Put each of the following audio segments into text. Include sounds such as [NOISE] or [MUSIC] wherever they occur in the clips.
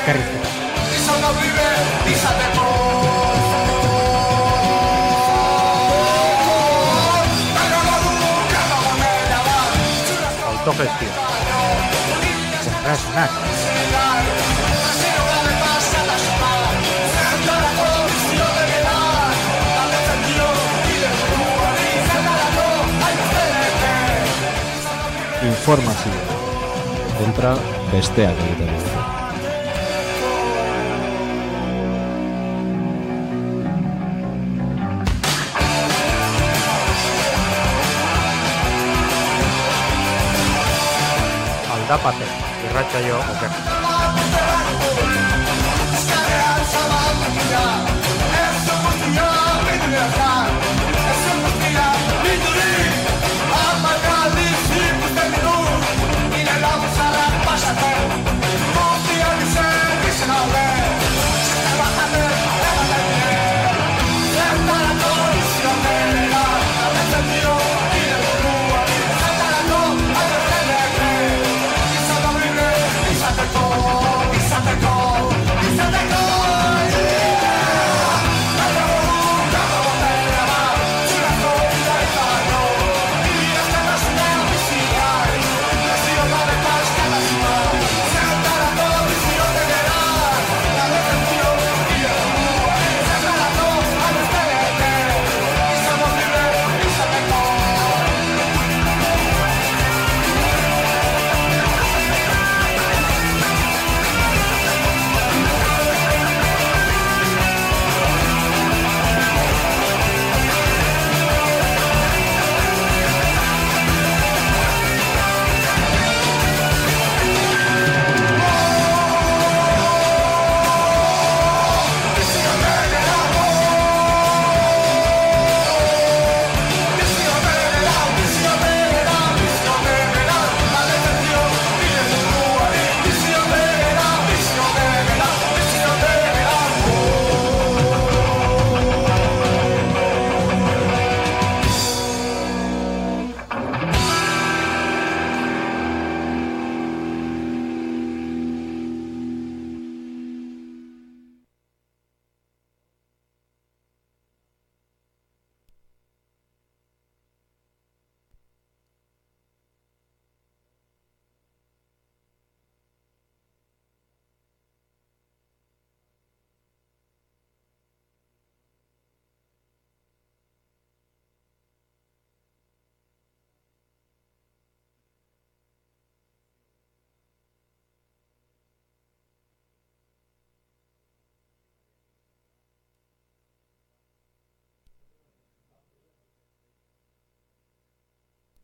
Elkarrizketa. Autogestio. Kontrasunak. Informazio. Kontra besteak egiten dute. Aldapate. Irratsaio oker.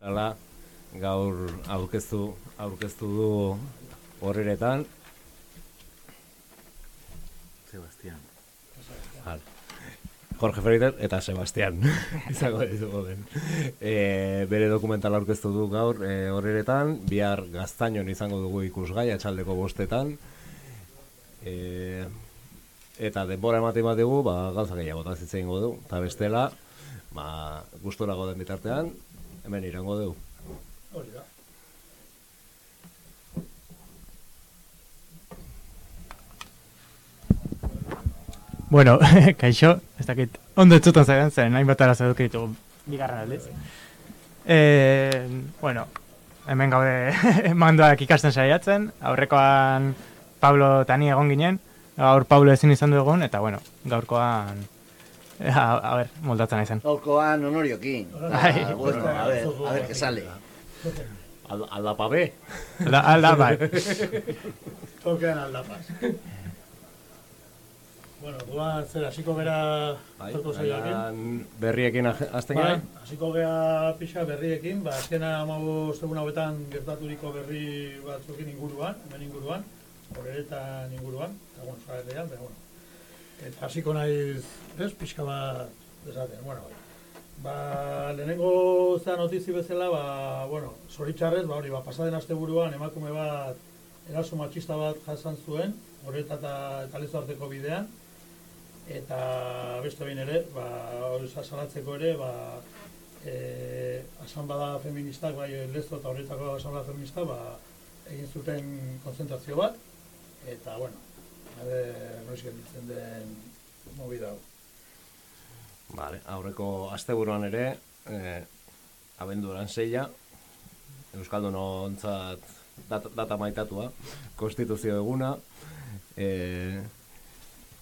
Hala, gaur aurkeztu, aurkeztu du horreretan. Sebastián. Hal. Jorge Feriter eta Sebastián. [LAUGHS] Izango ditugu den. E, bere dokumental aurkeztu du gaur e, horreretan, bihar gaztainon izango dugu ikusgai, atxaldeko bostetan. E, eta denbora emate bat dugu, ba, gauza gehiago eta zitzen du. Eta bestela, ba, gustorago den bitartean, hemen irango dugu. Bueno, [LAUGHS] kaixo, ez dakit, ondo etzutan zaidan zen, nahin bat arazo eduki ditugu bigarren aldiz. E, bueno, hemen gaude [LAUGHS] mandoak ikasten saiatzen, aurrekoan Pablo eta ni egon ginen, gaur Pablo ezin izan du egon, eta bueno, gaurkoan, [LAUGHS] a, a ber, moldatzen naizen. Gaurkoan honoriokin. Bai. Ah, bueno, a ver, a ver qué sale. Alda, aldapa be. Alda, alda [LAUGHS] bai. Tokean aldapaz. bueno, duan zer, hasiko gera Bai, toko saioakin. baina berriekin hasten Bai, gara? hasiko gea pixa berriekin, ba, azkena amabost egun hauetan gertaturiko berri batzukin inguruan, hemen inguruan, horretan inguruan, eta bueno, zaretean, baina bueno. Eta hasiko naiz, ez, pixka bat, esaten, bueno. Ba, lehenengo zera notizi bezala, ba, bueno, zoritxarrez, ba, hori, ba, pasaden asteburuan emakume bat, eraso matxista bat jasan zuen, horreta eta, eta arteko bidean, eta beste behin ere, ba, hori salatzeko ere, ba, e, asanbada feministak, bai, lezo eta horretako asanbada feminista, ba, egin zuten konzentrazio bat, eta, bueno, ade, noiz gelditzen den movida hau. Vale, aurreko asteburuan ere, eh, abenduran zeia, Euskaldunontzat data, data maitatua, konstituzio eguna, eh,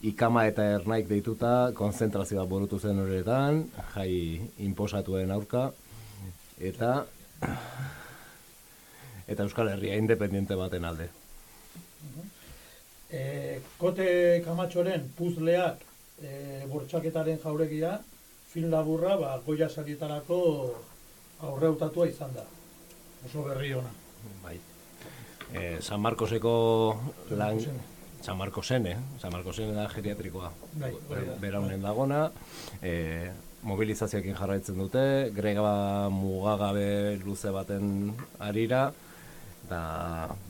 ikama eta ernaik deituta, konzentrazioa burutu zen horretan, jai inposatuen aurka, eta eta Euskal Herria independiente baten alde. E, kote Kamatxoren puzleak e, bortxaketaren jauregia, film laburra, ba, goia sarietarako aurre hautatua izan da. Oso berri ona. Bai. Eh, San Marcoseko lan... San Marcosene, San Marcosene da geriatrikoa. Bai, hori da. Beraunen dagona, eh, mobilizazioekin jarraitzen dute, grega mugagabe luze baten arira, eta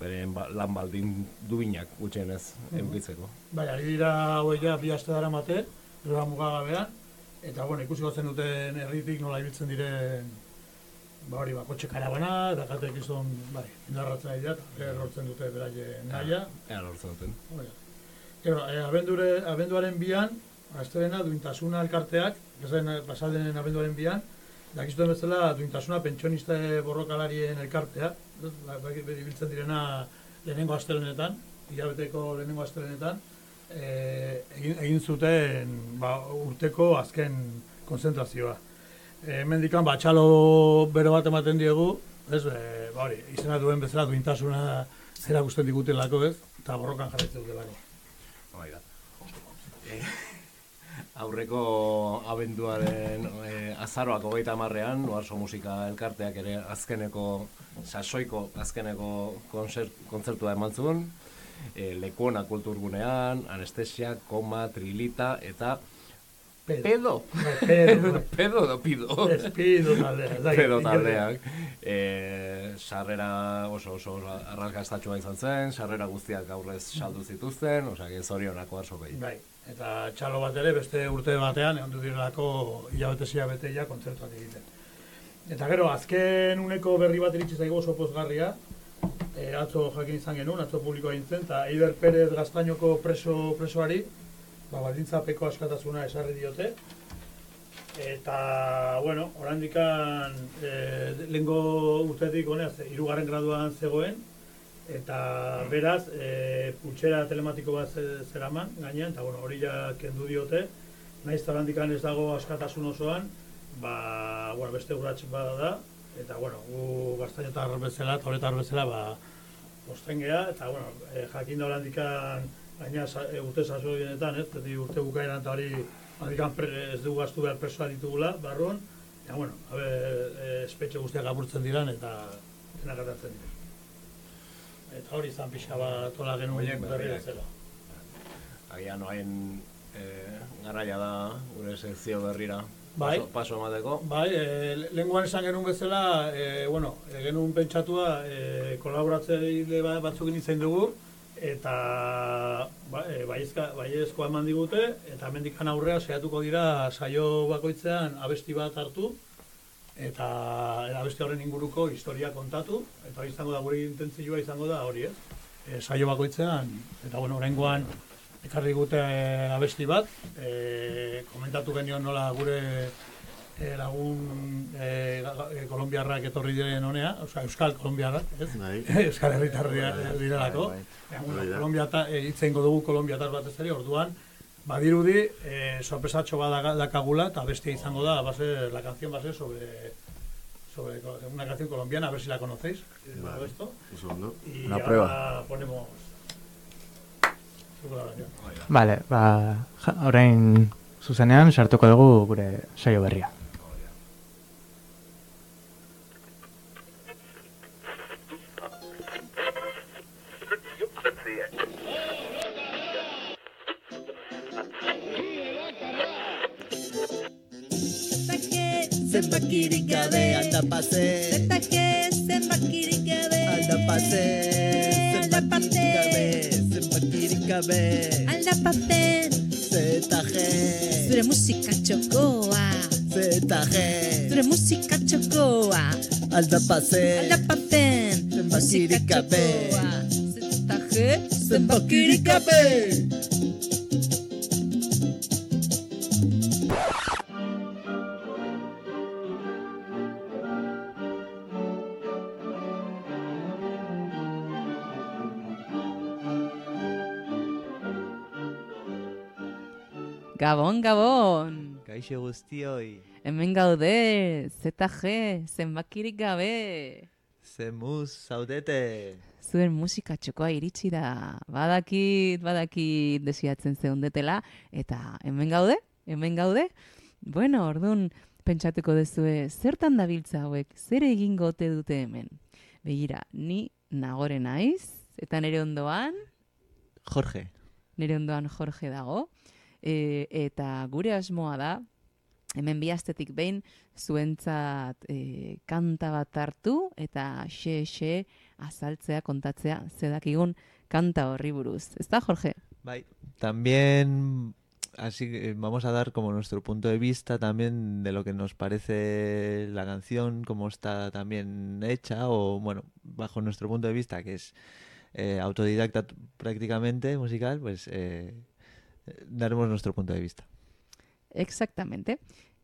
beren ba, lan baldin duinak gutxienez enbitzeko. Bai, ari dira hauek ja bi aste dara mate, greba mugagabean, eta bueno, ikusiko zen duten herritik nola ibiltzen diren ba hori, ba, kotxe karabana, eta kate gizon, bai, indarratzen ari dira, eta lortzen dute beraien naia. Ea lortzen duten. Da. Gero, eh, abendure, abenduaren bian, astelena duintasuna elkarteak, ezen pasadenen abenduaren bian, dakizuten bezala duintasuna pentsionista borrokalarien elkartea, ez? Ba- ba- ibiltzen direna lehenengo astelenetan, hilabeteko lehenengo astelenetan, eh, egin, egin zuten ba, urteko azken konzentrazioa. E, mendikan, ba, txalo bero bat ematen diegu, ez, e, ba, hori, izena duen bezala duintasuna zera gusten digutelako, ez, eta borrokan jarraitzen dutelako. Bai da. Aurreko abenduaren eh, azaroak hogeita hamarrean, Oarso Musika Elkarteak ere azkeneko, sasoiko azkeneko konzert, kontzertua eman zuen, eh, Lekuona kulturgunean, anestesia, koma, trilita, eta pedo. [LAUGHS] Bai, Pedo, pedo do pido. Espido taldea. ez dakit, Pedo taldeak. Eh, sarrera oso oso arrakastatxua izan zen, sarrera guztiak aurrez saldu zituzten, osea, que zorionako arso gehi. Bai, eta txalo bat ere beste urte batean egon direlako hilabete ja kontzertuak egiten. Eta gero, azken uneko berri bat iritsi zaigu oso pozgarria, e, atzo jakin izan genuen, atzo publikoa egin eta Eider Perez Gaztainoko preso, presoari, ba, baldintzapeko askatasuna esarri diote, Eta, bueno, orandikan e, lehengo urtetik honez, hirugarren graduan zegoen, eta beraz, e, putxera telematiko bat ze- zeraman gainean, eta bueno, hori ja kendu diote, naiz eta orandikan ez dago askatasun osoan, ba, bueno, beste urrats bada da, eta bueno, gu gaztainotar bezala, eta horretar bezala, ba, posten geha, eta bueno, e, jakin da orandikan, gaina e, urte bienetan, ez, beti urte bukaeran eta hori, orandikan pre, ez dugu gaztu behar presoa ditugula, barruan, eta bueno, habe, e, espetxe guztiak apurtzen diran, eta denak atatzen dira. Eta hori izan pixka bat tola genuen berri bezala. Agian noain eh, garaia da gure sekzio berrira Bai. paso, paso emateko. Bai, e, lehenguan esan genuen bezala, e, bueno, e, genuen pentsatua e, kolaboratzaile ba- batzukin izan dugu, eta ba, e, baiezka, baiezkoa eman digute, eta hemendikan aurrea saiatuko dira saio bakoitzean abesti bat hartu, eta abesti horren inguruko historia kontatu, eta izango da gure intentzioa izango da hori ez. E, saio bakoitzean, eta bueno, oraingoan ekarri gute e, abesti bat, e, komentatu genion nola gure e, lagun e, e, kolombiarrak etorri diren honea, osea, euskal kolombiarrak, ez? Bai. [LAUGHS] euskal herritarria direlako. Bai, bueno, Hori da. Kolonbiata, e, dugu kolombiatar batez ere, orduan, badirudi, e, sorpresatxo bat dakagula, eta bestia izango da, base, la canción base sobre sobre co- una canción colombiana, a ver si la conocéis. eh, Vale. esto. Y Una ahora prueba. ponemos. Vale, ba, orain zuzenean sartuko dugu gure saio berria. Zenbakirik gabe alda pase. Zetaje zenbakirik gabe Alda pase. Zenbakirik gabe Zenbakirik gabe Aldapaten Zetaje Zure musika txokoa Zetaje Zure musika txokoa Alda pase. Aldapaten Zenbakirik gabe Zetaje Zenbakirik gabe Gabon, Gabon! Kaixo guztioi Hemen gaude, ZG, zenbakirik gabe. Zemuz zaudete Zuen musika txokoa iritsi da. Badakit, badakit desiatzen zeundetela. Eta hemen gaude, hemen gaude. Bueno, ordun pentsatuko dezue, zertan dabiltza hauek, zer egingo ote dute hemen? Begira, ni nagore naiz, eta nire ondoan, Jorge nire ondoan Jorge dago, e, eta gure asmoa da, hemen bi astetik behin zuentzat e, kanta bat hartu eta xe-xe azaltzea, kontatzea, zedakigun kanta horri buruz. Da, Jorge? Bai, también así que vamos a dar como nuestro punto de vista también de lo que nos parece la canción, cómo está también hecha o bueno, bajo nuestro punto de vista que es eh, autodidacta prácticamente musical, pues eh, eh, daremos nuestro punto de vista. Exactamente.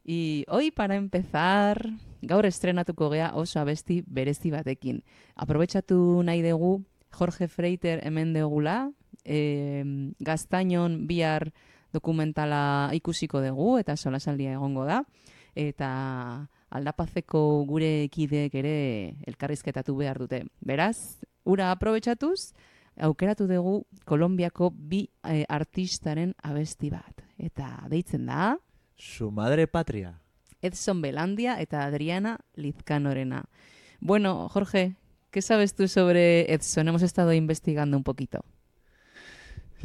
Y hoy para empezar, gaur estrenatuko gea oso abesti berezi batekin. Aprobetxatu nahi dugu Jorge Freiter hemen degula, e, gaztainon bihar dokumentala ikusiko dugu eta solasaldia egongo da. Eta aldapazeko gure kideek ere elkarrizketatu behar dute. Beraz, ura aprobetxatuz, aukeratu dugu Kolombiako bi eh, artistaren abesti bat. Eta deitzen da Su madre patria. Edson Belandia eta Adriana Lizcanorena. Bueno, Jorge, ¿qué sabes tú sobre Edson? Hemos estado investigando un poquito.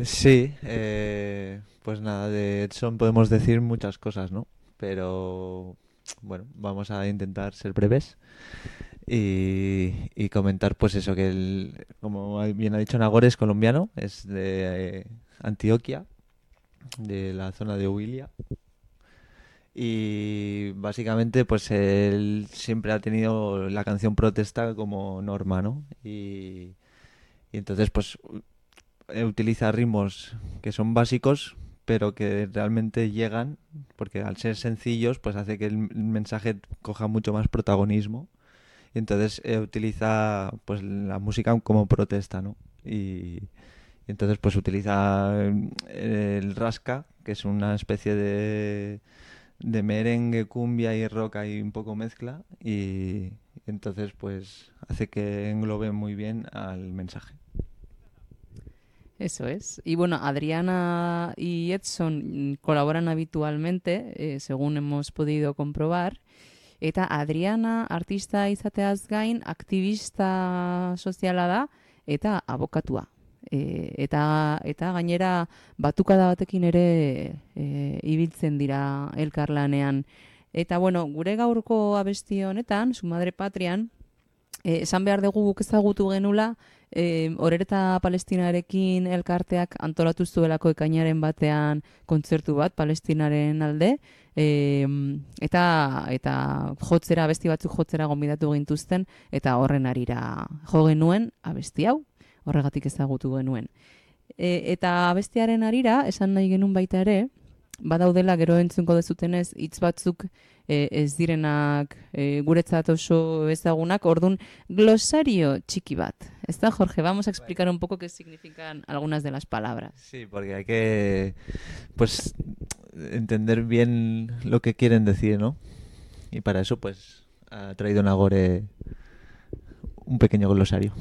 Sí, eh, pues nada, de Edson podemos decir muchas cosas, ¿no? Pero bueno, vamos a intentar ser breves y, comentar pues eso, que el, como bien ha dicho Nagore, es colombiano, es de eh, Antioquia, de la zona de Huilia. Y básicamente pues él siempre ha tenido la canción protesta como norma, ¿no? Y, y entonces pues eh, utiliza ritmos que son básicos, pero que realmente llegan, porque al ser sencillos, pues hace que el mensaje coja mucho más protagonismo. Y entonces eh, utiliza pues la música como protesta, ¿no? Y, y entonces pues utiliza eh, el rasca, que es una especie de, de merengue, cumbia y rock ahí un poco mezcla. Y entonces pues hace que englobe muy bien al mensaje. Eso es. Y bueno, Adriana y Edson colaboran habitualmente, eh, según hemos podido comprobar. Eta Adriana artista izateaz gain aktivista soziala da eta abokatua. E, eta, eta gainera batukada batekin ere e, ibiltzen dira elkarlanean. Eta bueno, gure gaurko abesti honetan, su madre patrian, e, esan behar dugu guk ezagutu genula, e, Orereta Palestinarekin elkarteak antolatu zuelako ekainaren batean kontzertu bat Palestinaren alde, e, eta, eta jotzera, abesti batzuk jotzera gonbidatu gintuzten, eta horren arira jo genuen abesti hau, horregatik ezagutu genuen. E, eta abestiaren arira, esan nahi genuen baita ere, badaudela gero entzunko dezutenez hitz batzuk e, ez direnak e, guretzat oso ezagunak, ordun glosario txiki bat. Da, Jorge? Vamos a explicar un poco qué significan algunas de las palabras. Sí, porque hay que pues entender bien lo que quieren decir, ¿no? Y para eso pues ha traído Nagore un pequeño glosario.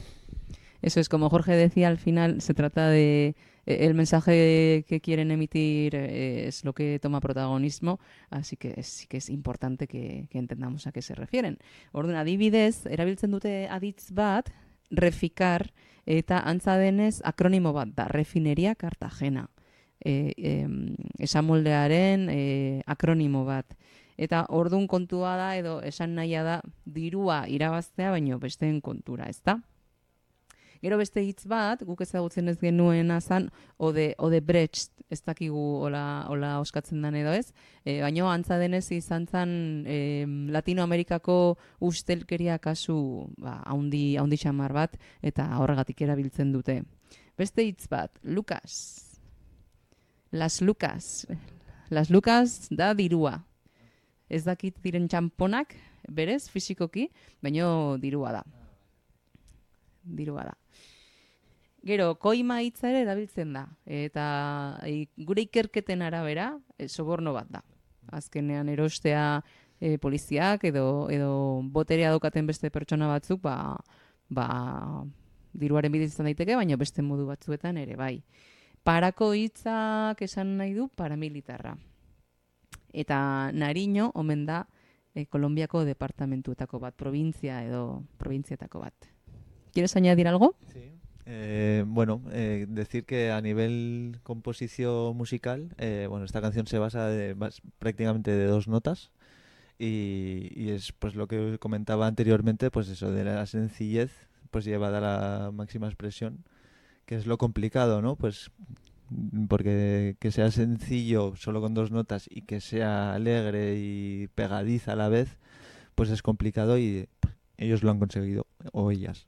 Eso es, como Jorge decía, al final se trata de... eh, El mensaje que quieren emitir eh, es lo que toma protagonismo, así que sí que es importante que, que entendamos a qué se refieren. Orduan, adibidez, erabiltzen dute aditz bat, refikar, eta antza denez akronimo bat da, refineria Cartagena. E, em, esamoldearen e, akronimo bat. Eta ordun kontua da edo esan nahia da dirua irabaztea baino besteen kontura, ezta? Gero beste hitz bat, guk ezagutzen ez genuena zan, ode, ode brecht, ez dakigu hola, hola oskatzen den edo ez, e, baino antza denez izan zan e, Latinoamerikako ustelkeria kasu ba, haundi, haundi xamar bat, eta horregatik erabiltzen dute. Beste hitz bat, Lucas. Las Lucas. Las Lucas da dirua. Ez dakit diren txamponak, berez, fisikoki, baino dirua da. Dirua da. Gero, koima hitza ere erabiltzen da. Eta e, gure ikerketen arabera, e, soborno bat da. Azkenean erostea e, poliziak edo, edo boterea daukaten beste pertsona batzuk, ba, ba, diruaren bidez izan daiteke, baina beste modu batzuetan ere bai. Parako hitzak esan nahi du paramilitarra. Eta Nariño omen da e, Kolombiako departamentuetako bat, provintzia edo provintzietako bat. ¿Quieres añadir algo? Eh, bueno, eh, decir que a nivel composición musical, eh, bueno, esta canción se basa de, prácticamente de dos notas y, y es pues lo que comentaba anteriormente, pues eso de la sencillez, pues llevada a la máxima expresión, que es lo complicado, ¿no? Pues porque que sea sencillo solo con dos notas y que sea alegre y pegadiza a la vez, pues es complicado y ellos lo han conseguido, o ellas.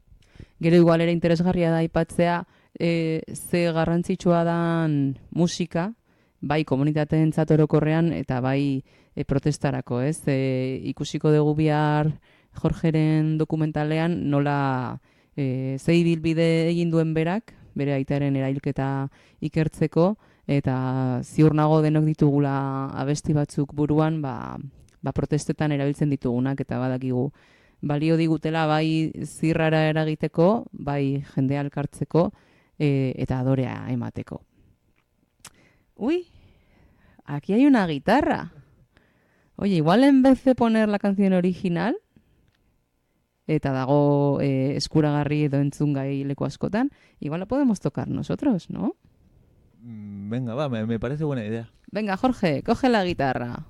Gero igual ere interesgarria da aipatzea e, ze garrantzitsua dan musika, bai komunitateentzat orokorrean eta bai e, protestarako, ez? E, ikusiko dugu bihar Jorgeren dokumentalean nola e, ze ibilbide egin duen berak, bere aitaren erailketa ikertzeko, eta ziur nago denok ditugula abesti batzuk buruan, ba, ba protestetan erabiltzen ditugunak eta badakigu balio digutela bai zirrara eragiteko, bai jendea elkartzeko e, eta adorea emateko. Uy, aquí hay una guitarra. Oye, igual en vez de poner la canción original, eta dago e, eskuragarri edo entzungai leku askotan, igual la podemos tocar nosotros, ¿no? Mm, Venga, va, me, me parece buena idea. Venga, Jorge, coge la guitarra.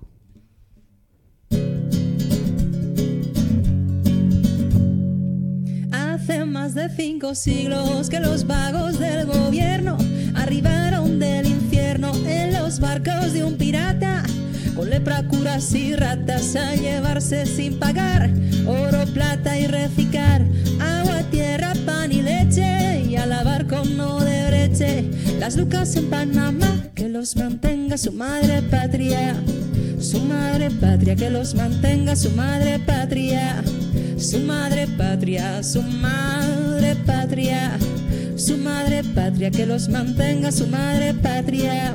Hace más de cinco siglos que los vagos del gobierno arribaron del infierno en los barcos de un pirata. Con lepra, curas y ratas a llevarse sin pagar oro, plata y reciclar, agua, tierra, pan y leche y a lavar con no Las lucas en Panamá, que los mantenga su madre patria. Su madre patria, que los mantenga su madre patria. Su madre patria, su madre patria. Su madre patria, que los mantenga su madre patria.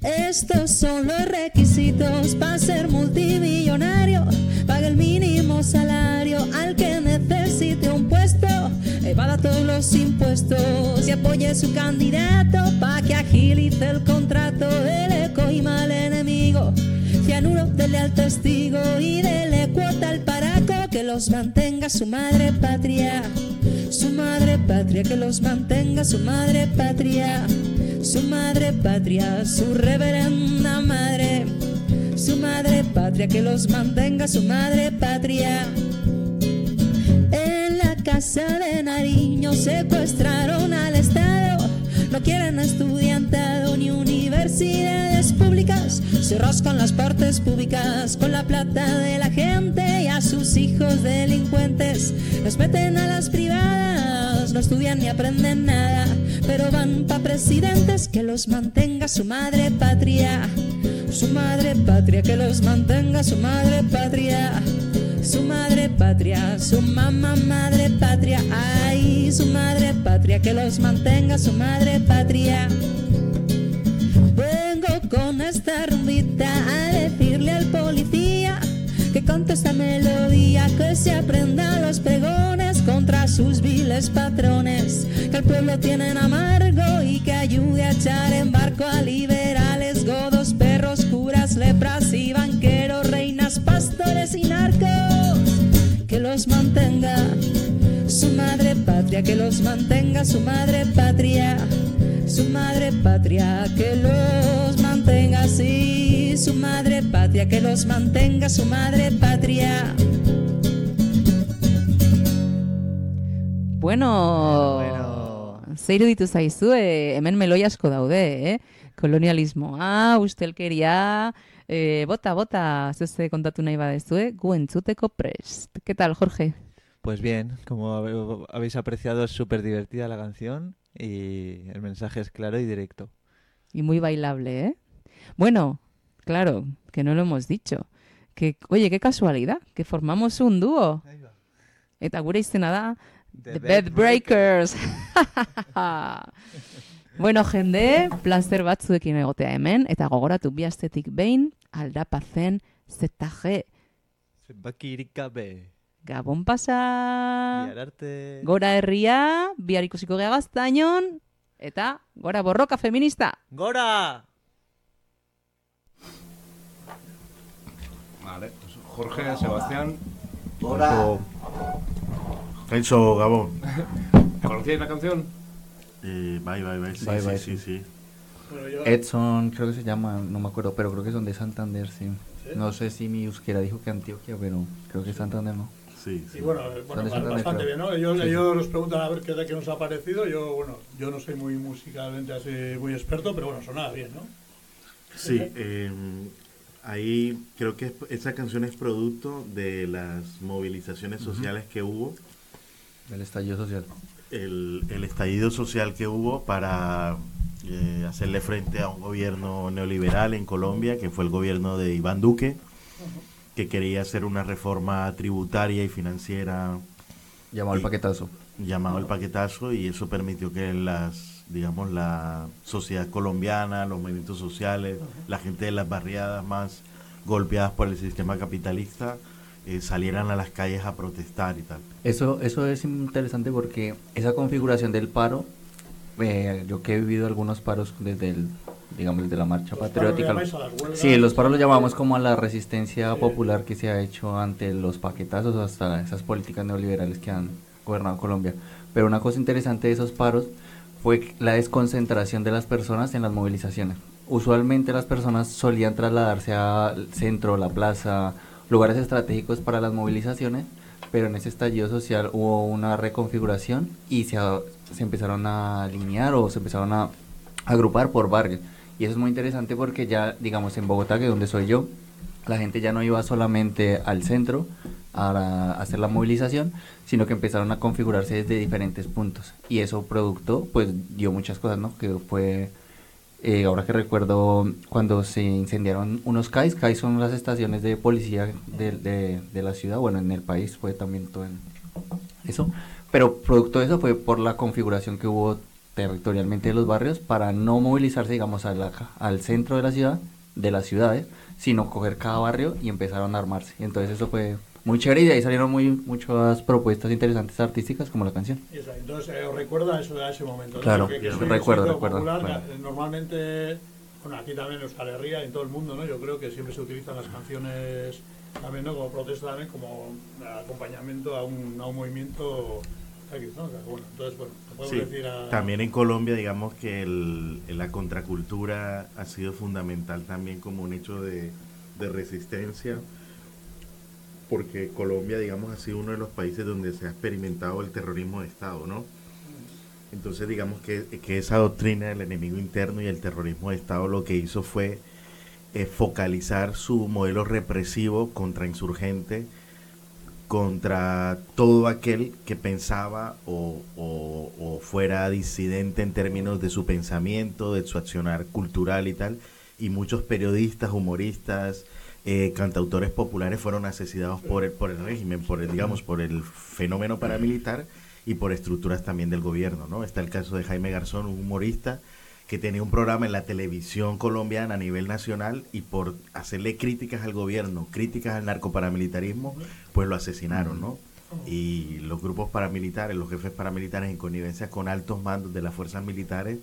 Estos son los requisitos para ser multimillonario. Paga el mínimo salario al que necesite un puesto. Evada todos los impuestos y apoye su candidato para que agilice el contrato. Dele coima al enemigo. Cianuro, dele al testigo y dele cuota al paraco. Que los mantenga su madre patria. Su madre patria, que los mantenga su madre patria. Su madre patria, su reverenda madre. Su madre patria, que los mantenga su madre patria. Casa de Nariño secuestraron al Estado. No quieren estudiantado ni universidades públicas. Se rascan las partes públicas con la plata de la gente y a sus hijos delincuentes los meten a las privadas. No estudian ni aprenden nada, pero van pa' presidentes que los mantenga su madre patria. Su madre patria, que los mantenga su madre patria. Su madre patria, su mamá madre patria, ay, su madre patria, que los mantenga su madre patria. Vengo con esta rumbita a decirle al policía que cante esta melodía, que se aprendan los pregones contra sus viles patrones, que el pueblo tiene en amargo y que ayude a echar en barco a liberales, godos, perros, curas, lepras y banqueros, pastores y narcos, que los mantenga su madre patria, que los mantenga su madre patria, su madre patria, que los mantenga así, su madre patria, que los mantenga su madre patria. Bueno, Bueno. ze iruditu zaizu, e, hemen meloi asko daude, eh? Kolonialismoa, ustelkeria, e, bota, bota, zeze kontatu nahi badezu, eh? gu entzuteko prest. ¿Qué tal, Jorge? Pues bien, como habéis apreciado, es súper divertida la canción y el mensaje es claro y directo. Y muy bailable, ¿eh? Bueno, claro, que no lo hemos dicho. Que, oye, qué casualidad, que formamos un dúo. Eta gure izena da, The, Bed Breakers. [LAUGHS] bueno, jende, placer batzuekin egotea hemen, eta gogoratu bi astetik behin, aldapa zen ZG. Zenbakirik gabe. Gabon pasa, Bihar arte. gora herria, bihar ikusiko gea gaztainon, eta gora borroka feminista. ¡Gora! Vale, Jorge, Sebastián, Hola. Kaixo, Gabón. [LAUGHS] ¿conocíais la canción? Eh, bye, bye, bye. Sí, Bye, sí, bye, sí, sí. Bueno, yo, Edson, creo que se llama, no me acuerdo, pero creo que son de Santander, sí. ¿Sí? No sé si mi euskera dijo que Antioquia, pero creo que Santander no. Sí, sí. y bueno, bastante creo. bien, ¿no? Ellos, Sí, sí. ellos nos preguntan a ver qué, qué nos ha parecido. Yo, bueno, yo no soy muy musicalmente así muy experto, pero bueno, sonaba bien, ¿no? Sí, eh, ahí creo que es- esa canción es producto de las movilizaciones sociales que hubo, Del estallido social. el, el estallido social que hubo para eh, hacerle frente a un gobierno neoliberal en Colombia, que fue el gobierno de Iván Duque, que quería hacer una reforma tributaria y financiera. Llamado el Y- paquetazo. llamado el paquetazo y eso permitió que las digamos la sociedad colombiana los movimientos sociales la gente de las barriadas más golpeadas por el sistema capitalista eh, salieran a las calles a protestar y tal. Eso, eso es interesante porque esa configuración del paro, eh, yo que he vivido algunos paros desde el, digamos, desde la marcha Los patriótica. huelgas. Sí, los paros los llamamos como a la resistencia popular que se ha hecho ante los paquetazos hasta esas políticas neoliberales que han gobernado Colombia. Pero una cosa interesante de esos paros fue la desconcentración de las personas en las movilizaciones. Usualmente las personas solían trasladarse al centro, la plaza, lugares estratégicos para las movilizaciones, pero en ese estallido social hubo una reconfiguración y se, se empezaron a alinear o se empezaron a agrupar por barrios. Y eso es muy interesante porque ya, digamos, en Bogotá, que es donde soy yo, la gente ya no iba solamente al centro a hacer la movilización, sino que empezaron a configurarse desde diferentes puntos. Y eso producto, pues, dio muchas cosas, ¿no? Que fue, eh, ahora que recuerdo, cuando se incendiaron unos CAIs, CAIs son las estaciones de policía de, de, de la ciudad, bueno, en el país fue también todo en eso. Pero producto de eso fue por la configuración que hubo territorialmente de los barrios para no movilizarse, digamos, a la- al centro de la ciudad, de las ciudades, sino coger cada barrio y empezaron a armarse. Y entonces eso fue muy chévere y de ahí salieron muy, muchas propuestas interesantes artísticas como la canción. Eso, entonces, eh, os recuerda eso a ese momento. Claro, Que- que recuerdo, recuerdo, popular, eh, Normalmente, bueno, aquí también en Euskal Herria y en todo el mundo, ¿no? Yo creo que siempre se utilizan las canciones también, ¿no? Como protesta también, como acompañamiento a un, a un movimiento X, ¿no? O sea, bueno, entonces, bueno, te podemos Sí, decir a... también en Colombia digamos que el, la contracultura ha sido fundamental también como un hecho de, de resistencia porque Colombia digamos ha sido uno de los países donde se ha experimentado el terrorismo de Estado, ¿no? Entonces digamos que, que esa doctrina del enemigo interno y el terrorismo de Estado lo que hizo fue eh, focalizar su modelo represivo contra insurgente, contra todo aquel que pensaba o, fuera disidente en términos de su pensamiento, de su accionar cultural y tal. Y muchos periodistas, humoristas, eh, cantautores populares fueron asesinados por el, por el régimen, por el, digamos, por el fenómeno paramilitar y por estructuras también del gobierno, ¿no? Está el caso de Jaime Garzón, un humorista que tenía un programa en la televisión colombiana a nivel nacional y por hacerle críticas al gobierno, críticas al narcoparamilitarismo, pues lo asesinaron, ¿no? Y los grupos paramilitares, los jefes paramilitares en connivencia con altos mandos de las fuerzas militares,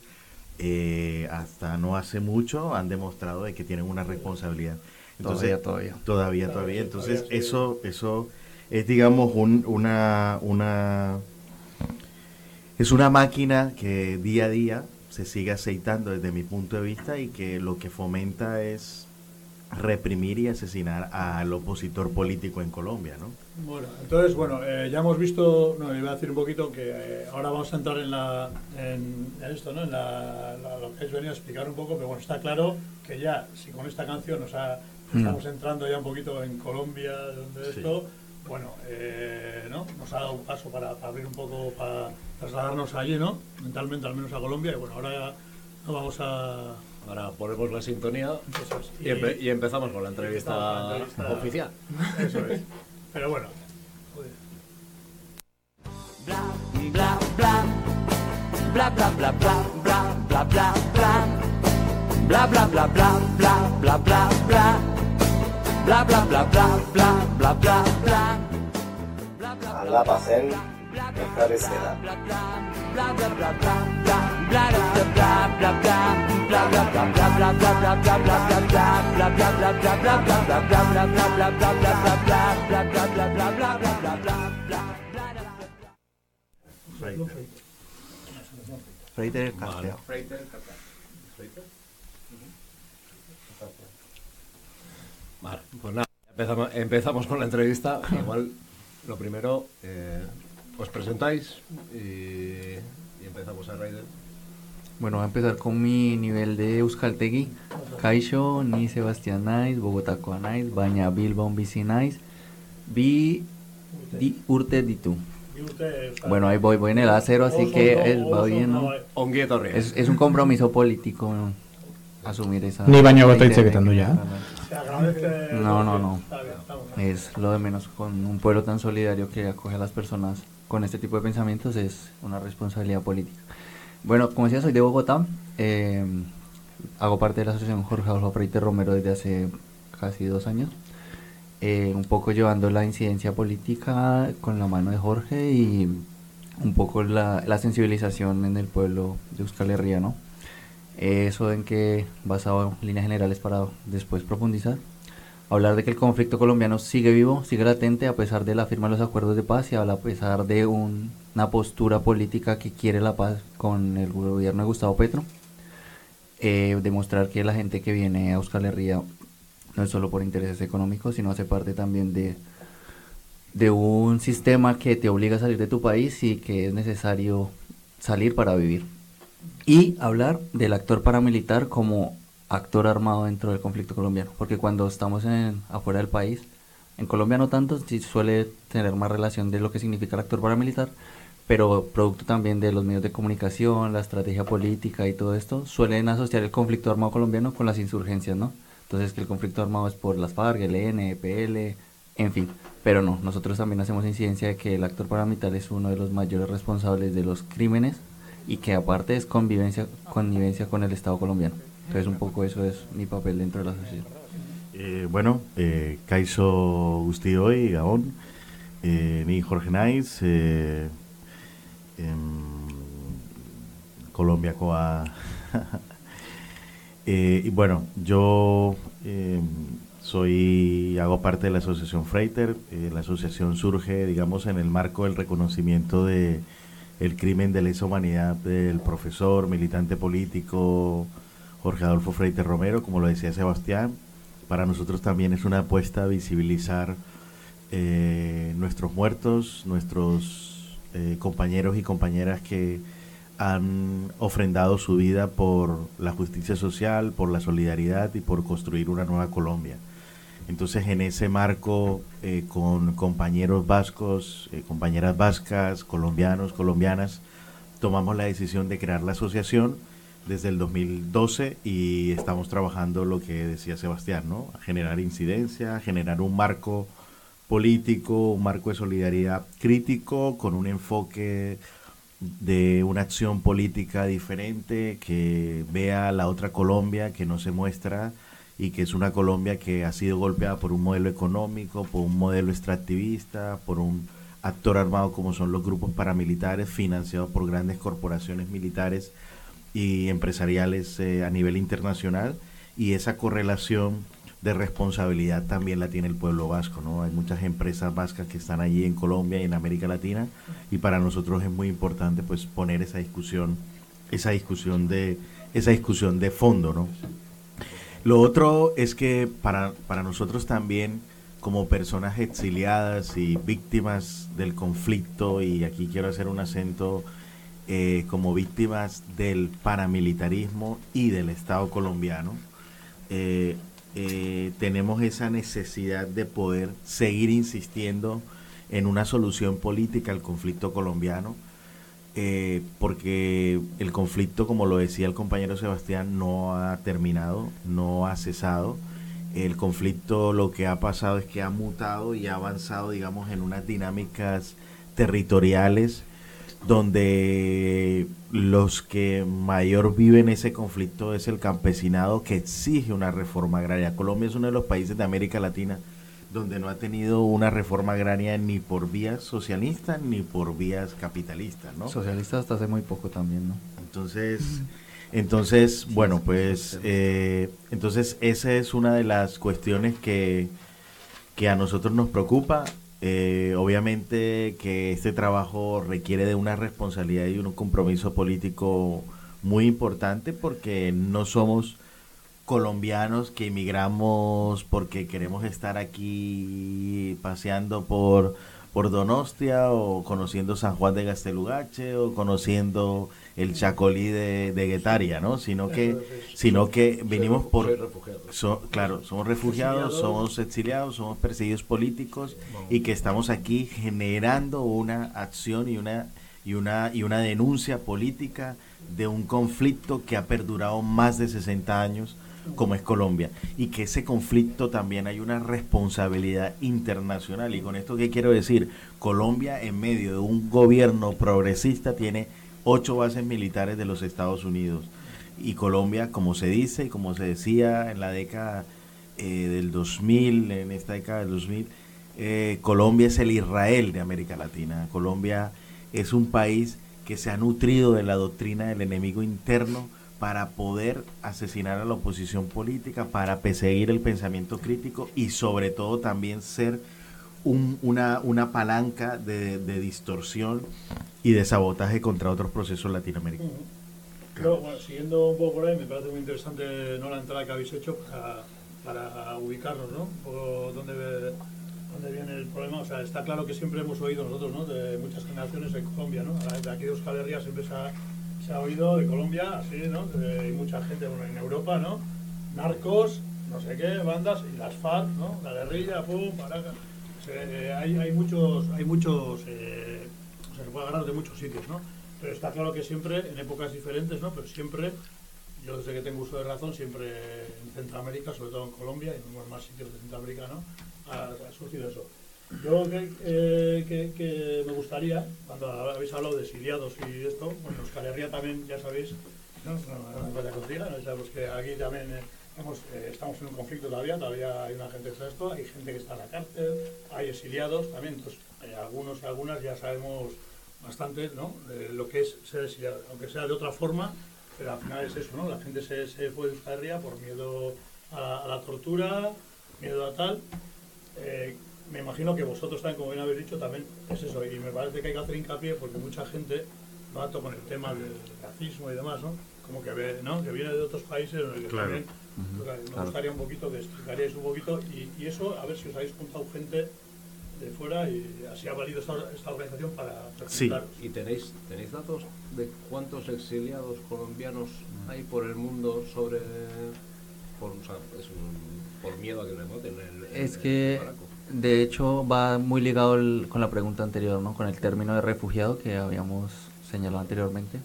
eh, hasta no hace mucho han demostrado de que tienen una responsabilidad. Todavía, todavía. Todavía, todavía. Entonces, eso, eso es, digamos, un, una, una, es una máquina que día a día se sigue aceitando desde mi punto de vista y que lo que fomenta es reprimir y asesinar al opositor político en Colombia, ¿no? Bueno, entonces, bueno, eh, ya hemos visto, no, iba a decir un poquito que eh, ahora vamos a entrar en, la, en, en esto, ¿no? En la, la- lo que has venido a explicar un poco, pero bueno, está claro que ya, si con esta canción nos ha, Mm. estamos entrando ya un poquito en Colombia, donde Sí. esto, bueno, eh, ¿no? Nos ha dado un paso para, para abrir un poco, para trasladarnos allí, ¿no? Mentalmente, al menos a Colombia. Y bueno, ahora no vamos a... Ahora ponemos la sintonía y, empezamos con la entrevista, oficial. Eso es. Pero bueno. Bla, bla, bla. Bla, bla, bla, bla, bla, bla, bla, bla. Bla, bla, bla, bla, bla, bla, bla, bla. Bla, bla, bla, bla, bla, bla, bla, bla. bla bla bla pasen esclarecerá. Freiter Casteo. Vale, pues nada, empezamos, empezamos con la entrevista. Igual, lo primero, eh, os presentáis y, y empezamos a Raider. Bueno, voy a empezar con mi nivel de Euskaltegui. Kaixo, ni Sebastián Nais, Bogotakoa Nais, Baña Bilbao Bici Nais, Bi di Urte Ditu. Bueno, ahí voy, voy en el A0, así que es, va bien, no, eh. Es, es un compromiso político ¿no? asumir esa... Ni de- ja. Se agradece. No, no, no. Es lo de menos con un pueblo tan solidario que acoge a las personas con este tipo de pensamientos es una responsabilidad política. Bueno, como decía, soy de Bogotá. eh, hago parte de la asociación Jorge Adolfo Freite Romero desde hace casi dos años. eh, un poco llevando la incidencia política con la mano de Jorge y un poco la, la sensibilización en el pueblo de Euskal Herria, ¿no? Eso en que, basado en líneas generales para después profundizar, hablar de que el conflicto colombiano sigue vivo, sigue latente a pesar de la firma de los acuerdos de paz y a pesar de un- una postura política que quiere la paz con el gobierno de Gustavo Petro. Eh, demostrar que la gente que viene a Euskal Herria no es solo por intereses económicos, sino hace parte también de, de un sistema que te obliga a salir de tu país y que es necesario salir para vivir. Y hablar del actor paramilitar como actor armado dentro del conflicto colombiano, porque cuando estamos en, afuera del país, en Colombia no tanto, sí suele tener más relación de lo que significa el actor paramilitar, pero producto también de los medios de comunicación, la estrategia política y todo esto, suelen asociar el conflicto armado colombiano con las insurgencias, ¿no? Entonces que el conflicto armado es por las FARC, el ELN, EPL, en fin, pero no, nosotros también hacemos incidencia de que el actor paramilitar es uno de los mayores responsables de los crímenes y que aparte es convivencia, connivencia con el Estado colombiano. Entonces un poco eso es mi papel dentro de la sociedad. Eh, bueno, eh, Kaiso Guztioi, Gabón, eh, ni Jorge Naiz, eh, em, Colombiakoa. [LAUGHS] Eh, y bueno, yo em, soy, hago parte de la asociación Freiter. eh, la asociación surge, digamos, en el marco del reconocimiento de crimen de lesa humanidad del profesor, militante político Jorge Adolfo Freiter Romero, como lo decía Sebastián. Para nosotros también es una apuesta a visibilizar eh, nuestros muertos, nuestros eh, compañeros y compañeras que han ofrendado su vida por la justicia social, por la solidaridad y por construir una nueva Colombia. Entonces, en ese marco, eh, con compañeros vascos, compañeras vascas, colombianos, colombianas, tomamos la decisión de crear la asociación desde el 2012 y estamos trabajando lo que decía Sebastián, ¿no? A generar incidencia, a generar un marco político, un marco de solidaridad crítico con un enfoque de una acción política diferente, que vea la otra Colombia que no se muestra y que es una Colombia que ha sido golpeada por un modelo económico, por un modelo extractivista, por un actor armado como son los grupos paramilitares financiados por grandes corporaciones militares y empresariales eh, a nivel internacional y esa correlación de responsabilidad también la tiene el pueblo vasco, ¿no? Hay muchas empresas vascas que están allí en Colombia y en América Latina y para nosotros es muy importante pues poner esa discusión, esa discusión de esa discusión de fondo, ¿no? Lo otro es que para, para nosotros también como personas exiliadas y víctimas del conflicto, y aquí quiero hacer un acento eh, como víctimas del paramilitarismo y del Estado colombiano, eh, eh, tenemos esa necesidad de poder seguir insistiendo en una solución política al conflicto colombiano, eh, porque el conflicto, como lo decía el compañero Sebastián, no ha terminado, no ha cesado. El conflicto lo que ha pasado es que ha mutado y ha avanzado, digamos, en unas dinámicas territoriales donde los que mayor viven ese conflicto es el campesinado que exige una reforma agraria. Colombia es uno de los países de América Latina donde no ha tenido una reforma agraria ni por vías socialistas ni por vías capitalistas, ¿no? Socialistas hasta hace muy poco también, ¿no? Entonces, entonces, bueno, pues, eh, entonces esa es una de las cuestiones que, que a nosotros nos preocupa. Eh, obviamente que este trabajo requiere de una responsabilidad y un compromiso político muy importante porque no somos colombianos que emigramos porque queremos estar aquí paseando por, por Donostia o conociendo San Juan de Gastelugache o conociendo el Chacolí de, de Guetaria, ¿no? Sino que, sino que venimos por... so- claro, somos refugiados, somos exiliados, somos perseguidos políticos y que estamos aquí generando una acción y una y una y una denuncia política de un conflicto que ha perdurado más de 60 años como es Colombia. Y que ese conflicto también hay una responsabilidad internacional. Y con esto qué quiero decir Colombia en medio de un gobierno progresista tiene ocho bases militares de los Estados Unidos. Y Colombia como se dice y como se decía en la década eh, del 2000 en esta década del 2000 eh, Colombia es el Israel de América Latina. Colombia es un país que se ha nutrido de la doctrina del enemigo interno para poder asesinar a la oposición política, para perseguir el pensamiento crítico y sobre todo también ser un- una, una palanca de, de distorsión y de sabotaje contra otros procesos latinoamericanos. Pero, bueno, siguiendo un poco por ahí, me parece muy interesante ¿no? la entrada que habéis hecho para, para ubicarnos, ¿no? Un poco dónde, dónde viene el problema. O sea, está claro que siempre hemos oído nosotros, ¿no? De muchas generaciones en Colombia, ¿no? De aquí de Euskal Herria siempre se ha, se ha oído de Colombia, así, ¿no? De- y mucha gente bueno, en Europa, ¿no? Narcos, no sé qué, bandas, y las FARC, ¿no? La guerrilla, pum, paraca. Hay, hay muchos, hay muchos, eh, o sea, se puede agarrar de muchos sitios, ¿no? Pero está claro que siempre, en épocas diferentes, ¿no? Pero siempre, yo desde que tengo uso de razón, siempre en Centroamérica, sobre todo en Colombia y en más sitios de Centroamérica, ¿no? Ha, ha surgido eso. Yo que, eh, que, que me gustaría, cuando habéis hablado de exiliados y esto, bueno, Euskal Herria también, ya sabéis, no, no, no contigo, ¿no? sabemos que aquí también eh, eh, estamos en un conflicto todavía, todavía hay una gente que hay gente que está en la cárcel, hay exiliados también, entonces eh, algunos y algunas ya sabemos bastante ¿no? lo que es ser exiliado, aunque sea de otra forma, pero al final es eso, ¿no? La gente se, se fue de Euskal por miedo a la, tortura, miedo a tal. Eh, me imagino que vosotros también, como bien habéis dicho, también es eso, y me parece que hay que hacer hincapié porque mucha gente, tanto con el tema del racismo y demás, ¿no? Como que ve, ¿no? Que viene de otros países, en el que Claro. también Ujú, me claro. gustaría un poquito que explicaríais un poquito, y, y eso, a ver si os habéis juntado gente de fuera y así ha valido esta, esta organización para Sí. ¿Y tenéis, tenéis datos de cuántos exiliados colombianos hay por el mundo sobre... Por, o sea, es un- por miedo a que le maten en, en- Es que, Baraco? de hecho, va muy ligado el- con la pregunta anterior, ¿no? Con el término de refugiado que habíamos señalado anteriormente.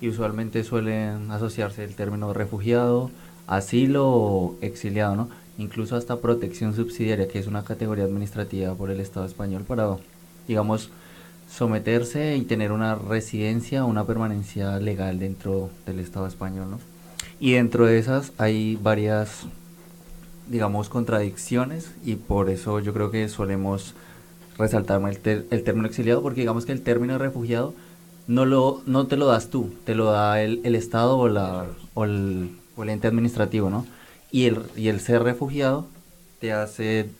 Y usualmente suelen asociarse el término refugiado, asilo o exiliado, ¿no? Incluso hasta protección subsidiaria, que es una categoría administrativa por el Estado español para, digamos, someterse y tener una residencia, una permanencia legal dentro del Estado español, ¿no? Y dentro de esas hay varias, digamos, contradicciones y por eso yo creo que solemos resaltar el, el término exiliado porque digamos que el término refugiado no lo no te lo das tú, te lo da el, el Estado o, la, o, el, o el ente administrativo, ¿no? Y el, y el ser refugiado te hace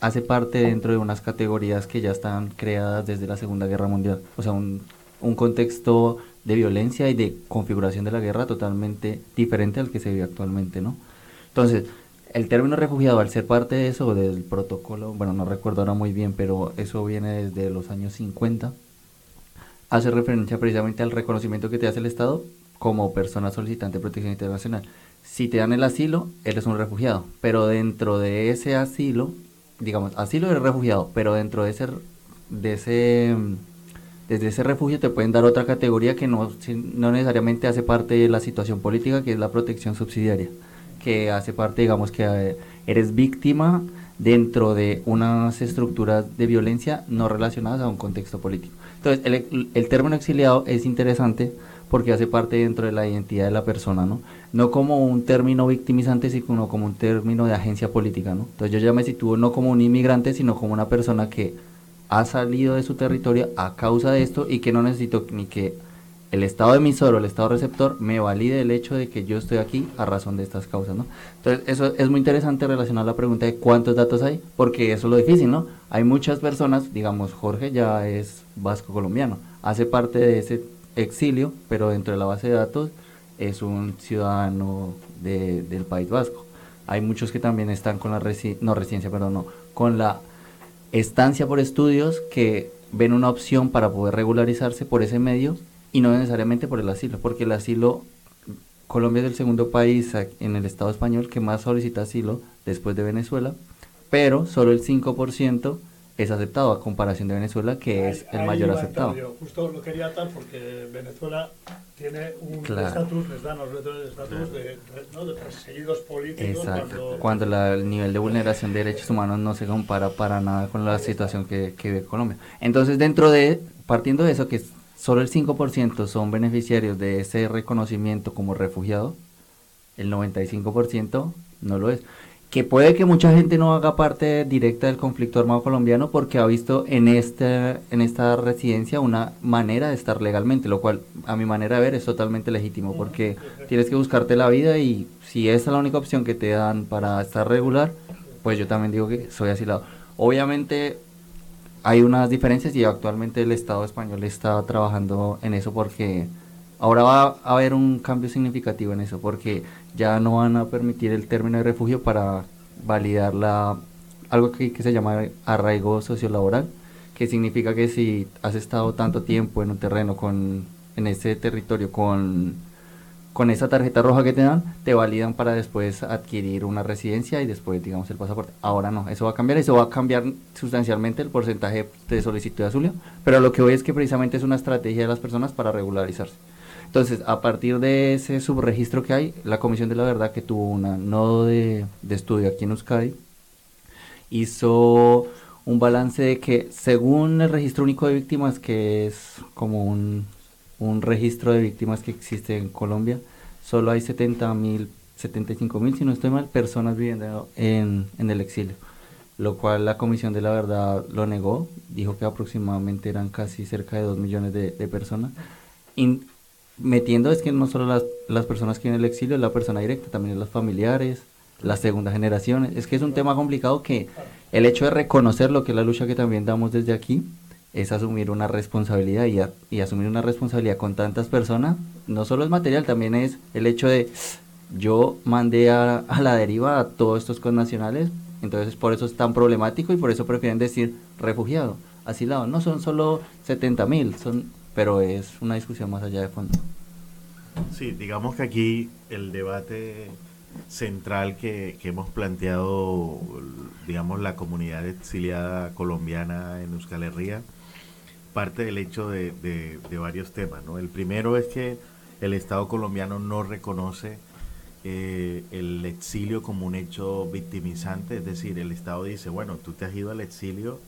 hace parte dentro de unas categorías que ya están creadas desde la Segunda Guerra Mundial. O sea, un, un contexto de violencia y de configuración de la guerra totalmente diferente al que se vive actualmente, ¿no? Entonces, el término refugiado, al ser parte de eso, del protocolo, bueno, no recuerdo ahora muy bien, pero eso viene desde los años 50, hace referencia precisamente al reconocimiento que te hace el Estado como persona solicitante de protección internacional. Si te dan el asilo, eres un refugiado, pero dentro de ese asilo, digamos, asilo eres refugiado, pero dentro de ese, de ese, desde ese refugio te pueden dar otra categoría que no, no necesariamente hace parte de la situación política, que es la protección subsidiaria, que hace parte, digamos, que eh, eres víctima dentro de unas estructuras de violencia no relacionadas a un contexto político. Entonces, el, el término exiliado es interesante porque hace parte dentro de la identidad de la persona, ¿no? No como un término victimizante, sino como un término de agencia política, ¿no? Entonces yo ya me sitúo no como un inmigrante, sino como una persona que ha salido de su territorio a causa de esto y que no necesito ni que el estado emisor o el estado receptor me valide el hecho de que yo estoy aquí a razón de estas causas, ¿no? Entonces, eso es muy interesante relacionar la pregunta de cuántos datos hay, porque eso es lo difícil, ¿no? Hay muchas personas, digamos, Jorge ya es vasco colombiano, hace parte de ese exilio, pero dentro de la base de datos es un ciudadano de- del País Vasco. Hay muchos que también están con la resi- no residencia, perdón, no, con la estancia por estudios que ven una opción para poder regularizarse por ese medio y no necesariamente por el asilo, porque el asilo, Colombia es el segundo país en el Estado español que más solicita asilo después de Venezuela, pero solo el 5% es aceptado a comparación de Venezuela, que es el Ahí mayor aceptado. yo. Justo lo quería atar porque Venezuela tiene un Claro. estatus, les dan los letras de estatus de, ¿no? de perseguidos políticos. Exacto. Cuando, Cuando la- el nivel de vulneración de derechos humanos no se compara para nada con la situación que, que vive Colombia. Entonces, dentro de, partiendo de eso, que solo el 5% son beneficiarios de ese reconocimiento como refugiado, el 95% no lo es. Que puede que mucha gente no haga parte directa del conflicto armado colombiano porque ha visto en esta, en esta residencia una manera de estar legalmente, lo cual a mi manera de ver es totalmente legítimo porque tienes que buscarte la vida y si esa es la única opción que te dan para estar regular, pues yo también digo que soy asilado. Obviamente hay unas diferencias y actualmente el Estado español está trabajando en eso porque ahora va a haber un cambio significativo en eso porque ya no van a permitir el término de refugio para validar la algo que, se llama arraigo sociolaboral que significa que si has estado tanto tiempo en un terreno con en ese territorio con con esa tarjeta roja que te dan, te validan para después adquirir una residencia y después, digamos, el pasaporte. Ahora no, eso va a cambiar, eso va a cambiar sustancialmente el porcentaje de solicitud de asilo, pero lo que voy es que precisamente es una estrategia de las personas para regularizarse. Entonces, a partir de ese subregistro que hay, la Comisión de la Verdad, que tuvo una nodo de, de estudio aquí en Euskadi, hizo un balance de que según el registro único de víctimas, que es como un, un registro de víctimas que existe en Colombia, solo hay 70 mil, 75 mil, si no estoy mal, personas viviendo en, en el exilio. Lo cual la Comisión de la Verdad lo negó, dijo que aproximadamente eran casi cerca de 2 millones de, personas. In- metiendo es que no solo las, las personas que viven en el exilio, la persona directa, también los familiares, las segundas generaciones. Es que es un tema complicado que el hecho de reconocer lo que es la lucha que también damos desde aquí es asumir una responsabilidad y, asumir una responsabilidad con tantas personas, no solo es material, también es el hecho de yo mandé a, a la deriva a todos estos connacionales, entonces por eso es tan problemático y por eso prefieren decir refugiado, asilado. No son solo 70 mil, son, pero es una discusión más allá de fondo. Sí, digamos que aquí el debate central que, que hemos planteado, digamos, la comunidad exiliada colombiana en Euskal Herria, parte del hecho de, varios temas, ¿no? El primero es que el Estado colombiano no reconoce eh, el exilio como un hecho victimizante, es decir, el Estado dice, bueno, tú te has ido al exilio,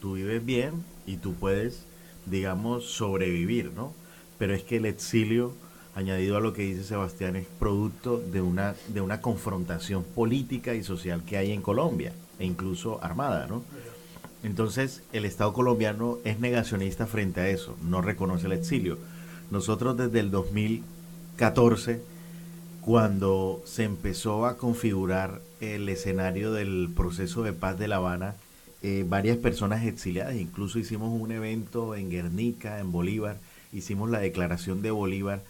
tú vives bien y tú puedes digamos, sobrevivir, ¿no? Pero es que el exilio, añadido a lo que dice Sebastián, es producto de una, de una confrontación política y social que hay en Colombia, e incluso armada, ¿no? Entonces, el Estado colombiano es negacionista frente a eso, no reconoce el exilio. Nosotros desde el 2014, cuando se empezó a configurar el escenario del proceso de paz de La Habana, eh, varias personas exiliadas, incluso hicimos un evento en Guernica, en Bolívar, hicimos la declaración de Bolívar,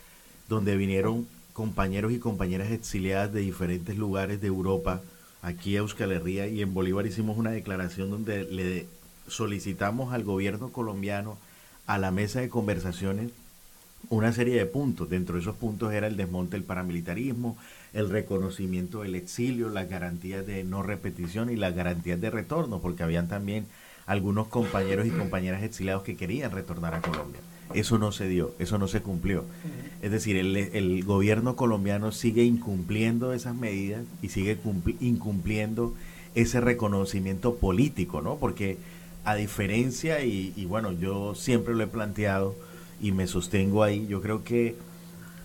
donde vinieron compañeros y compañeras exiliadas de diferentes lugares de Europa, aquí a Euskal Herria, y en Bolívar hicimos una declaración donde le solicitamos al gobierno colombiano, a la mesa de conversaciones, una serie de puntos. Dentro de esos puntos era el desmonte del paramilitarismo, el reconocimiento del exilio, las garantías de no repetición y las garantías de retorno, porque habían también algunos compañeros y compañeras exiliados que querían retornar a Colombia. Eso no se dio, eso no se cumplió. Es decir, el, el gobierno colombiano sigue incumpliendo esas medidas y sigue cumpli- incumpliendo ese reconocimiento político, ¿no? Porque a diferencia, y, y bueno, yo siempre lo he planteado y me sostengo ahí, yo creo que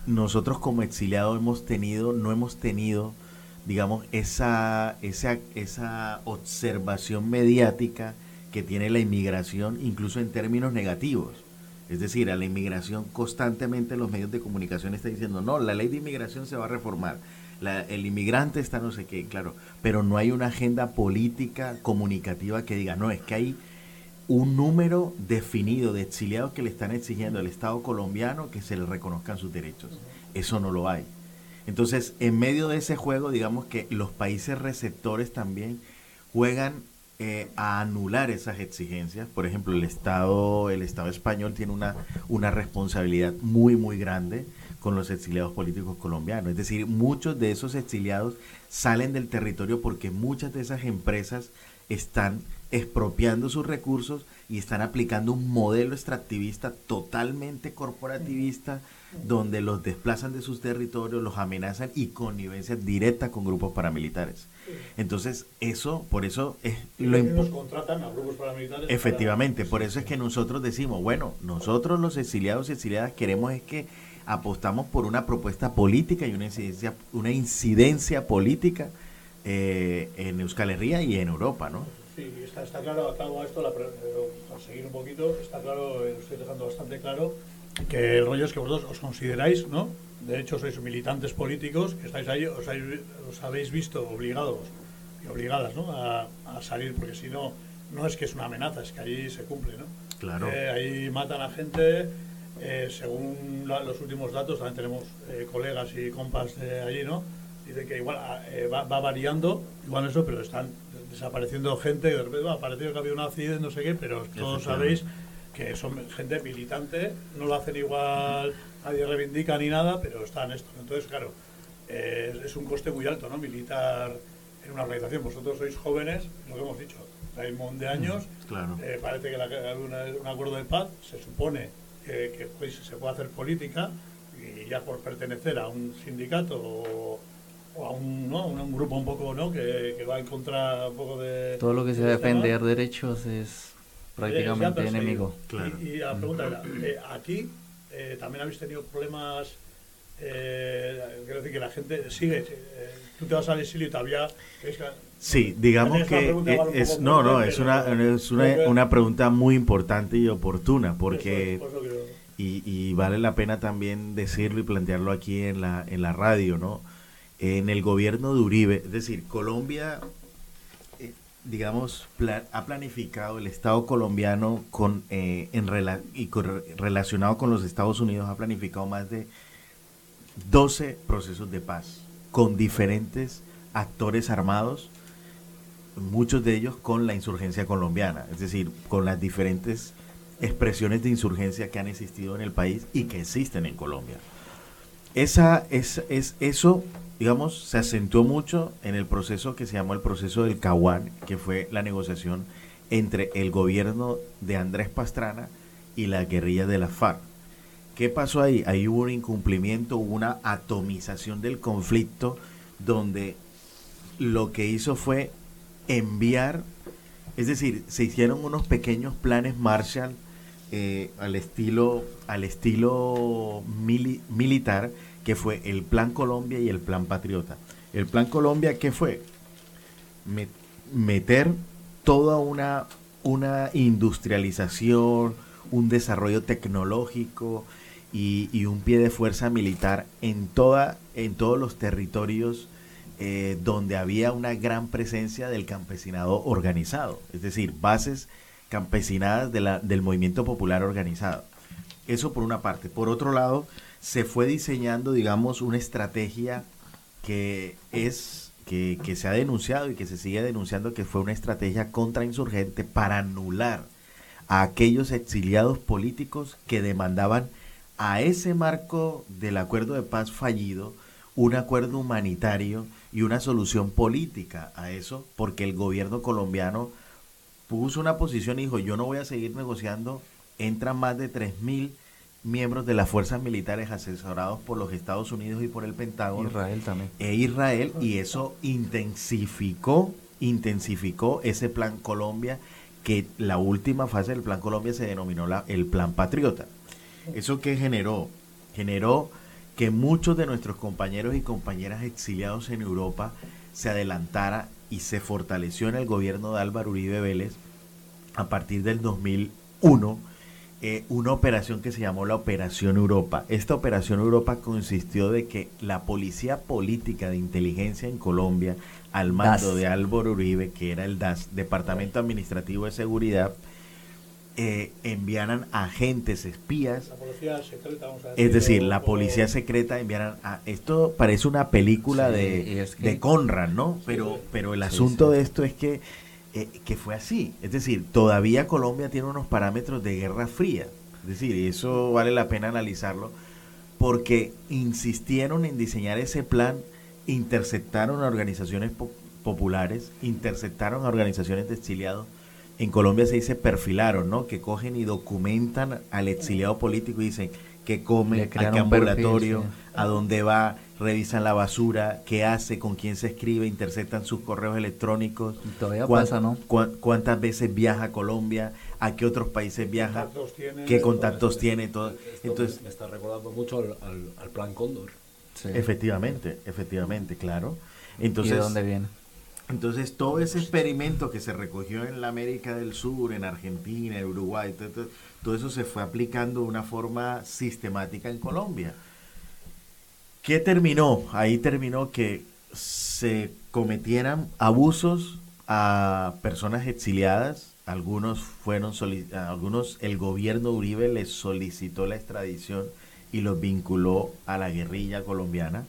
nosotros como exiliados hemos tenido, no hemos tenido, digamos, esa, esa, esa observación mediática que tiene la inmigración, incluso en términos negativos. Es decir, a la inmigración constantemente los medios de comunicación están diciendo, no, la ley de inmigración se va a reformar, la- el inmigrante está no sé qué, claro, pero no hay una agenda política comunicativa que diga, no, es que hay un número definido de exiliados que le están exigiendo al Estado colombiano que se les reconozcan sus derechos. Eso no lo hay. Entonces, en medio de ese juego, digamos que los países receptores también juegan eh, a anular esas exigencias. Por ejemplo, el Estado, el Estado español tiene una, una responsabilidad muy, muy grande con los exiliados políticos colombianos. Es decir, muchos de esos exiliados salen del territorio porque muchas de esas empresas están expropiando sus recursos y están aplicando un modelo extractivista totalmente corporativista donde los desplazan de sus territorios, los amenazan y connivencia directa con grupos paramilitares. Entonces, eso, por eso es lo nos contratan a grupos paramilitares. para- Efectivamente, por eso es que nosotros decimos, bueno, nosotros los exiliados y exiliadas queremos es que apostamos por una propuesta política y una incidencia, una incidencia política eh, en Euskal Herria y en Europa, ¿no? Sí, está, está claro, acabo esto, la, eh, a seguir un poquito, está claro, eh, lo estoy dejando bastante claro, que el rollo es que vosotros os consideráis, ¿no? De hecho, sois militantes políticos, que estáis ahí, os, habéis- os habéis visto obligados y obligadas, ¿no? A, a salir, porque si no, no es que es una amenaza, es que allí se cumple, ¿no? Claro. Eh, ahí matan a gente, eh, según la- los últimos datos, también tenemos eh, colegas y compas de allí, ¿no? Dice que igual ah, eh, va, va variando, igual eso, pero están desapareciendo gente, y de repente va, ha parecido que había un accidente, no sé qué, pero todos sabéis que son gente militante, no lo hacen igual, nadie reivindica ni nada, pero están esto. Entonces, claro, eh, es un coste muy alto, ¿no? Militar en una organización. Vosotros sois jóvenes, lo que hemos dicho, traéis un montón de años, Claro. eh, parece que hay una- un acuerdo de paz, se supone que, que, pues, se puede hacer política y ya por pertenecer a un sindicato o, o a un, ¿no? un, un grupo un poco ¿no? que, que va en contra un poco de... Todo lo que sea tema. defender derechos es prácticamente Eh, enemigo. Y, y la pregunta era, eh, aquí eh, también habéis tenido problemas, eh, quiero decir que la gente sigue, eh, tú te vas al exilio y todavía... es que- Sí, digamos que es, no, no, es una, es una, una pregunta muy importante y oportuna porque Por eso creo- y, y vale la pena también decirlo y plantearlo aquí en la, en la radio, ¿no? En el gobierno de Uribe, es decir, Colombia, digamos, ha planificado el Estado colombiano con, eh, en rela- y relacionado con los Estados Unidos, ha planificado más de 12 procesos de paz con diferentes actores armados, muchos de ellos con la insurgencia colombiana, es decir, con las diferentes expresiones de insurgencia que han existido en el país y que existen en Colombia. Esa, es, es, eso, digamos, se acentuó mucho en el proceso que se llamó el proceso del Caguán, que fue la negociación entre el gobierno de Andrés Pastrana y la guerrilla de la FARC. ¿Qué pasó ahí? Ahí hubo un incumplimiento, hubo una atomización del conflicto donde lo que hizo fue enviar, es decir, se hicieron unos pequeños planes Marshall eh, al estilo, al estilo mili- militar, que fue el Plan Colombia y el Plan Patriota. El Plan Colombia, ¿qué fue? Me- meter toda una, una industrialización, un desarrollo tecnológico y, un pie de fuerza militar en, toda, en todos los territorios eh, donde había una gran presencia del campesinado organizado, es decir, bases campesinadas del movimiento popular organizado. Eso por una parte. Por otro lado, se fue diseñando, digamos, una estrategia que es que, se ha denunciado y que se sigue denunciando que fue una estrategia contrainsurgente para anular a aquellos exiliados políticos que demandaban a ese marco del acuerdo de paz fallido un acuerdo humanitario y una solución política a eso, porque el gobierno colombiano puso una posición y dijo, yo no voy a seguir negociando, entran más de 3.000 miembros de las fuerzas militares asesorados por los Estados Unidos y por el Pentágono Israel también. e Israel y eso intensificó intensificó ese plan Colombia que la última fase del plan Colombia se denominó la- el plan Patriota. ¿Eso qué generó? Generó que muchos de nuestros compañeros y compañeras exiliados en Europa se adelantara y se fortaleció en el gobierno de Álvaro Uribe Vélez a partir del 2001 eh, una operación que se llamó la Operación Europa. Esta Operación Europa consistió de que la Policía Política de Inteligencia en Colombia, al mando DAS. de Álvaro Uribe, que era el DAS, Departamento Administrativo de Seguridad, eh, enviaran agentes espías La policía secreta, vamos a decir. es decir, la policía secreta enviaran a esto parece una película Sí, de, es que- de Conrad, ¿no? Pero pero el asunto sí. de esto es que eh, que fue así, es decir, todavía Colombia tiene unos parámetros de guerra fría, es decir, y eso vale la pena analizarlo porque insistieron en diseñar ese plan, interceptaron a organizaciones po- populares, interceptaron a organizaciones de exiliados. En Colombia se dice perfilaron, ¿no? Que cogen y documentan al exiliado político y dicen que come, a qué perfil, ambulatorio, sí. a dónde va, revisan la basura, qué hace, con quién se escribe, interceptan sus correos electrónicos. Y todavía cuán- pasa, ¿no? cuán- cuántas veces viaja a Colombia, a qué otros países viaja, contactos tiene, qué contactos tiene, todo. Esto Entonces, me está recordando mucho al, al- al plan Cóndor. Sí. efectivamente, efectivamente, claro. Entonces, ¿Y de dónde viene? Entonces, todo ese experimento que se recogió en la América del Sur, en Argentina, en Uruguay, todo, eso se fue aplicando de una forma sistemática en Colombia. ¿Qué terminó? Ahí terminó que se cometieran abusos a personas exiliadas. Algunos fueron, algunos el gobierno Uribe les solicitó la extradición y los vinculó a la guerrilla colombiana.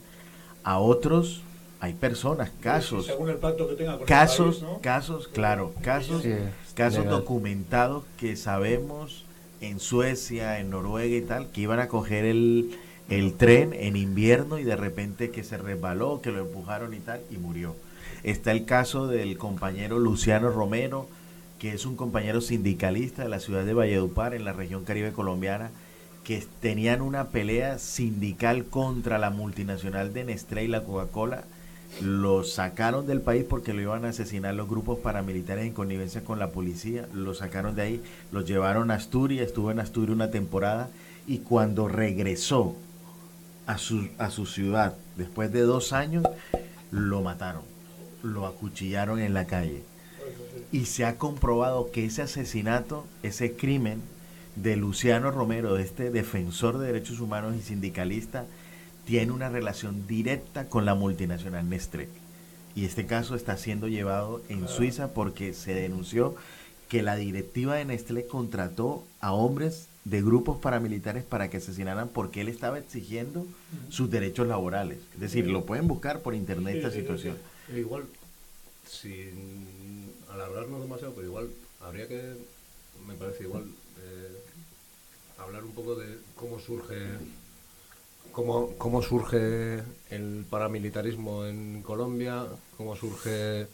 A otros hay personas, casos, Según el pacto que tenga con el casos, país, ¿no? casos, claro, casos, Sí, casos legal. documentados que sabemos en Suecia, en Noruega y tal, que iban a coger el, el tren en invierno y de repente que se resbaló, que lo empujaron y tal, y murió. Está el caso del compañero Luciano Romero, que es un compañero sindicalista de la ciudad de Valledupar, en la región caribe colombiana, que tenían una pelea sindical contra la multinacional de Nestlé y la Coca-Cola. Lo sacaron del país porque lo iban a asesinar los grupos paramilitares en connivencia con la policía. Lo sacaron de ahí, lo llevaron a Asturias, estuvo en Asturias una temporada y cuando regresó a su, a su ciudad, después de dos años, lo mataron, lo acuchillaron en la calle. Y se ha comprobado que ese asesinato, ese crimen de Luciano Romero, de este defensor de derechos humanos y sindicalista, tiene una relación directa con la multinacional Nestlé. Y este caso está siendo llevado en Suiza porque se denunció que la directiva de Nestlé contrató a hombres de grupos paramilitares para que asesinaran porque él estaba exigiendo sus derechos laborales. Es decir, lo pueden buscar por internet Sí, esta sí, situación. E igual, sin alargarnos demasiado, pero igual habría que, me parece igual, eh, hablar un poco de cómo surge cómo, cómo surge el paramilitarismo en Colombia, cómo surge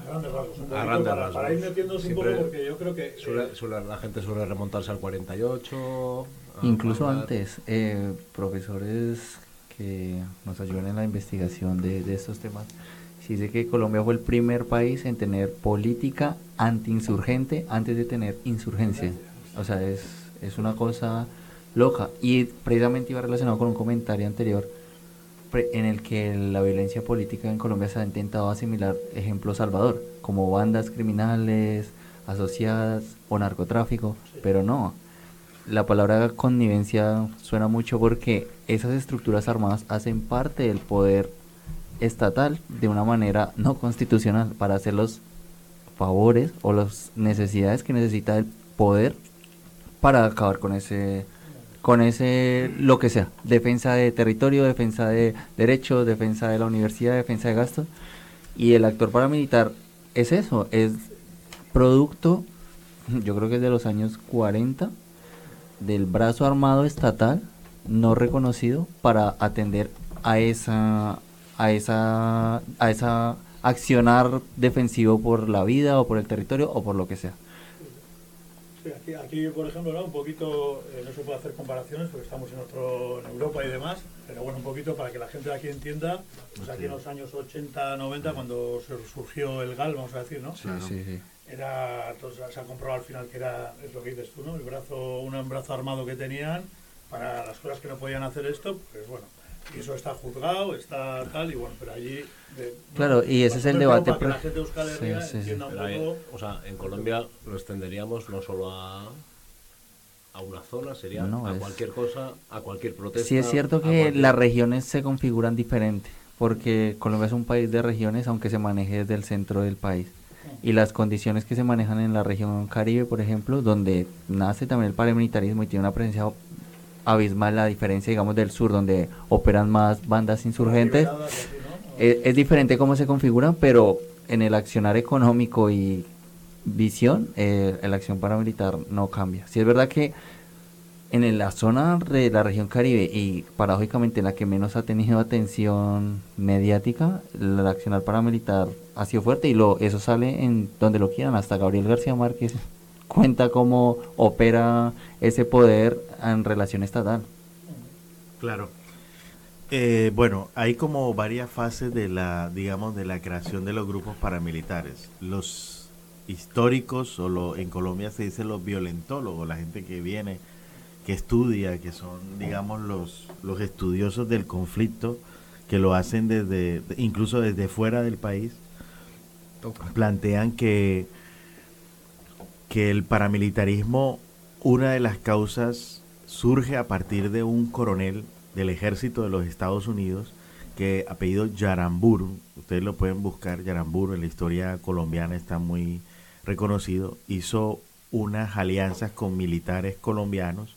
A grandes rasgos. Un A grandes para, rasgos. para ir metiéndose Siempre un poco, porque yo creo que... eh, suele- suele- la gente suele remontarse al 48. a Incluso antes, eh, profesores que nos ayudan en la investigación de, de estos temas, dice que Colombia fue el primer país en tener política antiinsurgente antes de tener insurgencia. O sea, es, es una cosa loca. Y precisamente iba relacionado con un comentario anterior en el que la violencia política en Colombia se ha intentado asimilar, ejemplo Salvador, como bandas criminales asociadas o narcotráfico, pero no. La palabra connivencia suena mucho porque esas estructuras armadas hacen parte del poder estatal de una manera no constitucional para hacer los favores o las necesidades que necesita el poder para acabar con ese con ese lo que sea defensa de territorio defensa de derechos defensa de la universidad defensa de gastos y el actor paramilitar es eso es producto [LAUGHS] yo creo que es de los años 40 del brazo armado estatal no reconocido para atender a esa a esa a esa accionar defensivo por la vida o por el territorio o por lo que sea. Aquí, aquí, por ejemplo, ¿no? un poquito, eh, no se puede hacer comparaciones porque estamos en, otro, en Europa y demás, pero bueno, un poquito para que la gente de aquí entienda, pues aquí en los años 80, 90, cuando se surgió el GAL, vamos a decir, ¿no? Sí, sí, sí. Era, entonces, se ha comprobado al final que era, es lo que dices tú, ¿no? El brazo, un brazo armado que tenían para las cosas que no podían hacer esto, pues bueno, y eso está juzgado, está tal, y bueno, pero allí... de- Claro, y ese es el debate ejemplo, Para que la gente de Euskal Herria Sí, sí, sí. entienda un Pero hay- poco... o sea, en Colombia lo extenderíamos no solo a, a una zona, sería No, a es- cualquier cosa, a cualquier protesta. Sí es cierto que cualquier- las regiones se configuran diferente, porque Colombia es un país de regiones, aunque se maneje desde el centro del país. Y las condiciones que se manejan en la región Caribe, por ejemplo, donde nace también el paramilitarismo y tiene una presencia abismal, la diferencia, digamos, del sur, donde operan más bandas insurgentes, es, diferente cómo se configuran, pero en el accionar económico y visión, eh, la acción paramilitar no cambia. Si es verdad que en la zona de la región Caribe y paradójicamente la que menos ha tenido atención mediática, el accionar paramilitar ha sido fuerte y lo eso sale en donde lo quieran, hasta Gabriel García Márquez cuenta cómo opera ese poder en relación estatal. Claro. Eh, bueno, hay como varias fases de la, digamos, de la creación de los grupos paramilitares. Los históricos, o lo, en Colombia se dice los violentólogos, la gente que viene, que estudia, que son, digamos, los, los estudiosos del conflicto, que lo hacen desde, incluso desde fuera del país, plantean que, que el paramilitarismo, una de las causas surge a partir de un coronel del ejército de los Estados Unidos que apellido Yaramburu, ustedes lo pueden buscar, Yaramburu en la historia colombiana está muy reconocido, hizo unas alianzas con militares colombianos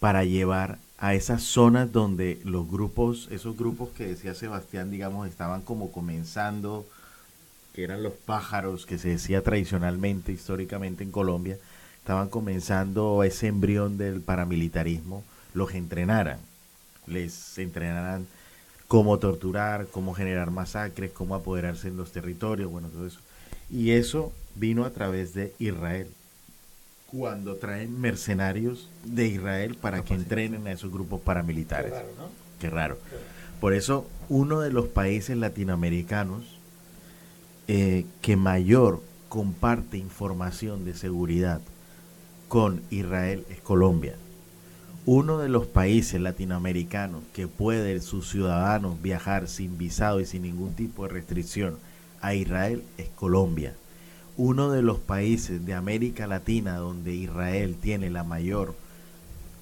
para llevar a esas zonas donde los grupos, esos grupos que decía Sebastián, digamos, estaban como comenzando, que eran los pájaros que se decía tradicionalmente, históricamente en Colombia, estaban comenzando ese embrión del paramilitarismo, los entrenaran, les entrenaran cómo torturar, cómo generar masacres, cómo apoderarse en los territorios, bueno, todo eso. Y eso vino a través de Israel, cuando traen mercenarios de Israel para que entrenen a esos grupos paramilitares. Qué raro, ¿no? Qué raro. Por eso, uno de los países latinoamericanos eh, que mayor comparte información de seguridad con Israel es Colombia. Uno de los países latinoamericanos que puede sus ciudadanos viajar sin visado y sin ningún tipo de restricción a Israel es Colombia. Uno de los países de América Latina donde Israel tiene la mayor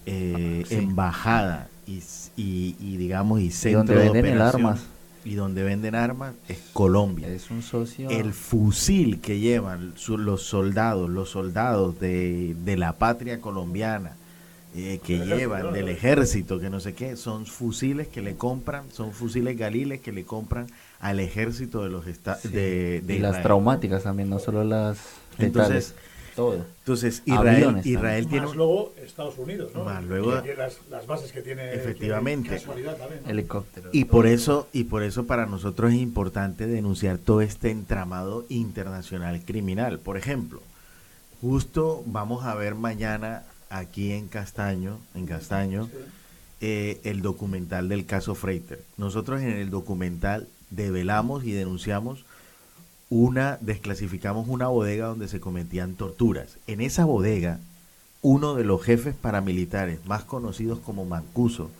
eh, Sí. embajada y, y- y, digamos y Y centro de el armas. Y donde venden armas es Colombia Es un socio. el fusil que llevan su- los soldados, los soldados de, de la patria colombiana, eh, que llevan del ejército, que no sé qué, son fusiles que le compran, son fusiles galiles que le compran al ejército de los esta- Sí. de, de y las traumáticas también, no solo las Entonces, letales. Todo. Entonces, Israel, Aviones Israel Más tiene un- luego Estados Unidos, ¿no? Más luego- Y las, las bases que tiene... Efectivamente. que- también, ¿no? Helicópteros. Y por eso, y por eso para nosotros es importante denunciar todo este entramado internacional criminal. Por ejemplo, justo vamos a ver mañana aquí en Castaño, en Castaño, eh, el documental del caso Freiter. Nosotros en el documental develamos y denunciamos una, desclasificamos una bodega donde se cometían torturas. En esa bodega uno de los jefes paramilitares más conocidos como Mancuso,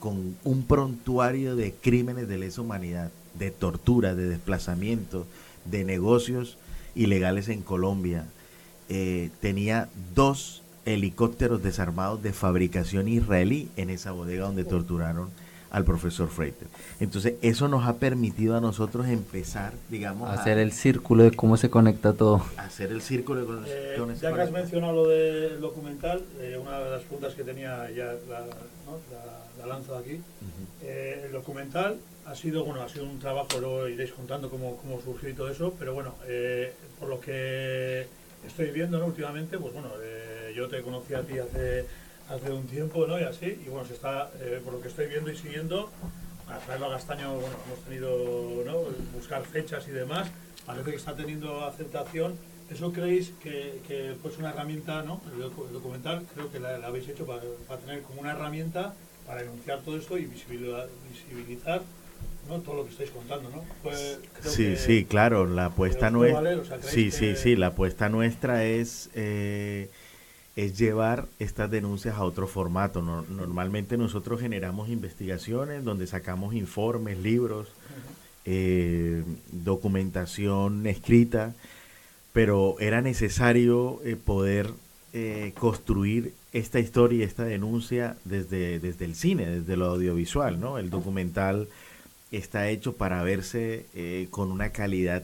con un prontuario de crímenes de lesa humanidad, de tortura, de desplazamiento, de negocios ilegales en Colombia, eh, tenía dos helicópteros desarmados de fabricación israelí en esa bodega donde torturaron al profesor Freiter. Entonces, eso nos ha permitido a nosotros empezar, digamos, a Hacer el círculo de cómo se conecta todo. hacer el círculo de con- Eh, ya que has mencionado lo del documental, eh, una de las preguntas que tenía ya la, ¿no? la, la lanza de aquí, eh, el documental ha sido, bueno, ha sido un trabajo, luego iréis contando cómo, cómo surgió y todo eso, pero bueno, eh, por lo que estoy viendo ¿no? últimamente, pues bueno, eh, yo te conocí a ti hace, hace un tiempo, ¿no? Y así, y bueno, se está, eh, por lo que estoy viendo y siguiendo, para traerlo a Castaño, bueno, hemos tenido, ¿no? Buscar fechas y demás, parece que está teniendo aceptación. ¿Eso creéis que, que pues una herramienta, ¿no? El, docu- el documental creo que la, la habéis hecho para, para tener como una herramienta para denunciar todo esto y visibilizar, visibilizar ¿no? todo lo que estáis contando, ¿no? Pues, creo Sí, que- sí, claro, la apuesta nuestra. o sea, ¿creéis sí, que- sí, sí, la apuesta nuestra es eh, es llevar estas denuncias a otro formato. No- normalmente nosotros generamos investigaciones donde sacamos informes, libros, eh, documentación escrita, pero era necesario eh, poder eh, construir esta historia y esta denuncia desde, desde el cine, desde lo audiovisual, ¿no? El documental está hecho para verse con una calidad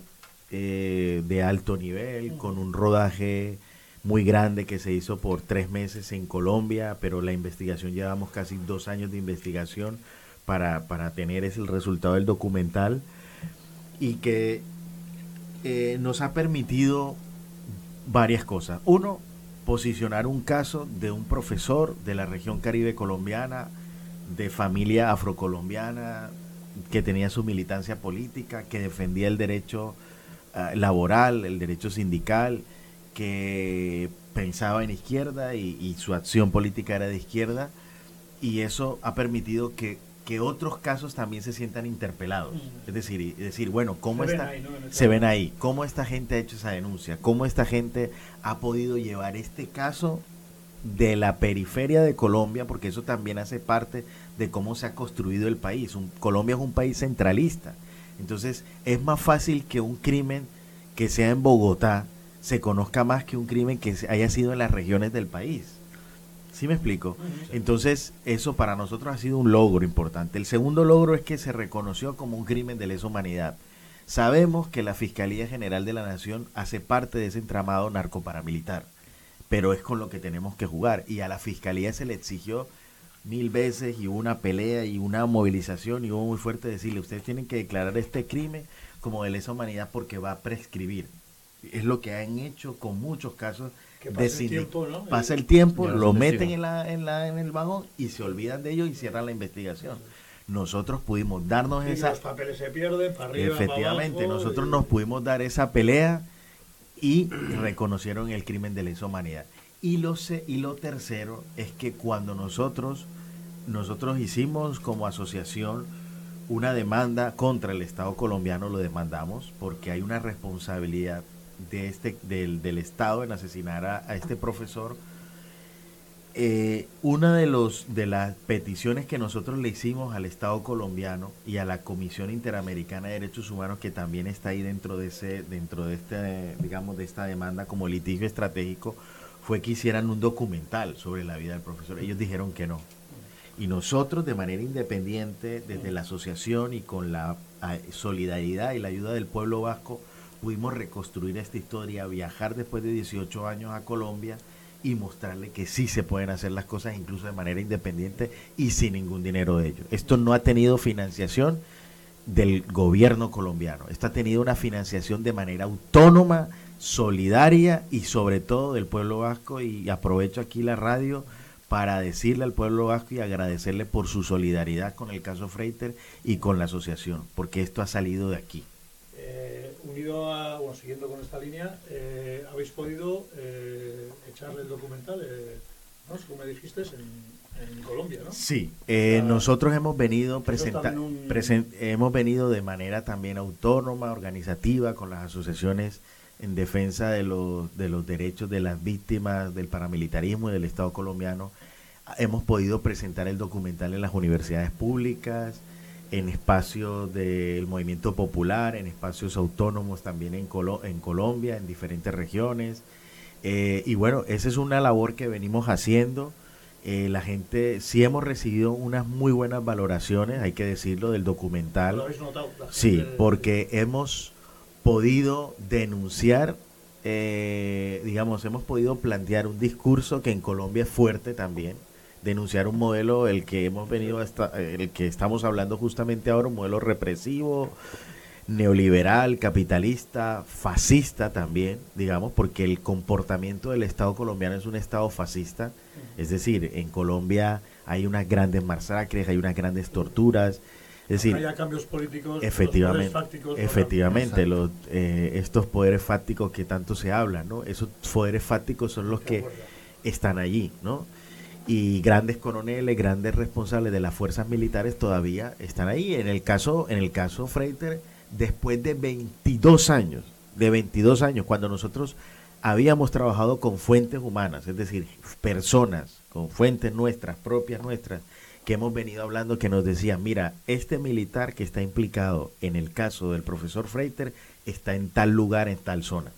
de alto nivel, con un rodaje muy grande que se hizo por tres meses en Colombia, pero la investigación llevamos casi dos años de investigación para, para tener ese el resultado del documental y que eh, nos ha permitido varias cosas. Uno, posicionar un caso de un profesor de la región caribe colombiana, de familia afrocolombiana, que tenía su militancia política, que defendía el derecho ah, laboral, el derecho sindical, que pensaba en izquierda y, y su acción política era de izquierda, y eso ha permitido que, que otros casos también se sientan interpelados. Es decir, decir, bueno, ¿cómo Se ven está? ahí, se ven ahí, cómo esta gente ha hecho esa denuncia, cómo esta gente ha podido llevar este caso de la periferia de Colombia, porque eso también hace parte de cómo se ha construido el país. Un- Colombia es un país centralista, entonces es más fácil que un crimen que sea en Bogotá se conozca más que un crimen que se- haya sido en las regiones del país. ¿Sí me explico? Entonces, eso para nosotros ha sido un logro importante. El segundo logro es que se reconoció como un crimen de lesa humanidad. Sabemos que la Fiscalía General de la Nación hace parte de ese entramado narcoparamilitar, pero es con lo que tenemos que jugar. Y a la Fiscalía se le exigió mil veces y hubo una pelea y una movilización y hubo muy fuerte decirle, ustedes tienen que declarar este crimen como de lesa humanidad porque va a prescribir. Es lo que han hecho con muchos casos Que de pase el tiempo, ¿no? Pasa el tiempo, lo meten en, la, en, la, en el vagón y se olvidan de ellos y cierran la investigación. Nosotros pudimos darnos Y esa... los papeles se pierden para arriba, para Efectivamente, abajo, nosotros y- nos pudimos dar esa pelea y [CLEARS THROAT] reconocieron el crimen de lesa humanidad. Y lo, se- y lo tercero es que cuando nosotros, nosotros hicimos como asociación una demanda contra el Estado colombiano, lo demandamos porque hay una responsabilidad de este, del, del Estado en asesinar a, este profesor. Eh, una de los de las peticiones que nosotros le hicimos al Estado colombiano y a la Comisión Interamericana de Derechos Humanos que también está ahí dentro de ese dentro de este digamos de esta demanda como litigio estratégico fue que hicieran un documental sobre la vida del profesor. Ellos dijeron que no. Y nosotros de manera independiente desde la asociación y con la solidaridad y la ayuda del pueblo vasco pudimos reconstruir esta historia, viajar después de 18 años a Colombia y mostrarle que sí se pueden hacer las cosas incluso de manera independiente y sin ningún dinero de ellos. Esto no ha tenido financiación del gobierno colombiano. Esto ha tenido una financiación de manera autónoma, solidaria y sobre todo del pueblo vasco y aprovecho aquí la radio para decirle al pueblo vasco y agradecerle por su solidaridad con el caso Freiter y con la asociación, porque esto ha salido de aquí. Eh, unido a, bueno, siguiendo con esta línea, eh, habéis podido eh, echarle el documental, ¿no? Según me dijiste, en, en Colombia, ¿no? Sí, Ah, nosotros hemos venido presenta- también un- presen- hemos venido de manera también autónoma, organizativa, con las asociaciones en defensa de los, de los derechos de las víctimas del paramilitarismo y del Estado colombiano. Hemos podido presentar el documental en las universidades públicas, en espacios del movimiento popular, en espacios autónomos también en, Colo- en Colombia, en diferentes regiones. Eh, y bueno, esa es una labor que venimos haciendo. Eh, la gente, sí hemos recibido unas muy buenas valoraciones, hay que decirlo, del documental. ¿Lo habéis notado? Sí, porque hemos podido denunciar, eh, digamos, hemos podido plantear un discurso que en Colombia es fuerte también, denunciar un modelo, el que hemos venido hasta, el que estamos hablando justamente ahora, un modelo represivo, neoliberal, capitalista, fascista también, digamos, porque el comportamiento del Estado colombiano es un Estado fascista, es decir, en Colombia hay unas grandes masacres, hay unas grandes torturas, es decir, haya cambios políticos, los efectivamente, fácticos, efectivamente, los, eh, estos poderes fácticos que tanto se hablan, ¿no? Esos poderes fácticos son los que están allí, ¿no? Y grandes coroneles, grandes responsables de las fuerzas militares todavía están ahí. En el caso, en el caso Freiter, después de 22 años, de 22 años, cuando nosotros habíamos trabajado con fuentes humanas, es decir, personas, con fuentes nuestras, propias nuestras, que hemos venido hablando que nos decían, mira, este militar que está implicado en el caso del profesor Freiter está en tal lugar, en tal zona.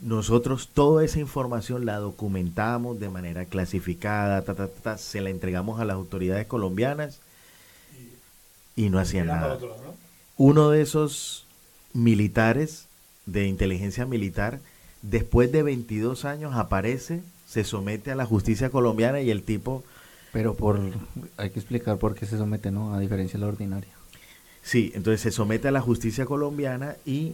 Nosotros toda esa información la documentamos de manera clasificada, ta, ta, ta, ta, se la entregamos a las autoridades colombianas y no hacían nada. otro lado, ¿no? Uno de esos militares de inteligencia militar, después de 22 años aparece, se somete a la justicia colombiana y el tipo Pero por hay que explicar por qué se somete, ¿no? A diferencia de la ordinaria. Sí, entonces se somete a la justicia colombiana y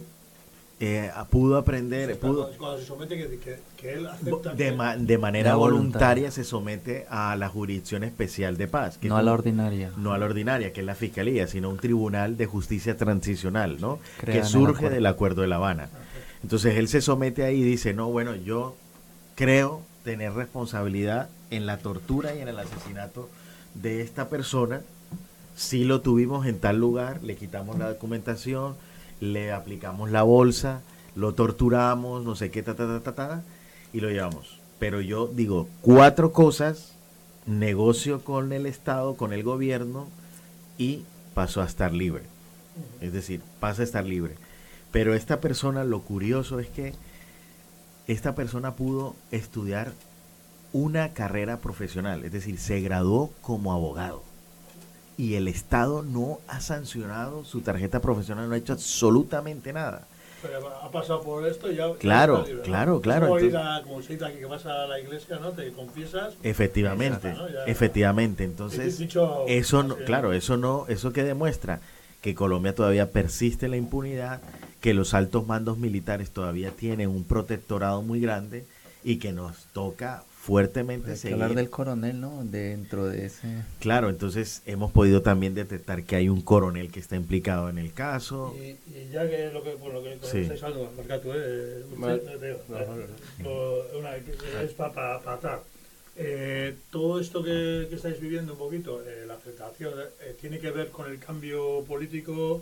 eh, pudo aprender, pudo, Cuando, cuando se somete, que, que, que él acepta. de, que- ma- de manera voluntaria voluntaria. se somete a la jurisdicción especial de paz. que No es a la ordinaria. No a la ordinaria, que es la fiscalía, sino un tribunal de justicia transicional, ¿no? Creada Que surge acuerdo. del acuerdo de La Habana. Entonces él se somete ahí y dice, no, bueno, yo creo tener responsabilidad en la tortura y en el asesinato de esta persona. Si lo tuvimos en tal lugar, le quitamos la documentación, le aplicamos la bolsa, lo torturamos, no sé qué, ta, y lo llevamos. Pero yo digo, cuatro cosas, negocio con el Estado, con el gobierno, y pasó a estar libre. Es decir, pasa a estar libre. Pero esta persona, lo curioso es que esta persona pudo estudiar una carrera profesional, es decir, se graduó como abogado. Y el Estado no ha sancionado su tarjeta profesional, no ha hecho absolutamente nada. Pero ha pasado por esto y ya. Claro, claro, claro, Como, entonces- a- como se que vas a la iglesia, ¿no? Te confiesas. Efectivamente, Exacto, ¿no? Ya- efectivamente. Es Entonces, dicho eso no, claro, eso no, eso que demuestra que Colombia todavía persiste en la impunidad, que los altos mandos militares todavía tienen un protectorado muy grande y que nos toca fuertemente Hay que seguir. hablar del coronel, ¿no? Dentro de ese... Claro, entonces hemos podido también detectar que hay un coronel que está implicado en el caso. Y, y ya que lo que, bueno, lo que Sí. estáis hablando, marca tú, eh, eh, es para atar. Eh, todo esto que, que estáis viviendo un poquito, eh, la aceptación, eh, ¿tiene que ver con el cambio político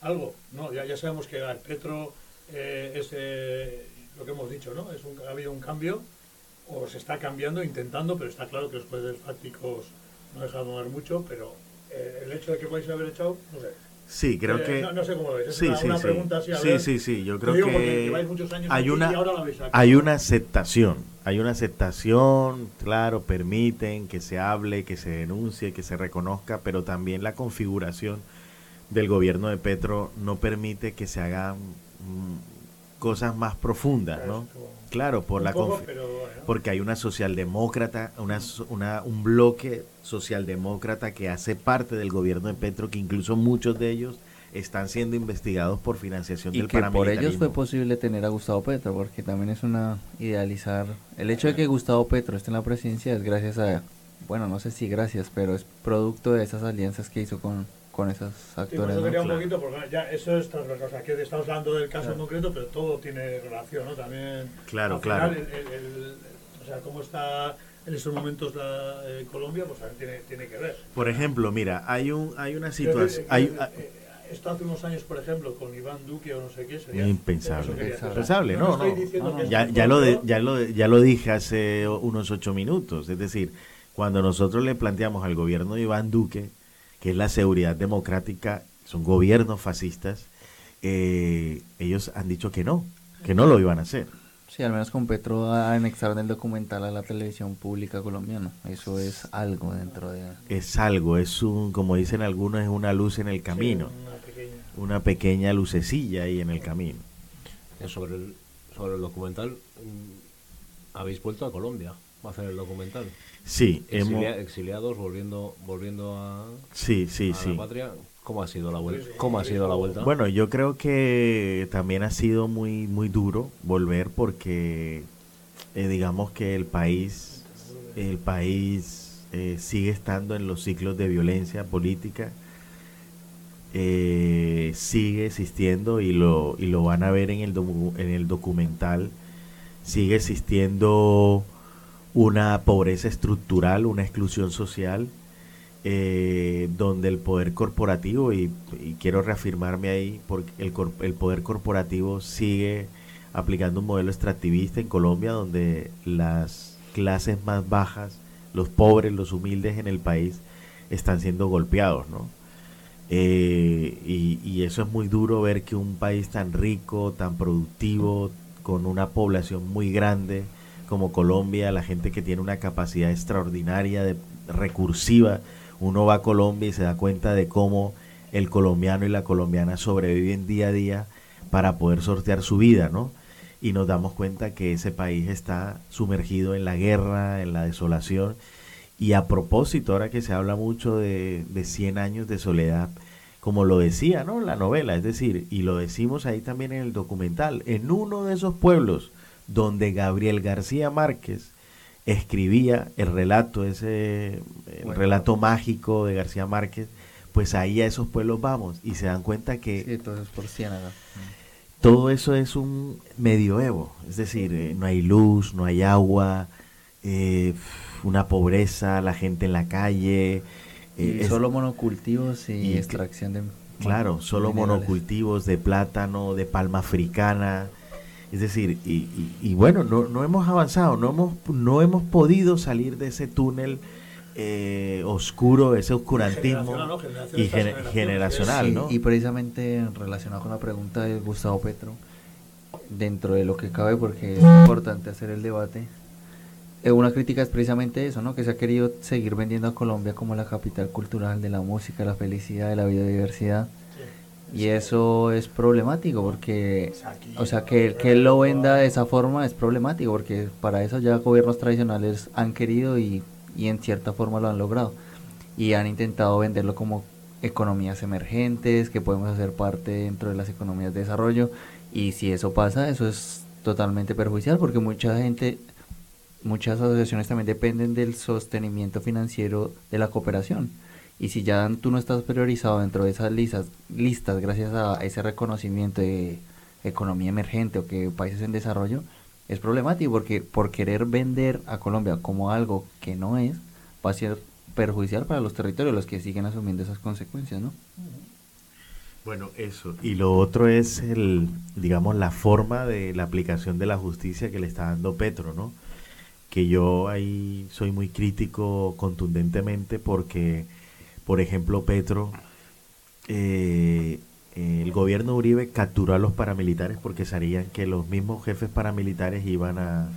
algo? No, ya, ya sabemos que el Petro eh, es eh, lo que hemos dicho, ¿no? Es un, ha habido un cambio, o se está cambiando, intentando, pero está claro que los poderes fácticos no dejan de mover mucho, pero eh, el hecho de que podéis haber echado, no sé. Sí, creo Eh, que... no- no sé cómo lo ves, es Sí, una- sí, una sí. pregunta así, a sí, ver. sí, sí, yo creo digo que hay una, hay una aceptación, hay una aceptación, claro, permiten que se hable, que se denuncie, que se reconozca, pero también la configuración del gobierno de Petro no permite que se hagan mm, cosas más profundas, ¿no? Claro, por Un la poco, confi- pero bueno. porque hay una socialdemócrata, una, so- una, un bloque socialdemócrata que hace parte del gobierno de Petro, que incluso muchos de ellos están siendo investigados por financiación Y del que por ellos fue posible tener a Gustavo Petro, porque también es una idealizar. El hecho de que Gustavo Petro esté en la presidencia es gracias a, bueno, no sé si gracias, pero es producto de esas alianzas que hizo con, con esos Sí, por actores. eso ¿no? quería un poquito, porque ya eso es transversal. O sea, que estamos hablando del caso en Claro. concreto, pero todo tiene relación, ¿no? También. Claro, al claro. final, el- el- el- o sea, cómo está en estos momentos la, eh, Colombia, pues también tiene, tiene que ver. Por ejemplo, mira, hay un hay una situación, hay, eh, eh, esto hace unos años, por ejemplo, con Iván Duque o no sé qué, sería Impensable. quería. Impensable, no, no. que es Ya, ya, lo de- ya, lo, ya lo dije hace unos ocho minutos. Es decir, cuando nosotros le planteamos al gobierno de Iván Duque, que es la seguridad democrática, son gobiernos fascistas, eh, ellos han dicho que no, que no lo iban a hacer. Sí, al menos con Petro anexaron el documental a la televisión pública colombiana. Eso es algo dentro de... Es algo, es un, como dicen algunos, es una luz en el camino, una pequeña. una pequeña lucecilla ahí en el camino. Eh, Sobre el, sobre el documental, mm, habéis vuelto a Colombia a hacer el documental. Sí, hemos, Exilia- exiliados volviendo volviendo a, sí, sí, a sí. la patria. ¿Cómo ha sido la vuelta? ¿Cómo ha sido la vuelta? Bueno, yo creo que también ha sido muy muy duro volver porque eh, digamos que el país el país eh, sigue estando en los ciclos de violencia política eh, sigue existiendo y lo y lo van a ver en el en el documental sigue existiendo una pobreza estructural una exclusión social eh, donde el poder corporativo, y, quiero reafirmarme ahí, porque el, el poder corporativo sigue aplicando un modelo extractivista en Colombia, donde las clases más bajas, los pobres, los humildes en el país, están siendo golpeados, ¿no? Eh, y eso es muy duro ver que un país tan rico, tan productivo, con una población muy grande como Colombia, la gente que tiene una capacidad extraordinaria, de, recursiva, uno va a Colombia y se da cuenta de cómo el colombiano y la colombiana sobreviven día a día para poder sortear su vida, ¿no? Y nos damos cuenta que ese país está sumergido en la guerra, en la desolación. Y a propósito, ahora que se habla mucho de, de 100 años de soledad, como lo decía, ¿no? La novela, es decir, y lo decimos ahí también en el documental, en uno de esos pueblos donde Gabriel García Márquez escribía el relato, ese el relato mágico de García Márquez, pues ahí a esos pueblos vamos y se dan cuenta que Sí, todo es por Ciénaga. todo eso es un medioevo, es decir, eh, no hay luz, no hay agua, eh, una pobreza, la gente en la calle. eh, Y es- solo monocultivos y, extracción de... Claro, solo minerales. monocultivos de plátano, de palma africana. Es decir, y, y- y bueno, no, no hemos avanzado, no hemos, no hemos podido salir de ese túnel eh, oscuro, ese oscurantismo Generacional, ¿no? Y generacional, Sí, ¿no? Y precisamente relacionado con la pregunta de Gustavo Petro, dentro de lo que cabe, porque es importante hacer el debate, eh, una crítica es precisamente eso, ¿no? Que se ha querido seguir vendiendo a Colombia como la capital cultural de la música, la felicidad, de la biodiversidad. Y eso es problemático porque, o sea, que, que él lo venda de esa forma es problemático porque para eso ya gobiernos tradicionales han querido y, y en cierta forma lo han logrado. Y han intentado venderlo como economías emergentes, que podemos hacer parte dentro de las economías de desarrollo. Y si eso pasa, eso es totalmente perjudicial porque mucha gente, muchas asociaciones también dependen del sostenimiento financiero de la cooperación. Y si ya tú no estás priorizado dentro de esas listas, listas gracias a ese reconocimiento de economía emergente o que países en desarrollo, es problemático porque por querer vender a Colombia como algo que no es, va a ser perjudicial para los territorios, los que siguen asumiendo esas consecuencias, ¿no? Bueno, eso. Y lo otro es el, digamos, la forma de la aplicación de la justicia que le está dando Petro, ¿no? Que yo ahí soy muy crítico contundentemente porque, por ejemplo, Petro, eh, eh, el gobierno de Uribe capturó a los paramilitares porque sabían que los mismos jefes paramilitares iban a,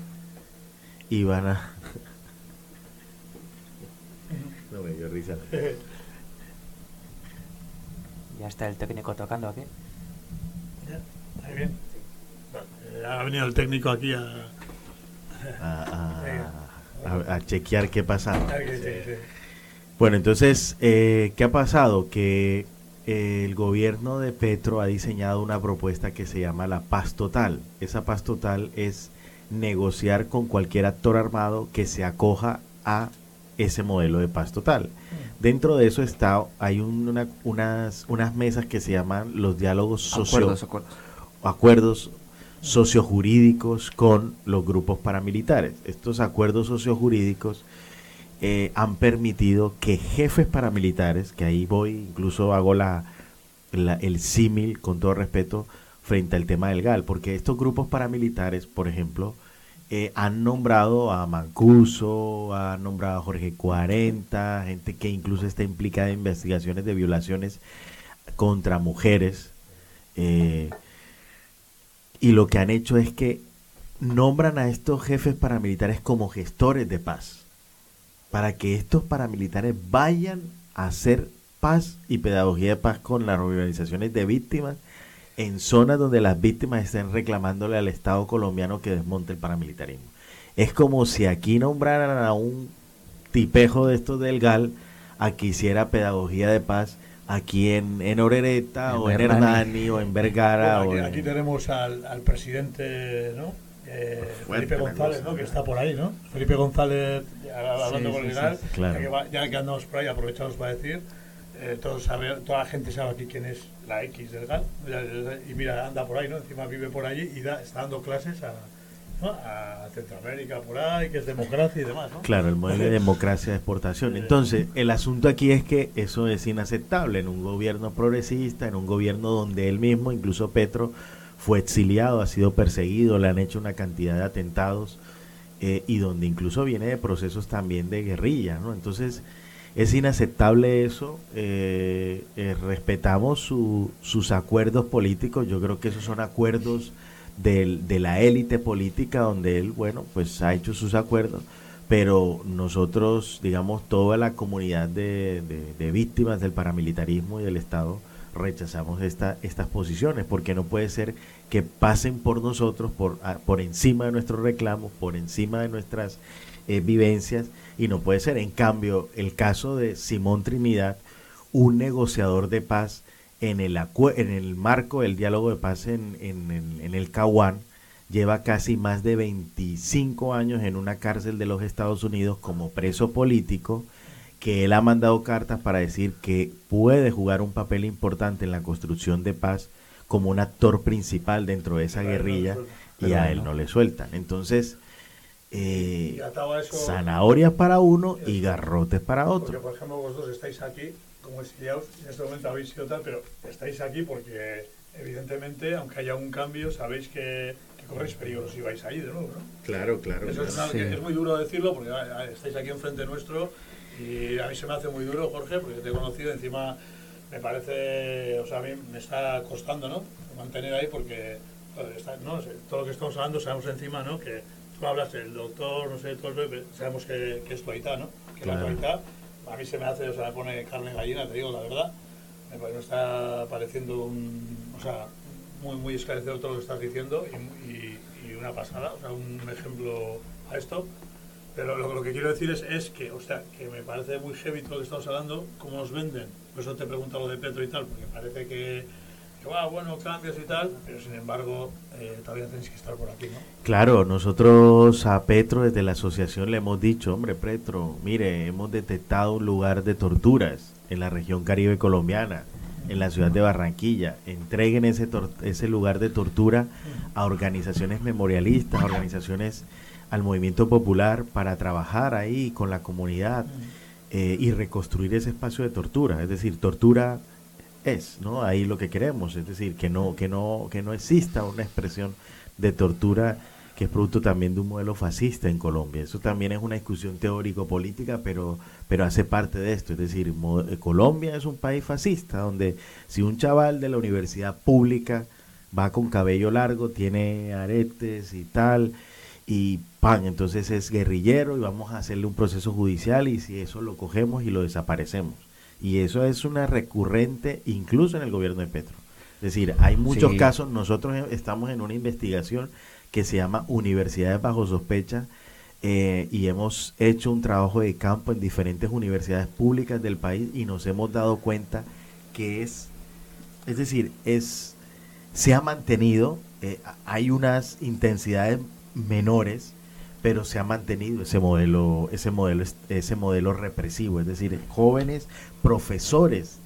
iban a, [LAUGHS] no me dio risa. Ya está el técnico tocando aquí. Muy bien. Ha venido el técnico aquí a... a, a- a- a chequear qué pasaba. Sí, sí. Bueno, entonces, eh, ¿qué ha pasado? Que eh, el gobierno de Petro ha diseñado una propuesta que se llama la paz total. Esa paz total es negociar con cualquier actor armado que se acoja a ese modelo de paz total. Dentro de eso está, hay un- una- unas, unas mesas que se llaman los diálogos socio, Acuerdos, acuerdos. acuerdos sociojurídicos con los grupos paramilitares. Estos acuerdos sociojurídicos eh, han permitido que jefes paramilitares, que ahí voy, incluso hago la, el símil, con todo respeto, frente al tema del GAL, porque estos grupos paramilitares, por ejemplo, eh, han nombrado a Mancuso, han nombrado a Jorge 40, gente que incluso está implicada en investigaciones de violaciones contra mujeres. eh, y lo que han hecho es que nombran a estos jefes paramilitares como gestores de paz, para que estos paramilitares vayan a hacer paz y pedagogía de paz con las organizaciones de víctimas en zonas donde las víctimas estén reclamándole al Estado colombiano que desmonte el paramilitarismo. Es como si aquí nombraran a un tipejo de estos del GAL a que hiciera pedagogía de paz aquí en, en Orereta En o en Hernani. Hernani o en Vergara. Bueno, o aquí, en- aquí tenemos al, al presidente, ¿no? Eh, Felipe González. ¿no? Que está por ahí, ¿no? Felipe González, hablando Sí, con el sí, GAL, sí. Claro. ya, que va- ya que andamos por ahí, aprovechamos para decir, eh, todos sabe- toda la gente sabe aquí quién es la X del GAL, y mira, anda por ahí, ¿no? Encima vive por allí y da, está dando clases a, ¿no? a Centroamérica por ahí, que es democracia y demás, ¿no? Claro, el modelo de democracia de exportación. Entonces, el asunto aquí es que eso es inaceptable en un gobierno progresista, en un gobierno donde él mismo, incluso Petro, fue exiliado, ha sido perseguido, le han hecho una cantidad de atentados eh, y donde incluso viene de procesos también de guerrilla, ¿no? Entonces, es inaceptable eso. eh, eh, respetamos su- sus acuerdos políticos. Yo creo que esos son acuerdos del- de la élite política donde él, bueno, pues ha hecho sus acuerdos. Pero nosotros, digamos, toda la comunidad de, víctimas del paramilitarismo y del Estado rechazamos esta, estas posiciones porque no puede ser que pasen por nosotros, por, a- por encima de nuestros reclamos, por encima de nuestras eh, vivencias y no puede ser. En cambio, el caso de Simón Trinidad, un negociador de paz en el, en el marco del diálogo de paz en, en, en- en el Caguán, lleva casi más de 25 años en una cárcel de los Estados Unidos como preso político, que él ha mandado cartas para decir que puede jugar un papel importante en la construcción de paz como un actor principal dentro de esa guerrilla y a él no le sueltan. Entonces, eh, zanahorias para uno y garrotes para Porque, otro. por ejemplo, vosotros estáis aquí como exiliados, en este momento habéis sido tal, pero estáis aquí porque, evidentemente, aunque haya un cambio, sabéis que, que corréis peligro si vais ahí de nuevo, ¿no? Claro, claro. Eso es, una- Sí. es muy duro decirlo porque ah, ah, estáis aquí enfrente nuestro y a mí se me hace muy duro, Jorge, porque te he conocido, encima me parece, o sea, a mí me está costando, ¿no? Mantener ahí porque, joder, está- no todo lo que estamos hablando sabemos encima, ¿no? Que tú hablas del doctor, no sé, todo el sabemos que, que es tuaitá, ¿no? Que la Claro. tuaitá, a mí se me hace, o sea, me pone carne gallina, te digo la verdad. Me, me está pareciendo un, o sea, muy, muy esclarecedor todo lo que estás diciendo y, y- y una pasada, o sea, un ejemplo a esto. Pero lo, lo que quiero decir es, es que, o sea, que me parece muy heavy todo lo que estamos hablando, cómo nos venden. Por eso te pregunto lo de Petro y tal, porque parece que, que bueno, cambios y tal, pero sin embargo, eh, todavía tenéis que estar por aquí, ¿no? Claro, nosotros a Petro desde la asociación le hemos dicho, hombre, Petro, mire, hemos detectado un lugar de torturas en la región caribe colombiana, en la ciudad de Barranquilla. Entreguen ese, tor- ese lugar de tortura a organizaciones memorialistas, organizaciones al movimiento popular para trabajar ahí con la comunidad eh, y reconstruir ese espacio de tortura. Es decir, tortura es, ¿no? Ahí lo que queremos, es decir, que no, que no, que no exista una expresión de tortura que es producto también de un modelo fascista en Colombia. Eso también es una discusión teórico-política, pero, pero hace parte de esto. Es decir, eh, Colombia es un país fascista, donde si un chaval de la universidad pública va con cabello largo, tiene aretes y tal, y pan, entonces es guerrillero y vamos a hacerle un proceso judicial y si eso lo cogemos y lo desaparecemos. Y eso es una recurrente incluso en el gobierno de Petro. Es decir, hay muchos Sí. casos, nosotros eh, estamos en una investigación que se llama Universidades bajo sospecha eh, y hemos hecho un trabajo de campo en diferentes universidades públicas del país y nos hemos dado cuenta que es, es decir, es, se ha mantenido, eh, hay unas intensidades menores, pero se ha mantenido ese modelo, ese modelo, ese modelo represivo, es decir, jóvenes profesores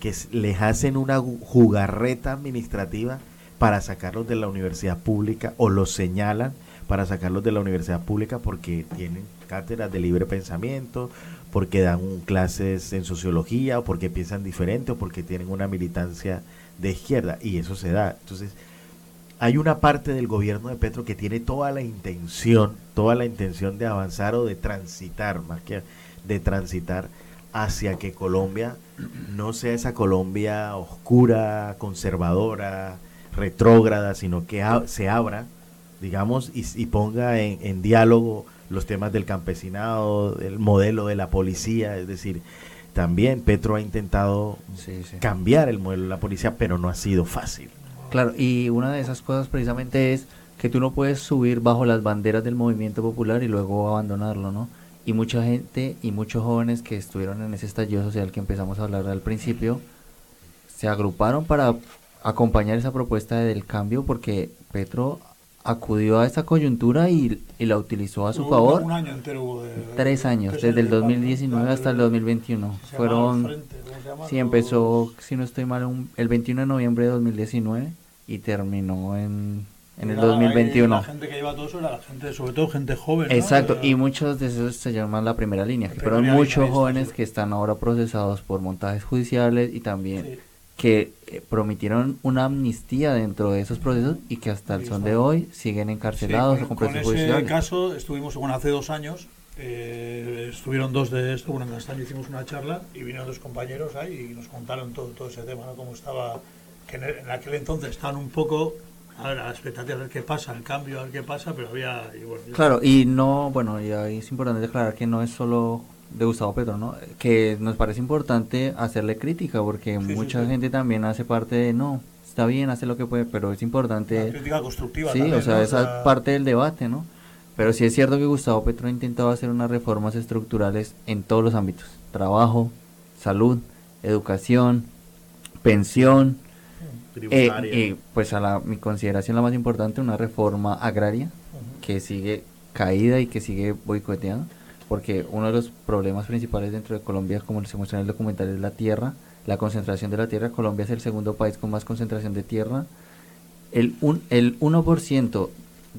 que les hacen una jugarreta administrativa para sacarlos de la universidad pública o los señalan para sacarlos de la universidad pública porque tienen cátedras de libre pensamiento, porque dan clases en sociología, o porque piensan diferente, o porque tienen una militancia de izquierda, y eso se da. Entonces, hay una parte del gobierno de Petro que tiene toda la intención, toda la intención de avanzar o de transitar, más que de transitar hacia que Colombia no sea esa Colombia oscura, conservadora, retrógrada, sino que se abra, digamos, y, y ponga en, en diálogo los temas del campesinado, el modelo de la policía, es decir, también Petro ha intentado cambiar el modelo de la policía, pero no ha sido fácil. Claro, y una de esas cosas precisamente es que tú no puedes subir bajo las banderas del movimiento popular y luego abandonarlo, ¿no? Y mucha gente y muchos jóvenes que estuvieron en ese estallido social que empezamos a hablar al principio, se agruparon para acompañar esa propuesta del cambio porque Petro acudió a esa coyuntura y, y la utilizó a su Hubo favor. Un año entero hubo de... Tres años, desde el llamaba- 2019 hasta el 2021. se Fueron, Frente, ¿cómo se sí, empezó, si no estoy mal, un- el 21 de noviembre de 2019 y terminó en, en el Era ahí 2021. La gente que lleva todo eso era la gente, sobre todo gente joven. Exacto, y muchos de esos se llaman la primera línea, La fueron primera muchos jóvenes que están ahora procesados por montajes judiciales y también que eh, prometieron una amnistía dentro de esos procesos y que hasta el son de hoy siguen Sí, encarcelados con, o con con ese judiciales. caso estuvimos bueno, hace dos años, eh, estuvieron dos de esto, bueno, en Castaño hicimos una charla y vinieron dos compañeros ahí y nos contaron todo, todo ese tema, ¿no? cómo estaba, que en, el- en aquel entonces estaban un poco, a ver, a la expectativa de ver qué pasa, el cambio, a ver qué pasa, pero había... y bueno, Claro, y no, bueno, y ahí es importante aclarar que no es solo de Gustavo Petro, ¿no? Que nos parece importante hacerle crítica porque mucha sí. gente también hace parte de, no, está bien, hace lo que puede, pero es importante... La crítica constructiva Sí, también, o sea, esa parte del debate, ¿no? Pero sí es cierto que Gustavo Petro ha intentado hacer unas reformas estructurales en todos los ámbitos. Trabajo, salud, educación, pensión. eh, y pues a la, mi consideración la más importante, una reforma agraria que sigue caída y que sigue boicoteada. Porque uno de los problemas principales dentro de Colombia, como se muestra en el documental, es la tierra, la concentración de la tierra. Colombia es el segundo país con más concentración de tierra. El, un, el 1%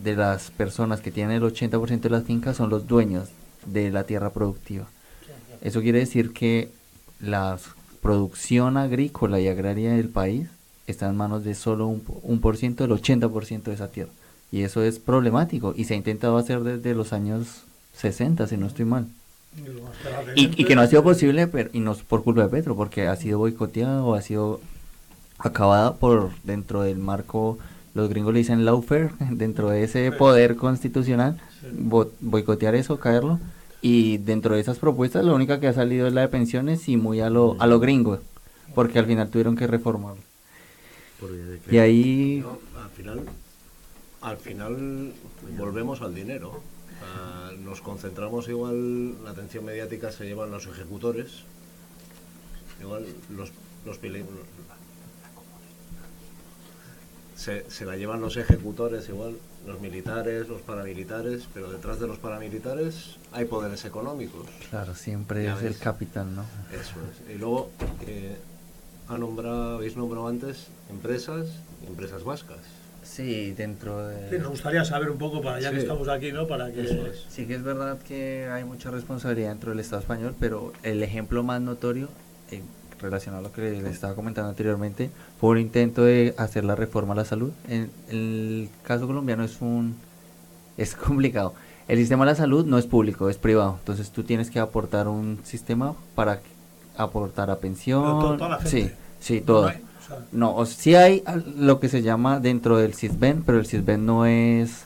de las personas que tienen el 80% de las fincas son los dueños de la tierra productiva. Eso quiere decir que la producción agrícola y agraria del país está en manos de solo un, un por ciento del 80% de esa tierra. Y eso es problemático y se ha intentado hacer desde los años 60, si no estoy mal. Y, y que no ha sido posible pero, y no es por culpa de Petro, porque ha sido boicoteado, ha sido acabada por dentro del marco, los gringos le dicen lawfare, [LAUGHS] dentro de ese poder constitucional, bo- boicotear eso, caerlo. Y dentro de esas propuestas, la única que ha salido es la de pensiones y muy a lo, a lo gringo, porque al final tuvieron que reformarlo. Y ahí No, al final, al final volvemos al dinero. Ah, nos concentramos igual, la atención mediática se llevan los ejecutores, igual los, los se, se la llevan los ejecutores, igual los militares, los paramilitares, pero detrás de los paramilitares hay poderes económicos. Claro, siempre Ya es el capital, ¿no? Eso es. Y luego, eh, ha nombrado, habéis nombrado antes empresas, empresas vascas. Sí, dentro de... Sí, nos gustaría saber un poco, para ya que estamos aquí, ¿no? Para que... Sí que es verdad que hay mucha responsabilidad dentro del Estado español, pero el ejemplo más notorio, eh, relacionado a lo que les estaba comentando anteriormente, fue un intento de hacer la reforma a la salud. En, el caso colombiano es un [LAUGHS] es complicado. El sistema de la salud no es público, es privado. Entonces tú tienes que aportar un sistema para aportar a pensión. Pero toda la gente. Sí, sí, No todo. hay, No, o sí hay lo que se llama dentro del CISBEN, pero el CISBEN no es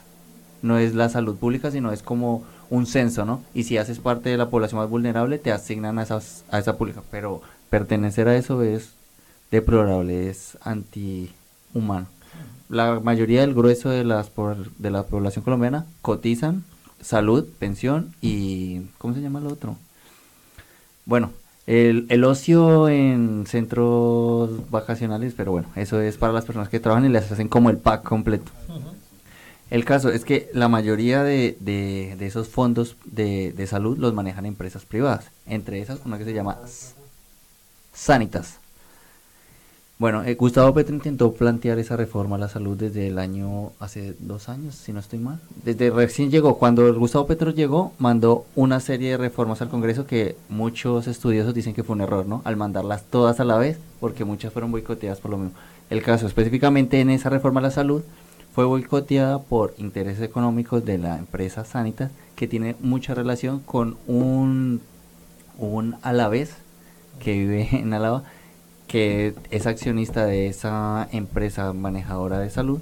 no es la salud pública, sino es como un censo, ¿no? Y si haces parte de la población más vulnerable, te asignan a, esas, a esa pública. Pero pertenecer a eso es deplorable, es antihumano. La mayoría del grueso de, las, de la población colombiana cotizan salud, pensión y... ¿Cómo se llama el otro? Bueno, el, el ocio en centros vacacionales, pero bueno, eso es para las personas que trabajan y les hacen como el pack completo. El caso es que la mayoría de, de- de esos fondos de, de salud los manejan empresas privadas, entre esas una que se llama Sanitas. Bueno, eh, Gustavo Petro intentó plantear esa reforma a la salud desde el año, hace dos años, si no estoy mal. Desde recién llegó, cuando Gustavo Petro llegó, mandó una serie de reformas al Congreso que muchos estudiosos dicen que fue un error, ¿no? Al mandarlas todas a la vez, porque muchas fueron boicoteadas por lo mismo. El caso específicamente en esa reforma a la salud fue boicoteada por intereses económicos de la empresa Sanitas, que tiene mucha relación con un, un alavés que vive en Alaba, que es accionista de esa empresa manejadora de salud,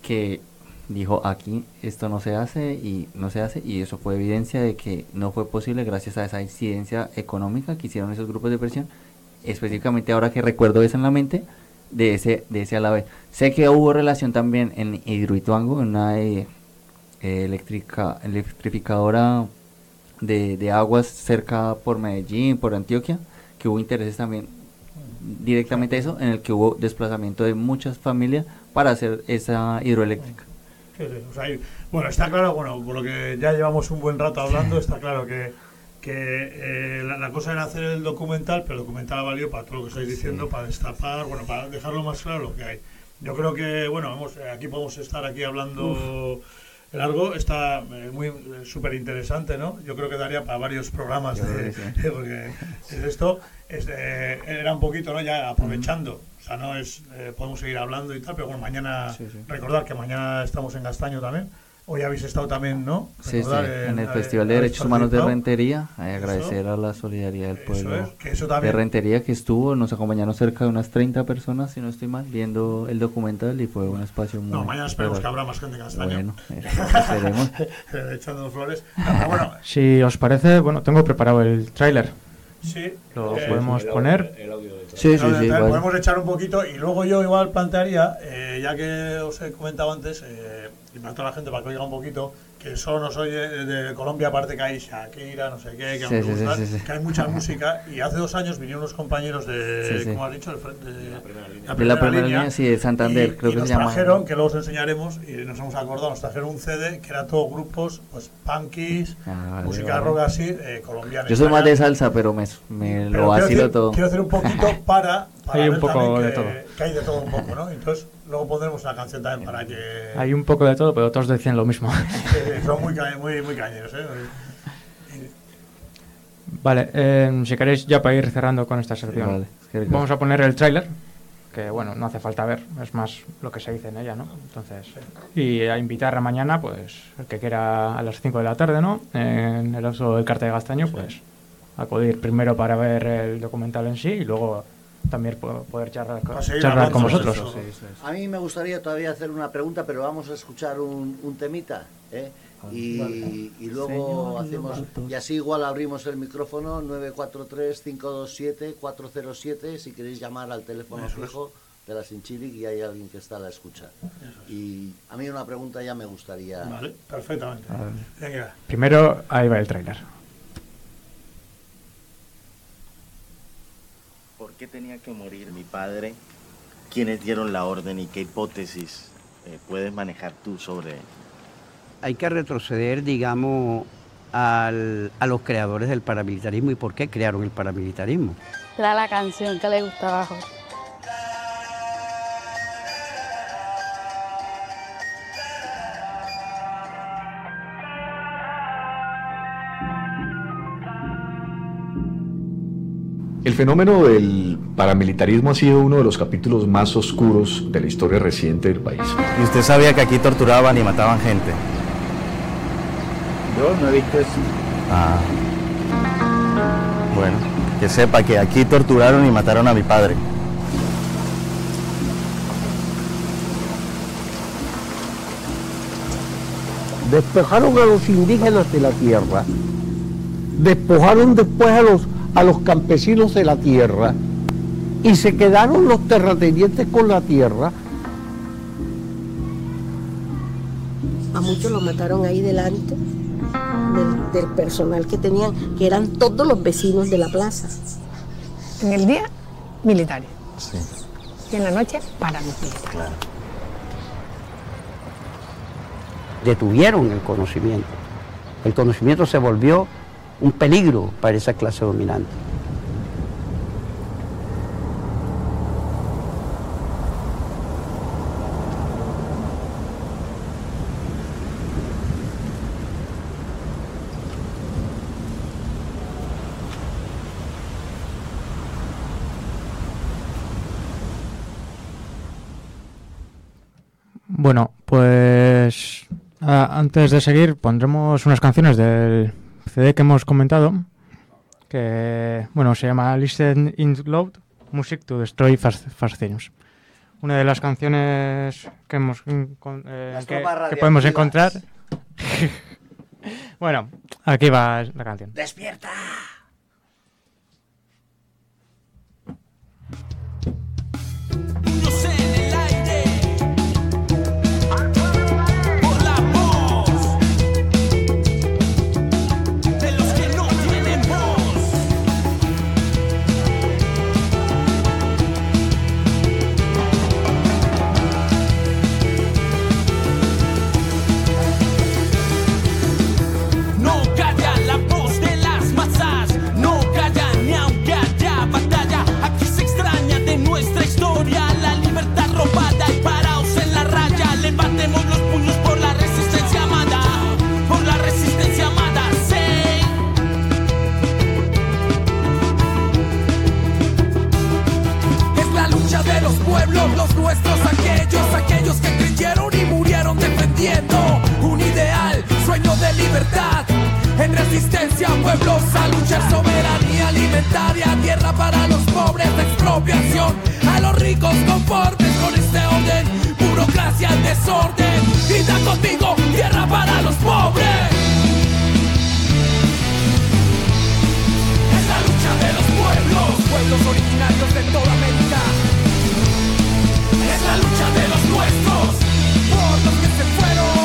que dijo aquí esto no se hace y no se hace y eso fue evidencia de que no fue posible gracias a esa incidencia económica que hicieron esos grupos de presión específicamente ahora que recuerdo eso en la mente de ese de ese alavés sé que hubo relación también en Hidroituango en una eh, eléctrica electrificadora de, de aguas cerca por Medellín por Antioquia que hubo intereses también directamente eso, en el que hubo desplazamiento de muchas familias para hacer esa hidroeléctrica. O sea, bueno, está claro, bueno, por lo que ya llevamos un buen rato hablando, está claro que, que eh, la, la cosa era hacer el documental, pero el documental ha valido para todo lo que estáis diciendo, para destapar, bueno, para dejarlo más claro lo que hay. Yo creo que, bueno, hemos, eh, aquí podemos estar aquí hablando largo, está eh, muy súper interesante, ¿no? Yo creo que daría para varios programas de, sí. [LAUGHS] porque es esto es, eh, era un poquito, ¿no? Ya aprovechando, o sea, no es, eh, podemos seguir hablando y tal, pero bueno, mañana, Sí, sí. recordar que mañana estamos en Castaño también, hoy habéis estado también, ¿no? Sí, sí, Recordar, en el eh, Festival de Derechos Humanos de. Rentería, hay agradecer a la solidaridad del Eso pueblo es, que eso de Rentería que estuvo, nos acompañaron cerca de unas 30 personas, si no estoy mal, viendo el documental y fue un espacio muy... No, mañana esperemos que habrá más gente en Castaño. Bueno, [LAUGHS] eso esperemos. [LAUGHS] Echando flores. No, bueno, Si os parece, bueno, tengo preparado el tráiler. Sí. Lo eh, podemos poner. Sí, sí, sí, vale. Podemos echar un poquito y luego yo igual plantearía, eh, ya que os he comentado antes, eh, y para toda la gente para que oiga un poquito, que solo nos oye de Colombia, aparte que hay Shakira, no sé qué, que, Sí, me sí, sí, sí, sí. que hay mucha música. Y hace dos años vinieron unos compañeros de, Sí, sí. ¿cómo has dicho? De, de- De la primera línea, sí, de Santander, y, creo y que nos se llama. trajeron, que luego os enseñaremos, y nos hemos acordado, nos trajeron un CD que era todo grupos, pues punkies, Ah, vale, música vale. rock así, eh, colombiana. Yo soy más de salsa, pero me, me Pero lo vacilo decir- todo. Quiero hacer un poquito para, [LAUGHS] para Hay un poco de que, todo. que hay de todo un poco, ¿no? Entonces, luego pondremos una canción también para que... Hay un poco de todo, pero todos decían lo mismo. [LAUGHS] son muy, muy, muy cañeros, ¿eh? Vale, eh, si queréis ya para ir cerrando con esta sección, vale, vamos a poner el tráiler, que bueno, no hace falta ver, es más lo que se dice en ella, ¿no? Entonces, y a invitar a mañana, pues, el que quiera a las 5 de la tarde, ¿no? En el uso del Carte de Gastaño, pues, acudir primero para ver el documental en sí y luego también po- poder charlar, seguir charlar con vosotros. eso. A mí me gustaría todavía hacer una pregunta, pero vamos a escuchar un, un temita. ¿eh? Y, y luego Señor hacemos, y así igual abrimos el micrófono 943-527-407 si queréis llamar al teléfono Eso es. fijo de la Sinchili y hay alguien que está a la escucha. Y a mí una pregunta ya me gustaría. Vale, perfectamente. Venga. Primero, ahí va el tráiler. Qué tenía que morir mi padre? ¿Quiénes dieron la orden y qué hipótesis eh, puedes manejar tú sobre hay que retroceder, digamos, al- a los creadores del paramilitarismo y por qué crearon el paramilitarismo. Era la canción que le gustaba a Jorge. El fenómeno del paramilitarismo ha sido uno de los capítulos más oscuros de la historia reciente del país. Y usted sabía que aquí torturaban y mataban gente. Yo no he visto eso. Ah. Bueno, que sepa que aquí torturaron y mataron a mi padre. Despejaron a los indígenas de la tierra, despojaron después a los, a los campesinos de la tierra y se quedaron los terratenientes con la tierra. A muchos los mataron ahí delante del, del personal que tenían, que eran todos los vecinos de la plaza. En el día, militares. Y en la noche, paramilitares. Detuvieron el conocimiento. El conocimiento se volvió un peligro para esa clase dominante. Bueno, pues ah, antes de seguir pondremos unas canciones del CD que hemos comentado, que bueno se llama Listen in Loud, Music to Destroy Fas- Fascinus. Una de las canciones que hemos con- eh, Las que, que podemos encontrar. [LAUGHS] bueno, aquí va la canción. ¡Despierta! En resistencia, pueblos a luchar soberanía alimentaria, tierra para los pobres, expropiación a los ricos conformes con este orden, burocracia en desorden. Grita conmigo, tierra para los pobres. Es la lucha de los pueblos, pueblos originarios de toda América. Es la lucha de los nuestros, por los que se fueron.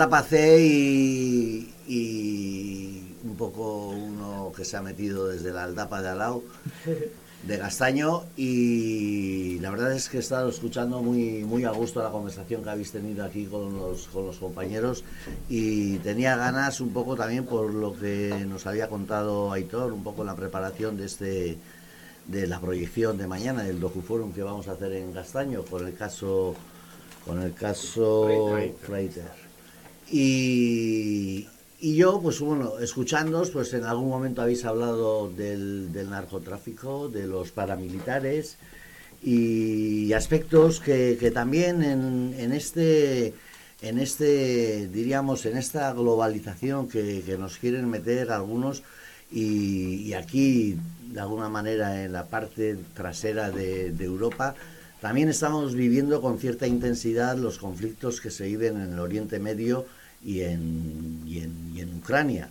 Etapa C y, y un poco uno que se ha metido desde la etapa de Alau, de Castaño, y la verdad es que he estado escuchando muy, muy a gusto la conversación que habéis tenido aquí con los, con los compañeros y tenía ganas un poco también por lo que nos había contado Aitor, un poco en la preparación de este de la proyección de mañana del docuforum que vamos a hacer en Castaño con el caso con el caso Freiter. Y, y yo, pues bueno, escuchándoos, pues en algún momento habéis hablado del, del narcotráfico, de los paramilitares y aspectos que, que también en, en este en este diríamos en esta globalización que, que nos quieren meter algunos y, aquí de alguna manera en la parte trasera de Europa también estamos viviendo con cierta intensidad los conflictos que se viven en el Oriente Medio y en, y en, y en Ucrania.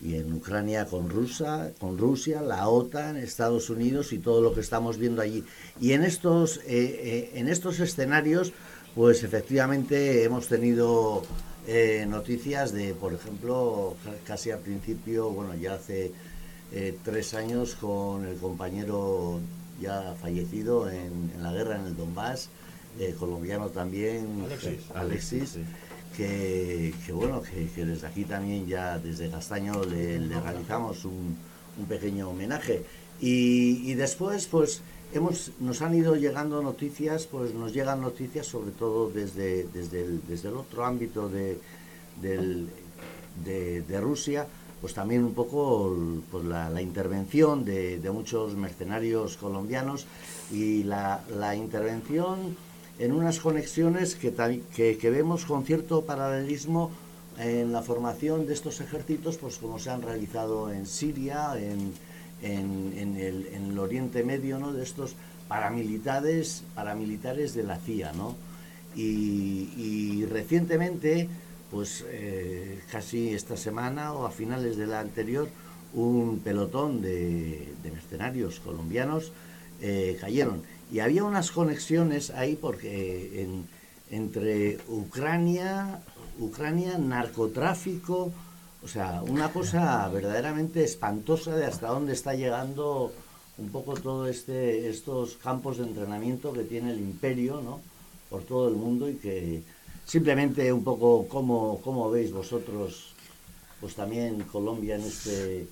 Y en Ucrania con Rusia, con Rusia, la OTAN, Estados Unidos y todo lo que estamos viendo allí. Y en estos, eh, eh, en estos escenarios, pues efectivamente hemos tenido eh, noticias de, por ejemplo, ca- casi al principio, bueno, ya hace tres años con el compañero ya fallecido en, en la guerra en el Donbass, colombiano también, Alexis. Alexis, que, que bueno, que, que desde aquí también ya desde Castaño le, le realizamos un, un pequeño homenaje. Y, y después, pues, hemos, nos han ido llegando noticias, pues nos llegan noticias sobre todo desde, desde, el, desde el otro ámbito de, del, de, de Rusia, pues también un poco pues la, la intervención de, de muchos mercenarios colombianos y la, la intervención en unas conexiones que, que, vemos con cierto paralelismo en la formación de estos ejércitos, pues como se han realizado en Siria, en, en, el, en el Oriente Medio, ¿no? de estos paramilitares, paramilitares de la CIA, ¿no? Y, recientemente, pues eh, casi esta semana o a finales de la anterior, un pelotón de, de mercenarios colombianos eh, cayeron. Y había unas conexiones ahí porque en- entre Ucrania, Ucrania, narcotráfico, o sea, una cosa verdaderamente espantosa de hasta dónde está llegando un poco todo este estos campos de entrenamiento que tiene el imperio, ¿no? Por todo el mundo y que simplemente un poco cómo, cómo veis vosotros pues también Colombia en este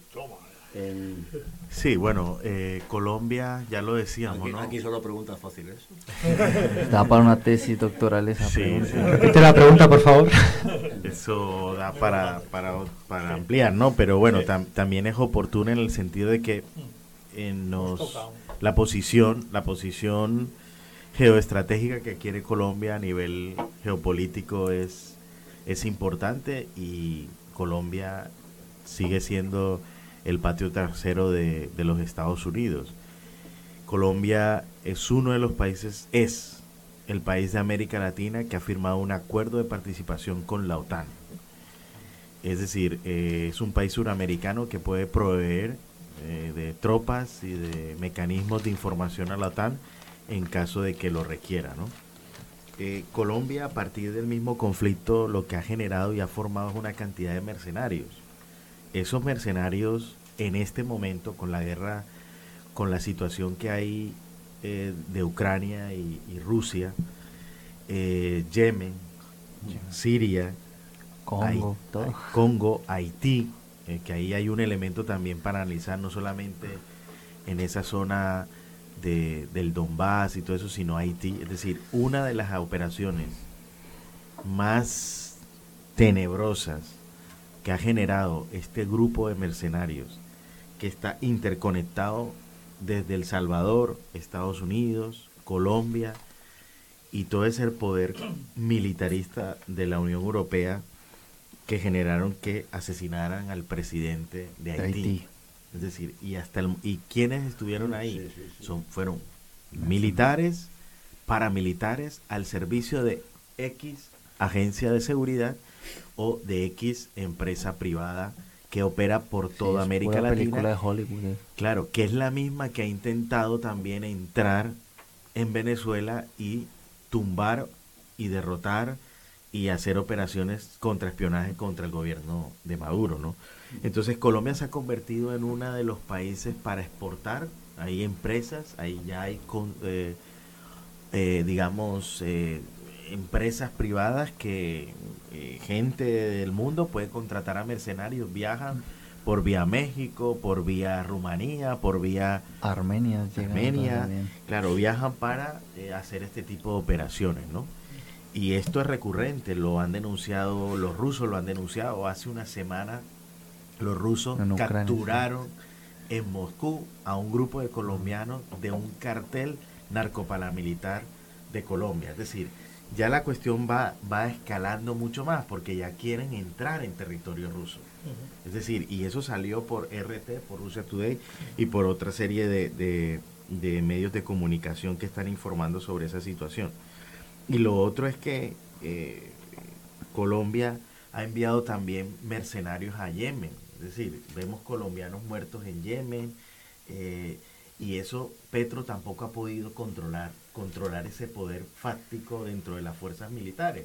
en- Sí, bueno, eh, Colombia, ya lo decíamos, Aquí, ¿no? aquí solo preguntas fáciles. Da para una tesis doctoral esa Sí, pregunta. sí. Repite la pregunta, por favor. Eso da para, para, para ampliar, ¿no? Pero bueno, tam- también es oportuno en el sentido de que eh, nos la posición, la posición geoestratégica que quiere Colombia a nivel geopolítico es, es importante y Colombia sigue siendo el patio trasero de, los Estados Unidos. Colombia es uno de los países, es el país de América Latina que ha firmado un acuerdo de participación con la OTAN. Es decir, eh, es un país suramericano que puede proveer eh, de tropas y de mecanismos de información a la OTAN en caso de que lo requiera. ¿no? Eh, Colombia, a partir del mismo conflicto, lo que ha generado y ha formado es una cantidad de mercenarios. Esos mercenarios, en este momento, con la guerra, con la situación que hay eh, de Ucrania y, y Rusia, eh, Yemen, Siria, Congo, Hai- todo. Congo, Haití, eh, que ahí hay un elemento también para analizar, no solamente en esa zona de, del Donbass y todo eso, sino Haití. Es decir, una de las operaciones más tenebrosas que ha generado este grupo de mercenarios, que está interconectado desde El Salvador, Estados Unidos, Colombia y todo ese poder militarista de la Unión Europea que generaron que asesinaran al presidente de. Haití. Es decir, y hasta el, y quienes estuvieron ahí son fueron militares, paramilitares al servicio de X agencia de seguridad o de X empresa privada que opera por toda América Latina. película de Hollywood, eh. Claro, que es la misma que ha intentado también entrar en Venezuela y tumbar y derrotar y hacer operaciones contra espionaje contra el gobierno de Maduro, ¿no? Entonces Colombia se ha convertido en uno de los países para exportar, hay empresas, ahí ya hay, con, eh, eh, digamos, eh, empresas privadas que eh, gente del mundo puede contratar a mercenarios, viajan por vía México, por vía Rumanía, por vía Armenia, Armenia, claro, viajan para eh, hacer este tipo de operaciones, ¿no? Y esto es recurrente, lo han denunciado, los rusos lo han denunciado. Hace una semana los rusos En Ucrania, capturaron en Moscú a un grupo de colombianos de un cartel narcoparamilitar de Colombia. Es decir, ya la cuestión va, va escalando mucho más porque ya quieren entrar en territorio ruso. Es decir, y eso salió por RT, por Russia Today y por otra serie de, de- de medios de comunicación que están informando sobre esa situación. Y lo otro es que eh, Colombia ha enviado también mercenarios a Yemen. Es decir, vemos colombianos muertos en Yemen eh, y eso Petro tampoco ha podido controlar, controlar ese poder fáctico dentro de las fuerzas militares,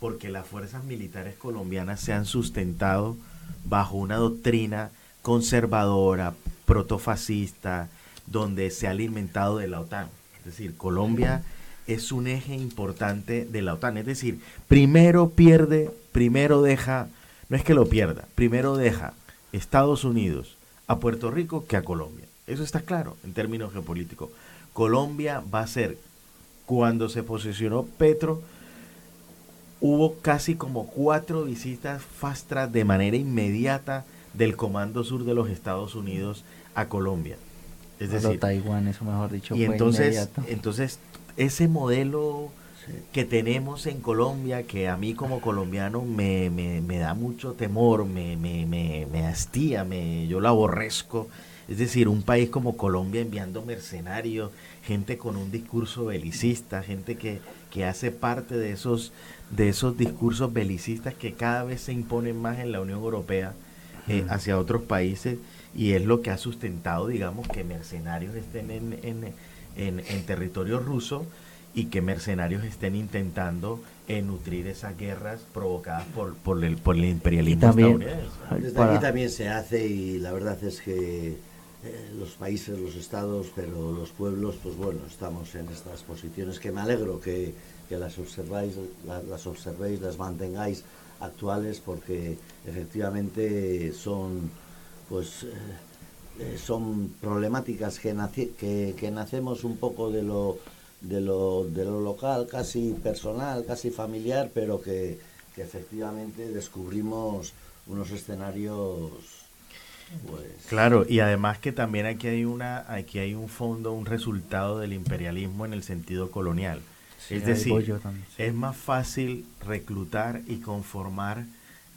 porque las fuerzas militares colombianas se han sustentado bajo una doctrina conservadora, protofascista, donde se ha alimentado de la OTAN. Es decir, Colombia es un eje importante de la OTAN. Es decir, primero pierde, primero deja, no es que lo pierda, primero deja Estados Unidos a Puerto Rico que a Colombia. Eso está claro en términos geopolíticos. Colombia va a ser, cuando se posicionó Petro, hubo casi como cuatro visitas fast track de manera inmediata del Comando Sur de los Estados Unidos a Colombia. Es Pero decir, Taiwán, eso mejor dicho, y fue entonces, inmediato. entonces ese modelo que tenemos en Colombia, que a mí como colombiano me, me, me da mucho temor, me, me, me, me hastía, me, yo lo aborrezco. Es decir, un país como Colombia enviando mercenarios, gente con un discurso belicista, gente que, que hace parte de esos, de esos discursos belicistas que cada vez se imponen más en la Unión Europea eh, Mm. hacia otros países y es lo que ha sustentado, digamos, que mercenarios estén en, en, en, en territorio ruso y que mercenarios estén intentando eh, nutrir esas guerras provocadas por, por, el, por el imperialismo también- estadounidense. Desde Para- aquí también se hace y la verdad es que eh, los países, los estados, pero los pueblos, pues bueno, estamos en estas posiciones que me alegro que, que las observáis, la- las observéis, las mantengáis actuales porque efectivamente son pues eh, eh, son problemáticas que, que, que nacemos un poco de lo, de lo, de lo local, casi personal, casi familiar, pero que, que efectivamente descubrimos unos escenarios pues Claro, y además que también aquí hay una, aquí hay un fondo, un resultado del imperialismo en el sentido colonial. Sí, es decir, también, sí. es más fácil reclutar y conformar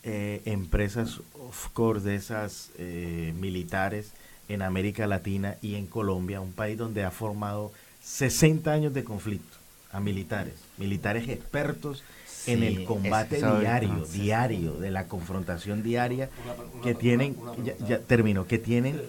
eh, empresas, of course, de esas eh, militares en América Latina y en Colombia, un país donde ha formado 60 años de conflicto a militares, militares expertos en el combate diario, ah, diario, de la confrontación diaria, Una- que una- tienen, una ya, termino, que tienen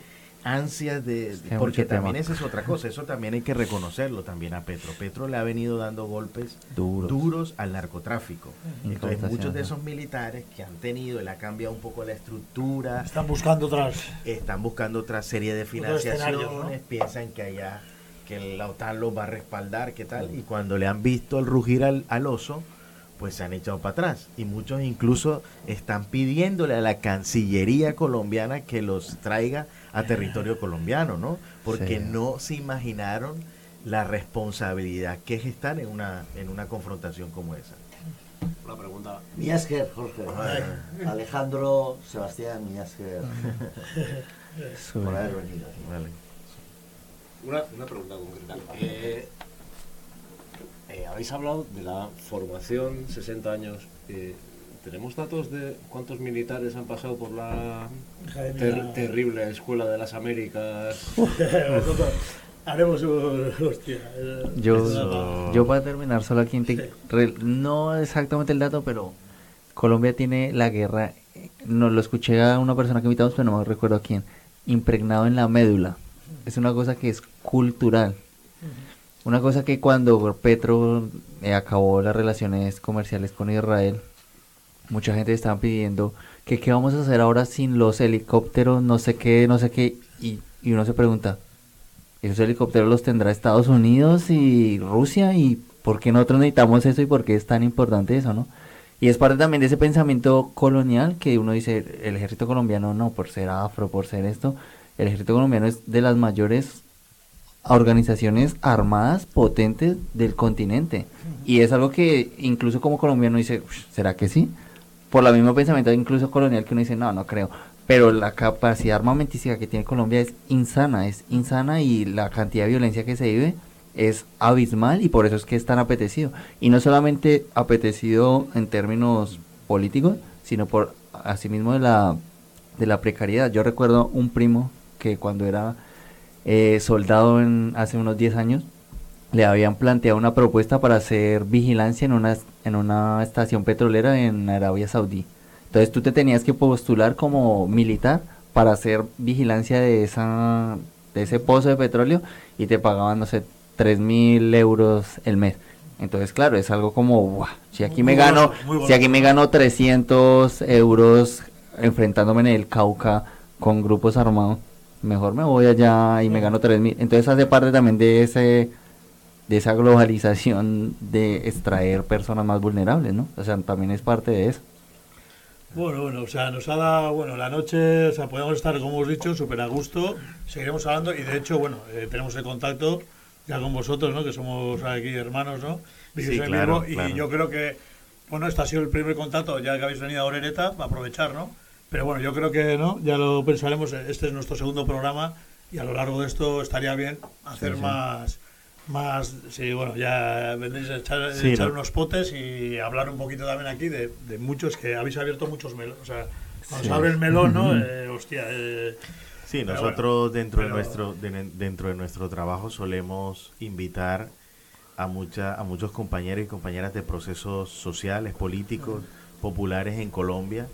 ansias de, porque también esa es otra cosa, eso también hay que reconocerlo también a Petro. Petro le ha venido dando golpes Duros. al narcotráfico. Entonces Incautación, muchos de esos militares que han tenido, él ha cambiado un poco la estructura. Están buscando otras- Están buscando otra serie de financiaciones, ¿no? piensan que allá, que la OTAN los va a respaldar, qué tal, y cuando le han visto el rugir al, al oso, pues se han echado para atrás. Y muchos incluso están pidiéndole a la Cancillería colombiana que los traiga a territorio colombiano, ¿no? Porque Sí. no se imaginaron la responsabilidad que es estar en una, en una confrontación como esa. Una pregunta. Miasker, Jorge. Alejandro Sebastián Miasker. [LAUGHS] por haber venido. Una, una pregunta concreta. Eh, eh, habéis hablado de la formación, 60 años. eh, ¿Tenemos datos de cuántos militares han pasado por la ter- terrible Escuela de las Américas? [LAUGHS] Haremos un hostia. eh, Yo, yo para terminar, solo aquí, en Tic- re- no exactamente el dato, pero Colombia tiene la guerra, eh, no lo escuché a una persona que invitamos, pero no me recuerdo a quién, impregnado en la médula. Es una cosa que es cultural. Una cosa que cuando Petro eh, acabó las relaciones comerciales con Israel, mucha gente estaba pidiendo que qué vamos a hacer ahora sin los helicópteros, no sé qué, no sé qué, y, y uno se pregunta, esos helicópteros los tendrá Estados Unidos y Rusia, y por qué nosotros necesitamos eso y por qué es tan importante eso, ¿no? Y es parte también de ese pensamiento colonial que uno dice, el ejército colombiano no, por ser afro, por ser esto, el ejército colombiano es de las mayores organizaciones armadas potentes del continente. Y es algo que incluso como colombiano dice, "Ush, ¿será que sí? Por la mismo pensamiento incluso colonial que uno dice, no, no creo. Pero la capacidad armamentística que tiene Colombia es insana, es insana y la cantidad de violencia que se vive es abismal y por eso es que es tan apetecido. Y no solamente apetecido en términos políticos, sino por asimismo de la, de la precariedad. Yo recuerdo un primo que cuando era eh, soldado en, hace unos 10 años, le habían planteado una propuesta para hacer vigilancia en una, en una estación petrolera en Arabia Saudí. Entonces tú te tenías que postular como militar para hacer vigilancia de, esa, de ese pozo de petróleo y te pagaban, no sé, 3 mil euros el mes. Entonces, claro, es algo como, "Buah, si aquí me gano, bueno, si aquí me gano 300 euros enfrentándome en el Cauca con grupos armados, mejor me voy allá y me gano 3 mil. Entonces hace parte también de ese de esa globalización de extraer personas más vulnerables, ¿no? O sea, también es parte de eso. Bueno, bueno, o sea, nos ha dado, bueno, la noche, o sea, podemos estar, como hemos dicho, súper a gusto, seguiremos hablando y de hecho, bueno, eh, tenemos el contacto ya con vosotros, ¿no? Que somos aquí hermanos, ¿no? Sí, mismo, claro. Y yo creo que, bueno, este ha sido el primer contacto, ya que habéis venido a Orereta, para aprovechar, ¿no? Pero bueno, yo creo que, ¿no? Ya lo pensaremos, este es nuestro segundo programa y a lo largo de esto estaría bien hacer Sí, sí. más... Más, sí, bueno, ya vendréis a echar, Sí, echar no. unos potes y hablar un poquito también aquí de, de muchos que habéis abierto muchos melones. O sea, cuando se abre el melón, ¿no? Eh, hostia. eh, Sí, nosotros bueno, dentro de nuestro de- dentro de nuestro trabajo solemos invitar a mucha, a muchos compañeros y compañeras de procesos sociales, políticos, populares en Colombia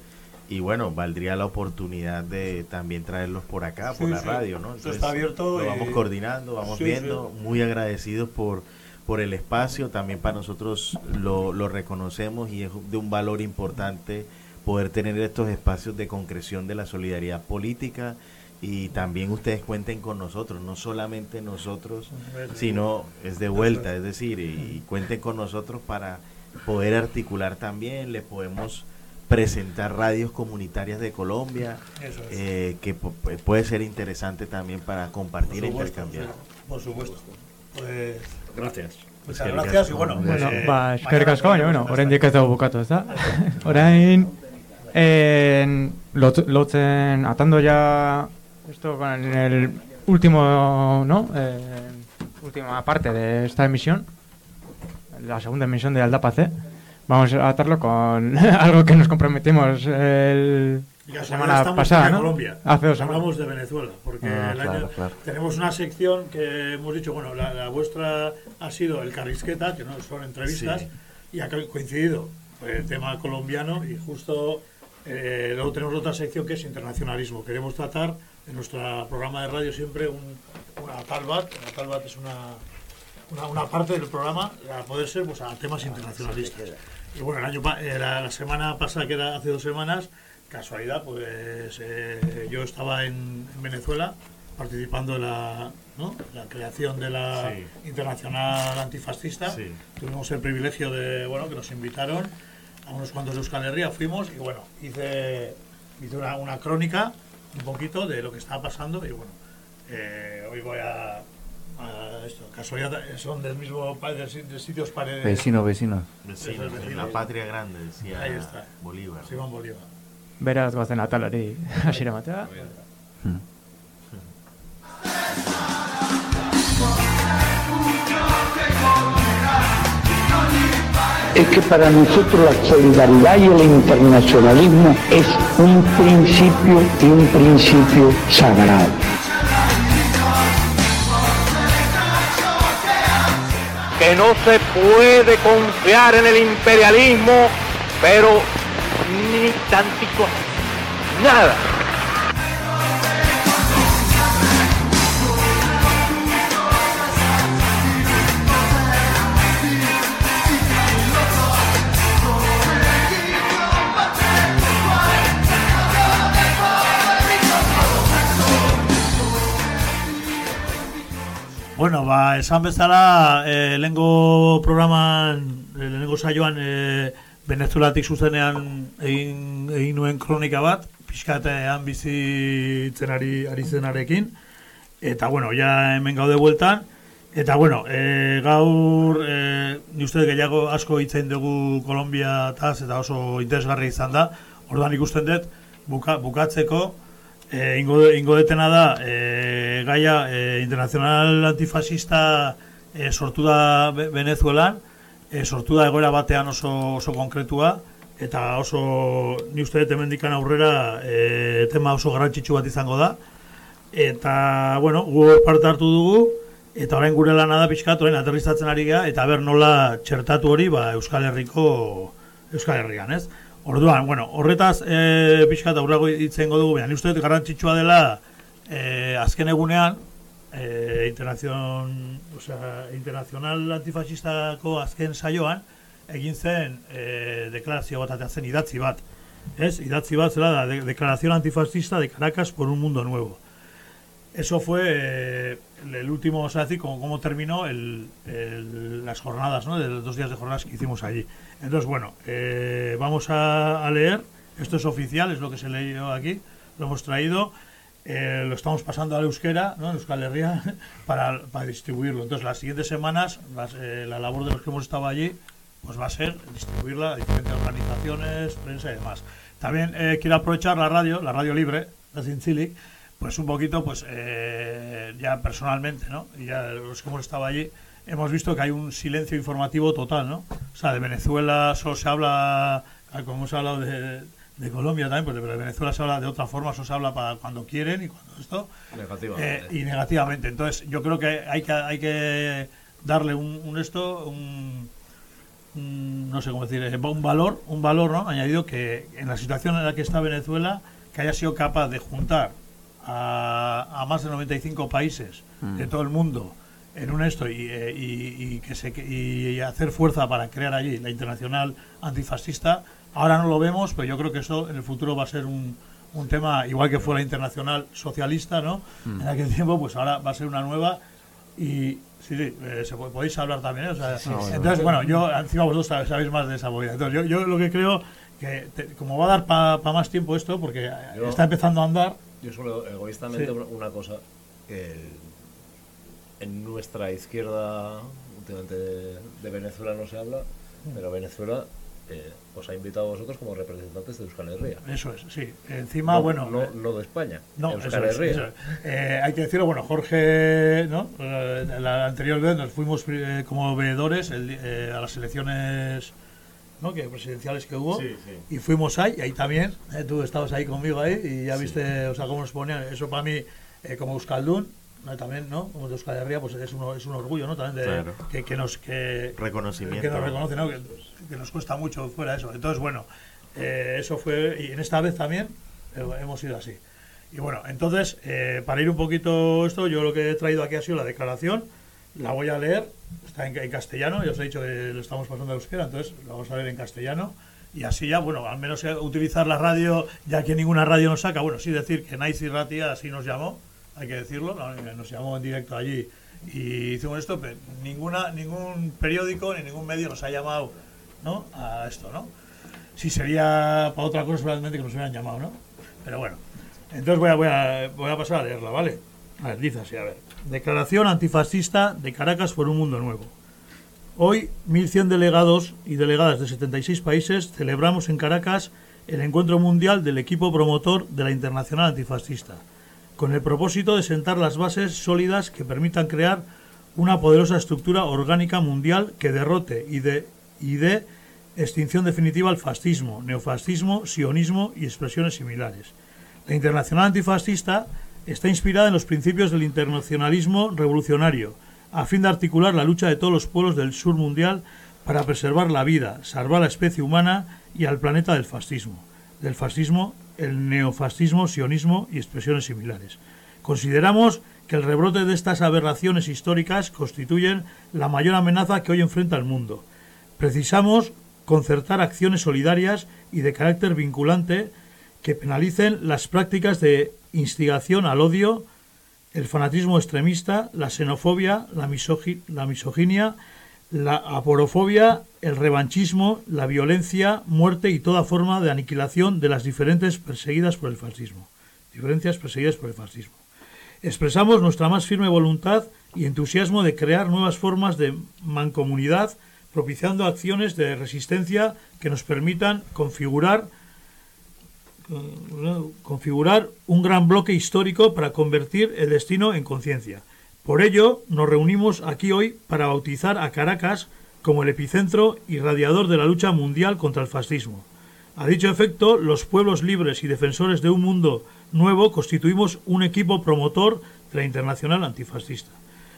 y bueno, valdría la oportunidad de también traerlos por acá, por Sí, la sí. radio, ¿no? Esto está abierto lo y- vamos coordinando, vamos Sí, viendo, muy agradecidos por por el espacio, también para nosotros lo, lo reconocemos y es de un valor importante poder tener estos espacios de concreción de la solidaridad política y también ustedes cuenten con nosotros, no solamente nosotros, sino es de vuelta, es decir, y, cuenten con nosotros para poder articular también, les podemos presentar radios comunitarias de Colombia, es. eh, que pu- pu- puede ser interesante también para compartir e intercambiar. Por supuesto. Pues, Gracias. Muchas Eskerrik gracias y bueno, Bueno, eh, ba, eskerrik mañana asko, baina, bueno, oraindik ez dugu bukatu, ez da? [LAUGHS] Orain, en, lot, lotzen, atando ya esto con el último, ¿no? Eh, última parte de esta emisión, la segunda emisión de Aldapace, vamos a atarlo con [LAUGHS] algo que nos comprometimos el, Y la semana estamos pasada, en ¿no? Colombia. Hace dos semanas. Hablamos de Venezuela, porque Ah, el claro, año- claro. tenemos una sección que hemos dicho, bueno, la, la vuestra ha sido el carrisqueta, que no son entrevistas, Sí. y ha co- coincidido el tema colombiano y justo eh, luego tenemos otra sección que es internacionalismo. Queremos tratar en nuestro programa de radio siempre un, una talbat, una talbat es una, una, una parte del programa a poder ser pues, a temas internacionalistas. Y bueno, el año eh, la, la semana pasada, que era hace dos semanas, casualidad, pues eh, yo estaba en, en Venezuela participando en la, ¿no? la creación de la Sí. Internacional Antifascista. Sí. Tuvimos el privilegio de, bueno, que nos invitaron a unos cuantos de Euskal Herria, fuimos y bueno, hice, hice una, una crónica un poquito de lo que estaba pasando y bueno, eh, hoy voy a, a esto, casualidad, son del mismo, de, si- de sitios paredes. Vecino, vecino. Vecino, Eso es en la patria grande, decía Ahí está. Bolívar. Simón Bolívar. beraz goazen atalari [LAUGHS] hasiera ematea. es que para nosotros la solidaridad y el internacionalismo es un principio y un principio sagrado. Que no se puede confiar en el imperialismo, pero ni tantico, nada. Bueno, ba, esan bezala, e, lehengo programan, e, lehengo saioan, e, Venezuelatik zuzenean egin, egin nuen kronika bat, pixkatean bizitzen ari, ari zenarekin, eta bueno, ja hemen gaude bueltan, eta bueno, e, gaur, e, ni uste gehiago asko hitzein dugu Kolombia taz, eta oso interesgarri izan da, orduan ikusten dut, buka, bukatzeko, e, ingo, ingo detena da, e, gaia e, internacional antifascista e, sortu da Venezuelan, e, sortu da egoera batean oso, oso konkretua, eta oso, ni uste dut hemendikan aurrera, e, tema oso garrantzitsu bat izango da, eta, bueno, gu parte hartu dugu, eta orain gure lana da pixkat, orain aterrizatzen ari gara, eta ber nola txertatu hori, ba, Euskal Herriko, Euskal Herrian, ez? Orduan, bueno, horretaz e, pixkat aurrago itzengo dugu, baina uste dut garrantzitsua dela e, azken egunean, e, internazion, osea, internazional antifasistako azken saioan, egin zen e, deklarazio bat atea zen idatzi bat. Ez? Idatzi bat zela da, de, declaración antifascista de Caracas por un mundo nuevo. Eso fue eh, el último, o sea, decir, cómo terminó las jornadas, ¿no? De los dos días de jornadas que hicimos allí. Entonces, bueno, eh, vamos a, a leer. Esto es oficial, es lo que se leyó aquí. Lo hemos traído. eh, lo estamos pasando al euskera, ¿no? En Euskal Herria, [LAUGHS] para, para distribuirlo. Entonces, las siguientes semanas, la labor de los que hemos estado allí, pues va a ser distribuirla a diferentes organizaciones, prensa y demás. También quiero aprovechar la radio, la radio libre, la Cincilic, pues un poquito, pues eh, ya personalmente, ¿no? Y ya los que hemos estado allí, hemos visto que hay un silencio informativo total, ¿no? O sea, de Venezuela solo se habla, ah, como hemos hablado de, de Colombia también, pues de, pero de Venezuela se habla de otra forma, solo se habla para cuando quieren y cuando esto. Negativamente. Eh, y negativamente. Entonces, yo creo que hay que, hay que darle un, un esto, un, un- no sé cómo decir, eh, un valor, un valor ¿no? añadido que en la situación en la que está Venezuela, que haya sido capaz de juntar a, a más de 95 países Mm. de todo el mundo en un esto y, eh, y- y que se, y hacer fuerza para crear allí la internacional antifascista, ahora no lo vemos, pero yo creo que eso en el futuro va a ser un, un tema, igual que fue la internacional socialista, ¿no? Mm. En aquel tiempo, pues ahora va a ser una nueva y sí, sí, eh, se puede- podéis hablar también, ¿eh? O sea, Sí, sí. entonces, bueno, yo, encima vosotros sabéis, sabéis más de esa movida. Entonces, yo, yo lo que creo que, te- como va a dar para más tiempo esto, porque Yo- está empezando a andar, Yo solo egoístamente Sí. una- cosa que en nuestra izquierda últimamente de, de Venezuela no se habla, pero Venezuela eh, os ha invitado a vosotros como representantes de Euskal Herria. Eso es, sí. Encima, No- bueno. no, eh, no de España. No, Euskal eso es, Herria. eso es. Eh, hay que decirlo, bueno, Jorge, ¿no? Eh, La anterior vez nos fuimos como veedores el a las elecciones ¿no? que presidenciales que hubo Sí, sí. y fuimos ahí, y ahí también, eh, tú estabas ahí conmigo ahí y ya viste, o sea, cómo nos ponían, eso para mí, eh, como Euskaldun, ¿no? también, ¿no? Como de Euskal Herria, pues es, uno, es un orgullo, ¿no? También de, Claro. que, que nos... Que, Reconocimiento. Que nos reconoce, ¿no? Que, que nos cuesta mucho fuera eso. Entonces, bueno, eh, eso fue, y en esta vez también eh, hemos ido así. Y bueno, entonces, eh, para ir un poquito esto, yo lo que he traído aquí ha sido la declaración, la voy a leer, está en, castellano, ya os he dicho que lo estamos pasando a euskera, entonces la vamos a leer en castellano, y así ya, bueno, al menos eh, utilizar la radio, ya que ninguna radio nos saca, bueno, sí decir que Nice y Ratia así nos llamó, hay que decirlo, eh, nos llamó en directo allí y hicimos esto, pero ninguna, ningún periódico ni ningún medio nos ha llamado ¿no? a esto, ¿no? Si sería para otra cosa, probablemente que nos hubieran llamado, ¿no? Pero bueno, entonces voy a, voy a, voy a pasar a leerla, ¿vale? A ver, a ver. Declaración antifascista de Caracas por un mundo nuevo. Hoy, 1.100 delegados y delegadas de 76 países celebramos en Caracas el encuentro mundial del equipo promotor de la Internacional Antifascista, con el propósito de sentar las bases sólidas que permitan crear una poderosa estructura orgánica mundial que derrote y de, y dé extinción definitiva al fascismo, neofascismo, sionismo y expresiones similares. La Internacional Antifascista está inspirada en los principios del internacionalismo revolucionario, a fin de articular la lucha de todos los pueblos del sur mundial para preservar la vida, salvar a la especie humana y al planeta del fascismo. Del fascismo, el neofascismo, sionismo y expresiones similares. Consideramos que el rebrote de estas aberraciones históricas constituyen la mayor amenaza que hoy enfrenta el mundo. Precisamos concertar acciones solidarias y de carácter vinculante que penalicen las prácticas de instigación al odio, el fanatismo extremista, la xenofobia, la, misogi- la misoginia, la aporofobia, el revanchismo, la violencia, muerte y toda forma de aniquilación de las diferentes perseguidas por el fascismo. Diferencias perseguidas por el fascismo. Expresamos nuestra más firme voluntad y entusiasmo de crear nuevas formas de mancomunidad, propiciando acciones de resistencia que nos permitan configurar configurar un gran bloque histórico para convertir el destino en conciencia. Por ello, nos reunimos aquí hoy para bautizar a Caracas como el epicentro y radiador de la lucha mundial contra el fascismo. A dicho efecto, los pueblos libres y defensores de un mundo nuevo constituimos un equipo promotor de la Internacional Antifascista.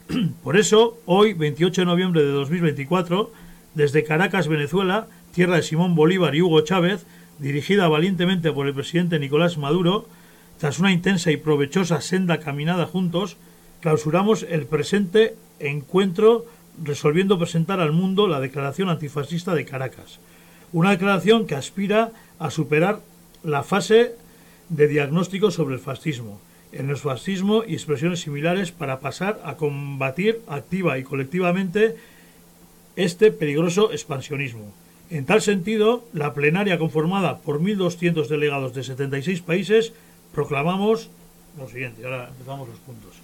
[CLEARS THROAT] Por eso, hoy, 28 de noviembre de 2024, desde Caracas, Venezuela, tierra de Simón Bolívar y Hugo Chávez, dirigida valientemente por el presidente Nicolás Maduro, tras una intensa y provechosa senda caminada juntos, clausuramos el presente encuentro resolviendo presentar al mundo la Declaración Antifascista de Caracas. Una declaración que aspira a superar la fase de diagnóstico sobre el fascismo, el neofascismo y expresiones similares para pasar a combatir activa y colectivamente este peligroso expansionismo. En tal sentido, la plenaria conformada por 1.200 delegados de 76 países proclamamos lo siguiente. Ahora empezamos los puntos.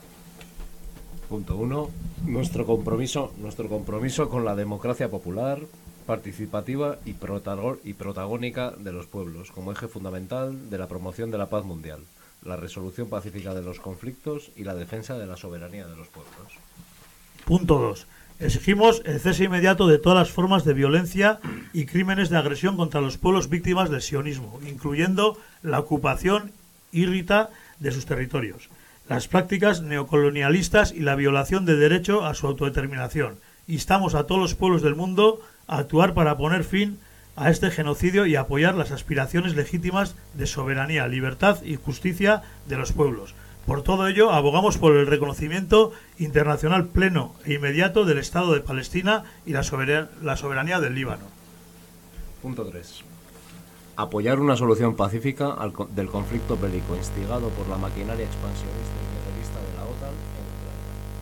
Punto uno, nuestro compromiso, nuestro compromiso con la democracia popular, participativa y, y protagónica de los pueblos, como eje fundamental de la promoción de la paz mundial, la resolución pacífica de los conflictos y la defensa de la soberanía de los pueblos. Punto 2. Exigimos el cese inmediato de todas las formas de violencia y crímenes de agresión contra los pueblos víctimas del sionismo, incluyendo la ocupación írrita de sus territorios, las prácticas neocolonialistas y la violación del derecho a su autodeterminación. Instamos a todos los pueblos del mundo a actuar para poner fin a este genocidio y apoyar las aspiraciones legítimas de soberanía, libertad y justicia de los pueblos. Por todo ello, abogamos por el reconocimiento internacional pleno e inmediato del Estado de Palestina y la, sobera- la soberanía del Líbano. Punto 3. Apoyar una solución pacífica del conflicto bélico instigado por la maquinaria expansionista y imperialista de la OTAN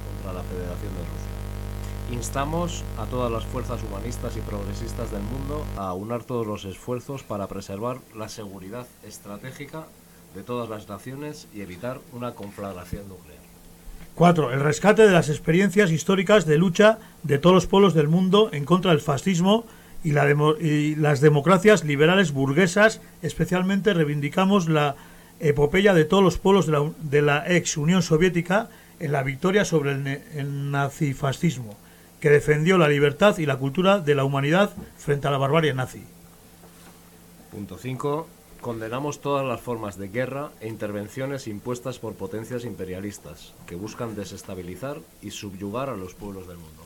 contra la Federación de Rusia. Instamos a todas las fuerzas humanistas y progresistas del mundo a aunar todos los esfuerzos para preservar la seguridad estratégica de todas las naciones y evitar una conflagración nuclear. 4. El rescate de las experiencias históricas de lucha de todos los pueblos del mundo en contra del fascismo y, la demo- y las democracias liberales burguesas. Especialmente reivindicamos la epopeya de todos los pueblos de la, de la ex Unión Soviética en la victoria sobre el nazifascismo, que defendió la libertad y la cultura de la humanidad frente a la barbarie nazi. Punto 5. Condenamos todas las formas de guerra e intervenciones impuestas por potencias imperialistas que buscan desestabilizar y subyugar a los pueblos del mundo.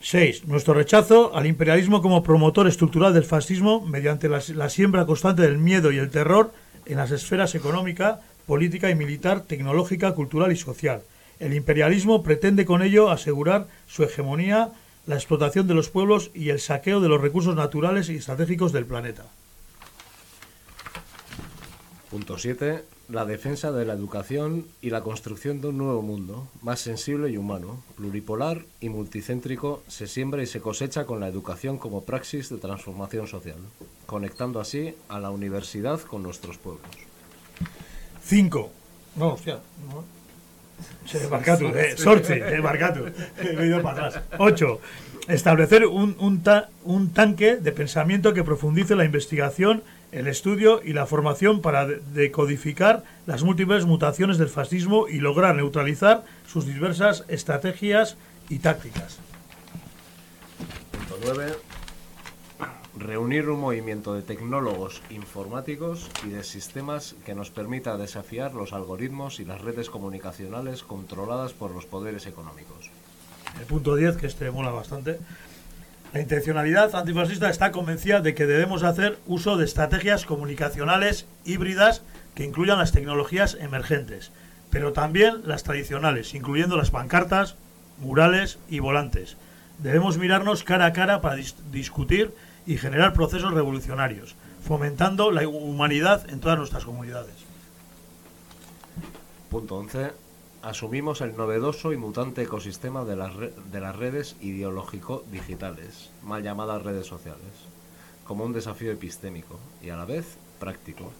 6. Nuestro rechazo al imperialismo como promotor estructural del fascismo mediante la, la siembra constante del miedo y el terror en las esferas económica, política y militar, tecnológica, cultural y social. El imperialismo pretende con ello asegurar su hegemonía, la explotación de los pueblos y el saqueo de los recursos naturales y estratégicos del planeta. Punto 7. La defensa de la educación y la construcción de un nuevo mundo, más sensible y humano, pluripolar y multicéntrico, se siembra y se cosecha con la educación como praxis de transformación social, conectando así a la universidad con nuestros pueblos. 5. No, hostia. No. Barcatu, eh. He ido para atrás. 8. Establecer un, un, ta- un tanque de pensamiento que profundice la investigación, el estudio y la formación para de- decodificar las múltiples mutaciones del fascismo y lograr neutralizar sus diversas estrategias y tácticas. Punto 9. Reunir un movimiento de tecnólogos informáticos y de sistemas que nos permita desafiar los algoritmos y las redes comunicacionales controladas por los poderes económicos. El punto 10, que este mola bastante. La intencionalidad antifascista está convencida de que debemos hacer uso de estrategias comunicacionales híbridas que incluyan las tecnologías emergentes, pero también las tradicionales, incluyendo las pancartas, murales y volantes. Debemos mirarnos cara a cara para dis- discutir y generar procesos revolucionarios, fomentando la humanidad en todas nuestras comunidades. Punto 11. Asumimos el novedoso y mutante ecosistema de las, de las redes ideológico-digitales, mal llamadas redes sociales, como un desafío epistémico y a la vez práctico.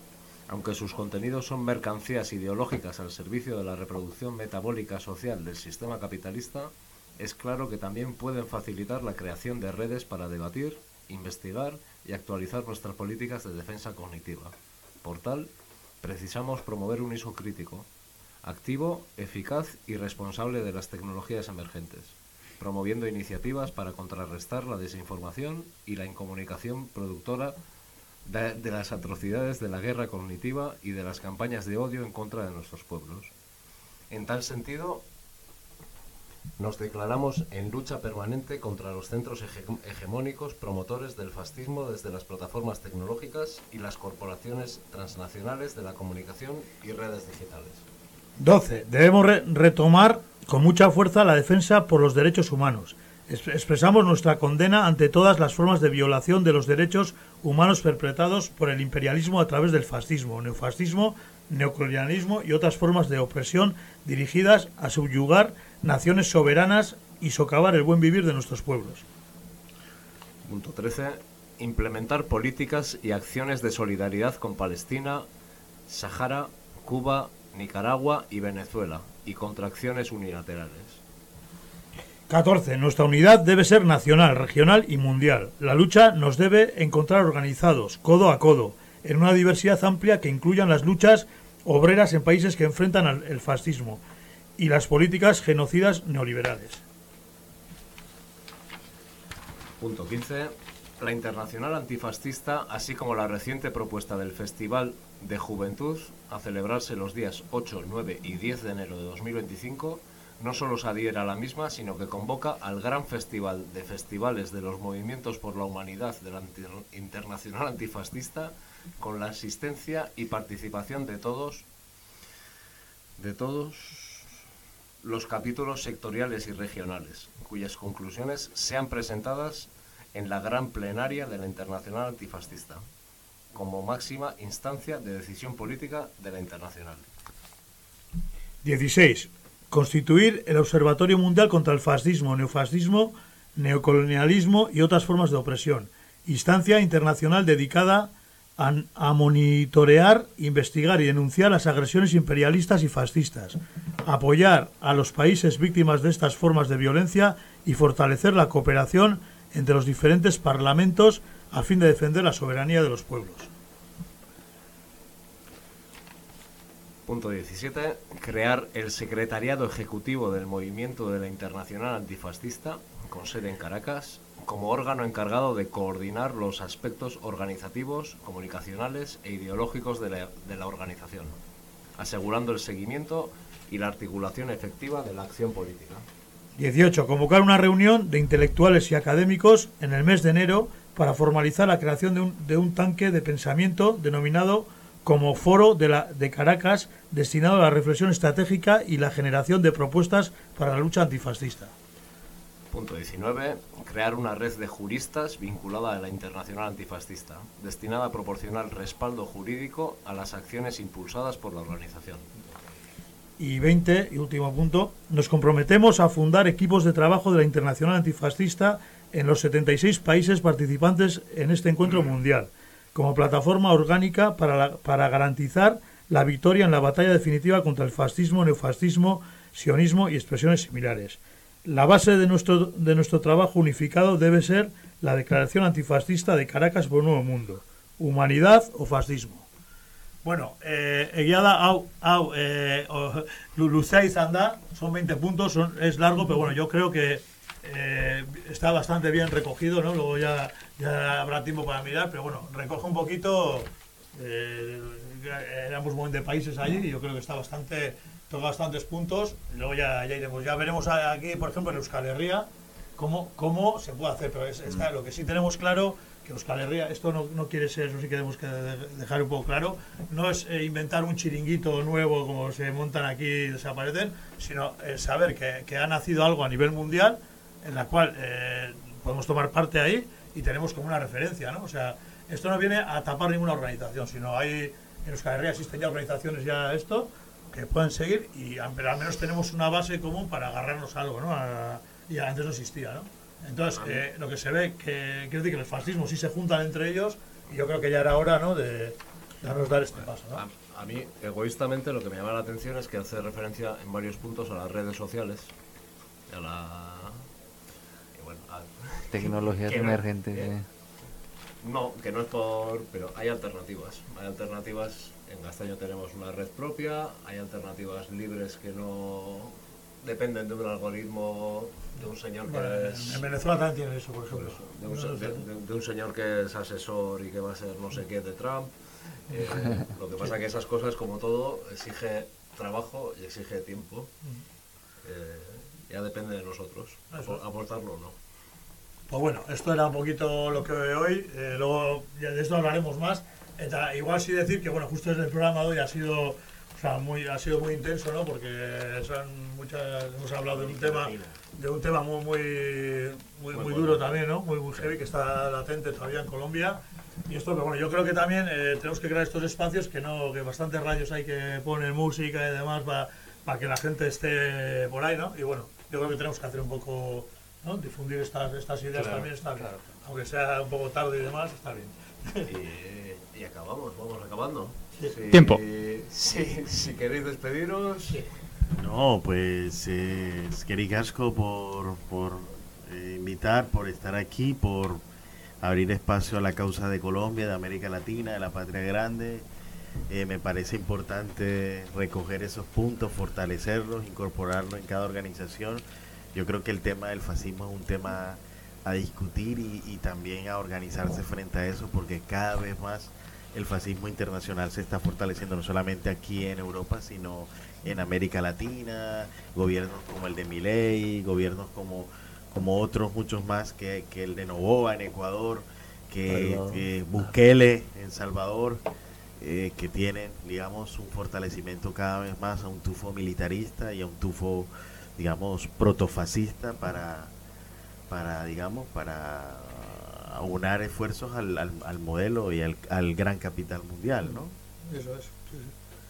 Aunque sus contenidos son mercancías ideológicas al servicio de la reproducción metabólica social del sistema capitalista, es claro que también pueden facilitar la creación de redes para debatir, investigar y actualizar nuestras políticas de defensa cognitiva. Por tal, precisamos promover un uso crítico, activo, eficaz y responsable de las tecnologías emergentes, promoviendo iniciativas para contrarrestar la desinformación y la incomunicación productora de, las atrocidades de la guerra cognitiva y de las campañas de odio en contra de nuestros pueblos. En tal sentido, nos declaramos en lucha permanente contra los centros hege- hegemónicos promotores del fascismo desde las plataformas tecnológicas y las corporaciones transnacionales de la comunicación y redes digitales. 12. Debemos re- retomar con mucha fuerza la defensa por los derechos humanos. Es- expresamos nuestra condena ante todas las formas de violación de los derechos humanos perpetrados por el imperialismo a través del fascismo, neofascismo, neocolonialismo y otras formas de opresión dirigidas a subyugar naciones soberanas y socavar el buen vivir de nuestros pueblos. Punto 13. Implementar políticas y acciones de solidaridad con Palestina, Sahara, Cuba, Nicaragua y Venezuela, y contra acciones unilaterales. 14. Nuestra unidad debe ser nacional, regional y mundial. La lucha nos debe encontrar organizados, codo a codo, en una diversidad amplia que incluyan las luchas obreras en países que enfrentan al el fascismo y las políticas genocidas neoliberales. Punto 15. La Internacional Antifascista, así como la reciente propuesta del Festival de Juventud a celebrarse los días 8, 9 y 10 de enero de 2025, no solo se adhiere a la misma, sino que convoca al gran festival de festivales de los movimientos por la humanidad de la Internacional Antifascista, con la asistencia y participación de todos, de todos los capítulos sectoriales y regionales, cuyas conclusiones sean presentadas en la gran plenaria de la Internacional Antifascista, como máxima instancia de decisión política de la Internacional. 16. Constituir el Observatorio Mundial contra el Fascismo, Neofascismo, Neocolonialismo y otras formas de opresión. Instancia internacional dedicada a, a monitorear, investigar y denunciar las agresiones imperialistas y fascistas. Apoyar a los países víctimas de estas formas de violencia y fortalecer la cooperación entre los diferentes parlamentos a fin de defender la soberanía de los pueblos. Punto 17. Crear el Secretariado Ejecutivo del Movimiento de la Internacional Antifascista, con sede en Caracas, como órgano encargado de coordinar los aspectos organizativos, comunicacionales e ideológicos de la, de la organización, asegurando el seguimiento y la articulación efectiva de la acción política. 18. Convocar una reunión de intelectuales y académicos en el mes de enero para formalizar la creación de un, de un tanque de pensamiento denominado como Foro de, la, de Caracas, destinado a la reflexión estratégica y la generación de propuestas para la lucha antifascista. Punto 19. Crear una red de juristas vinculada a la Internacional Antifascista, destinada a proporcionar respaldo jurídico a las acciones impulsadas por la organización. Y 20, y último punto, nos comprometemos a fundar equipos de trabajo de la Internacional Antifascista en los 76 países participantes en este encuentro mundial, como plataforma orgánica para, la- para garantizar la victoria en la batalla definitiva contra el fascismo, neofascismo, sionismo y expresiones similares. La base de nuestro, de nuestro trabajo unificado debe ser la Declaración Antifascista de Caracas por un Nuevo Mundo, humanidad o fascismo. Bueno, eh, egia da, hau, hau, eh, o- lu- luzea izan da, son 20 puntos, son, es largo, pero bueno, yo creo que eh, está bastante bien recogido, ¿no? Luego ya, ya habrá tiempo para mirar, pero bueno, recoge un poquito, eh, éramos un montón de países allí y yo creo que está bastante, toca bastantes puntos, luego ya, ya iremos, ya veremos aquí, por ejemplo, en Euskal Herria, cómo, cómo se puede hacer, pero es, está- lo que sí tenemos claro que Euskal Herria, esto no, no quiere ser, eso sí que tenemos que de- dejar un poco claro, no es eh, inventar un chiringuito nuevo como se montan aquí y desaparecen, sino eh, saber que, que ha nacido algo a nivel mundial en la cual eh, podemos tomar parte ahí y tenemos como una referencia, ¿no? O sea, esto no viene a tapar ninguna organización, sino hay, en Euskal Herria existen ya organizaciones ya esto, que pueden seguir, y a- pero al menos tenemos una base común para agarrarnos a algo, ¿no? A- y antes no existía, ¿no? Entonces, eh, lo que se ve, que quiero decir que el fascismo sí se juntan entre ellos, y yo creo que ya era hora, ¿no?, de darnos dar este paso, ¿no? A, a mí, egoístamente, lo que me llama la atención es que hace referencia en varios puntos a las redes sociales. A la. Tecnologías que no- emergentes. eh, eh. No, que no es por. Pero hay alternativas. Hay alternativas. En Castaño tenemos una red propia. Hay alternativas libres que no dependen de un algoritmo de un señor que Bueno, es. en Venezuela también tiene eso, por ejemplo. de un, se- de- de- de un señor que es asesor y que va a ser no sé qué de Trump. Eh, [LAUGHS] lo que pasa que esas cosas, como todo, exige trabajo y exige tiempo. Eh, ya depende de nosotros, aportarlo o no. Pues bueno, esto era un poquito lo que hoy, eh, luego ya de esto hablaremos más. Eta, igual sí decir que bueno, justo desde el programa de hoy ha sido, o sea, muy, ha sido muy intenso, ¿no? Porque son muchas, hemos hablado de un tema, de un tema muy, muy, muy, muy duro también, ¿no? Muy, muy heavy que está latente todavía en Colombia. Y esto, pero bueno, yo creo que también eh, tenemos que crear estos espacios que no, que bastantes radios hay que poner música y demás para que la gente esté por ahí, ¿no? Y bueno, yo creo que tenemos que hacer un poco, ¿no? Difundir estas, estas ideas Claro, también está bien. claro. Aunque sea un poco tarde y demás, está bien. Y, y acabamos, vamos acabando. Sí. Si- Tiempo. Si, si queréis despediros. No, pues eh, Gasco por, por eh, invitar, por estar aquí, por abrir espacio a la causa de Colombia, de América Latina, de la patria grande. Eh, me parece importante recoger esos puntos, fortalecerlos, incorporarlos en cada organización. Yo creo que el tema del fascismo es un tema a discutir y, y también a organizarse frente a eso, porque cada vez más el fascismo internacional se está fortaleciendo, no solamente aquí en Europa, sino en América Latina, gobiernos como el de Milei, gobiernos como, como otros muchos más, que, que el de Novoa en Ecuador, que, que Bukele en Salvador, eh, que tienen, digamos, un fortalecimiento cada vez más a un tufo militarista y a un tufo, digamos, protofascista para, para digamos, para aunar esfuerzos al, al, al modelo y al, al gran capital mundial, ¿no? Eso es.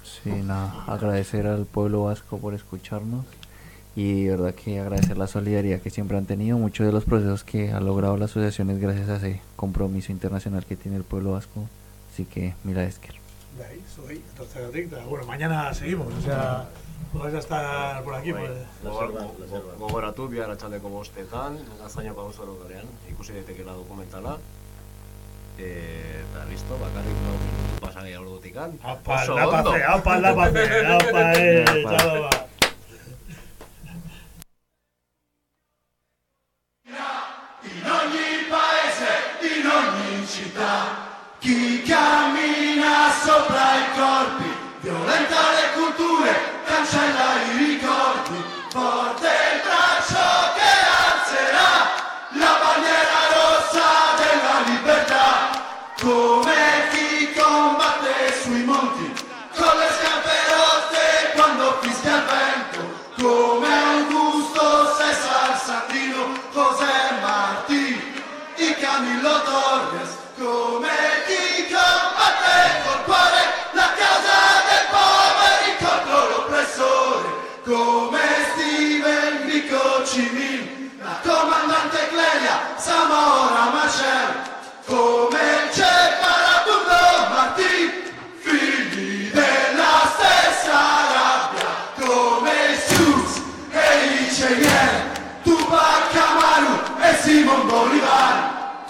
sí, nada, agradecer al pueblo vasco por escucharnos y de verdad que agradecer la solidaridad que siempre han tenido. Muchos de los procesos que ha logrado la asociación es gracias a ese compromiso internacional que tiene el pueblo vasco. Así que, mira, es que De ahí soy, entonces adicta. Bueno, mañana seguimos, o sea, a estar por aquí. Pues. Gogoratu bihar atxaldeko bostetan, gaztainako hau zorokarean, ikusi daitekeela dokumentala. Eta listo, bakarrik lau minutu pasari ordutik an. Apa, aldapace, apa, aldapace, apa, [LAUGHS] eh, txalo ba. In ogni paese, in ogni città, chi cammina sopra i corpi, Violenta le culture, cancella i ricordi, forte il braccio che alzerà la bandiera rossa della libertà. Come chi combatte sui monti, con le scarpe rotte quando fischia il vento, come Augusto Cesar Sandino, José Martí, i Camillo Torre. Samora Machel, come c'è Parabundo Martì, figli della stessa rabbia, come Sus e Icenier, Tupac Amaru e Simon Bolivar,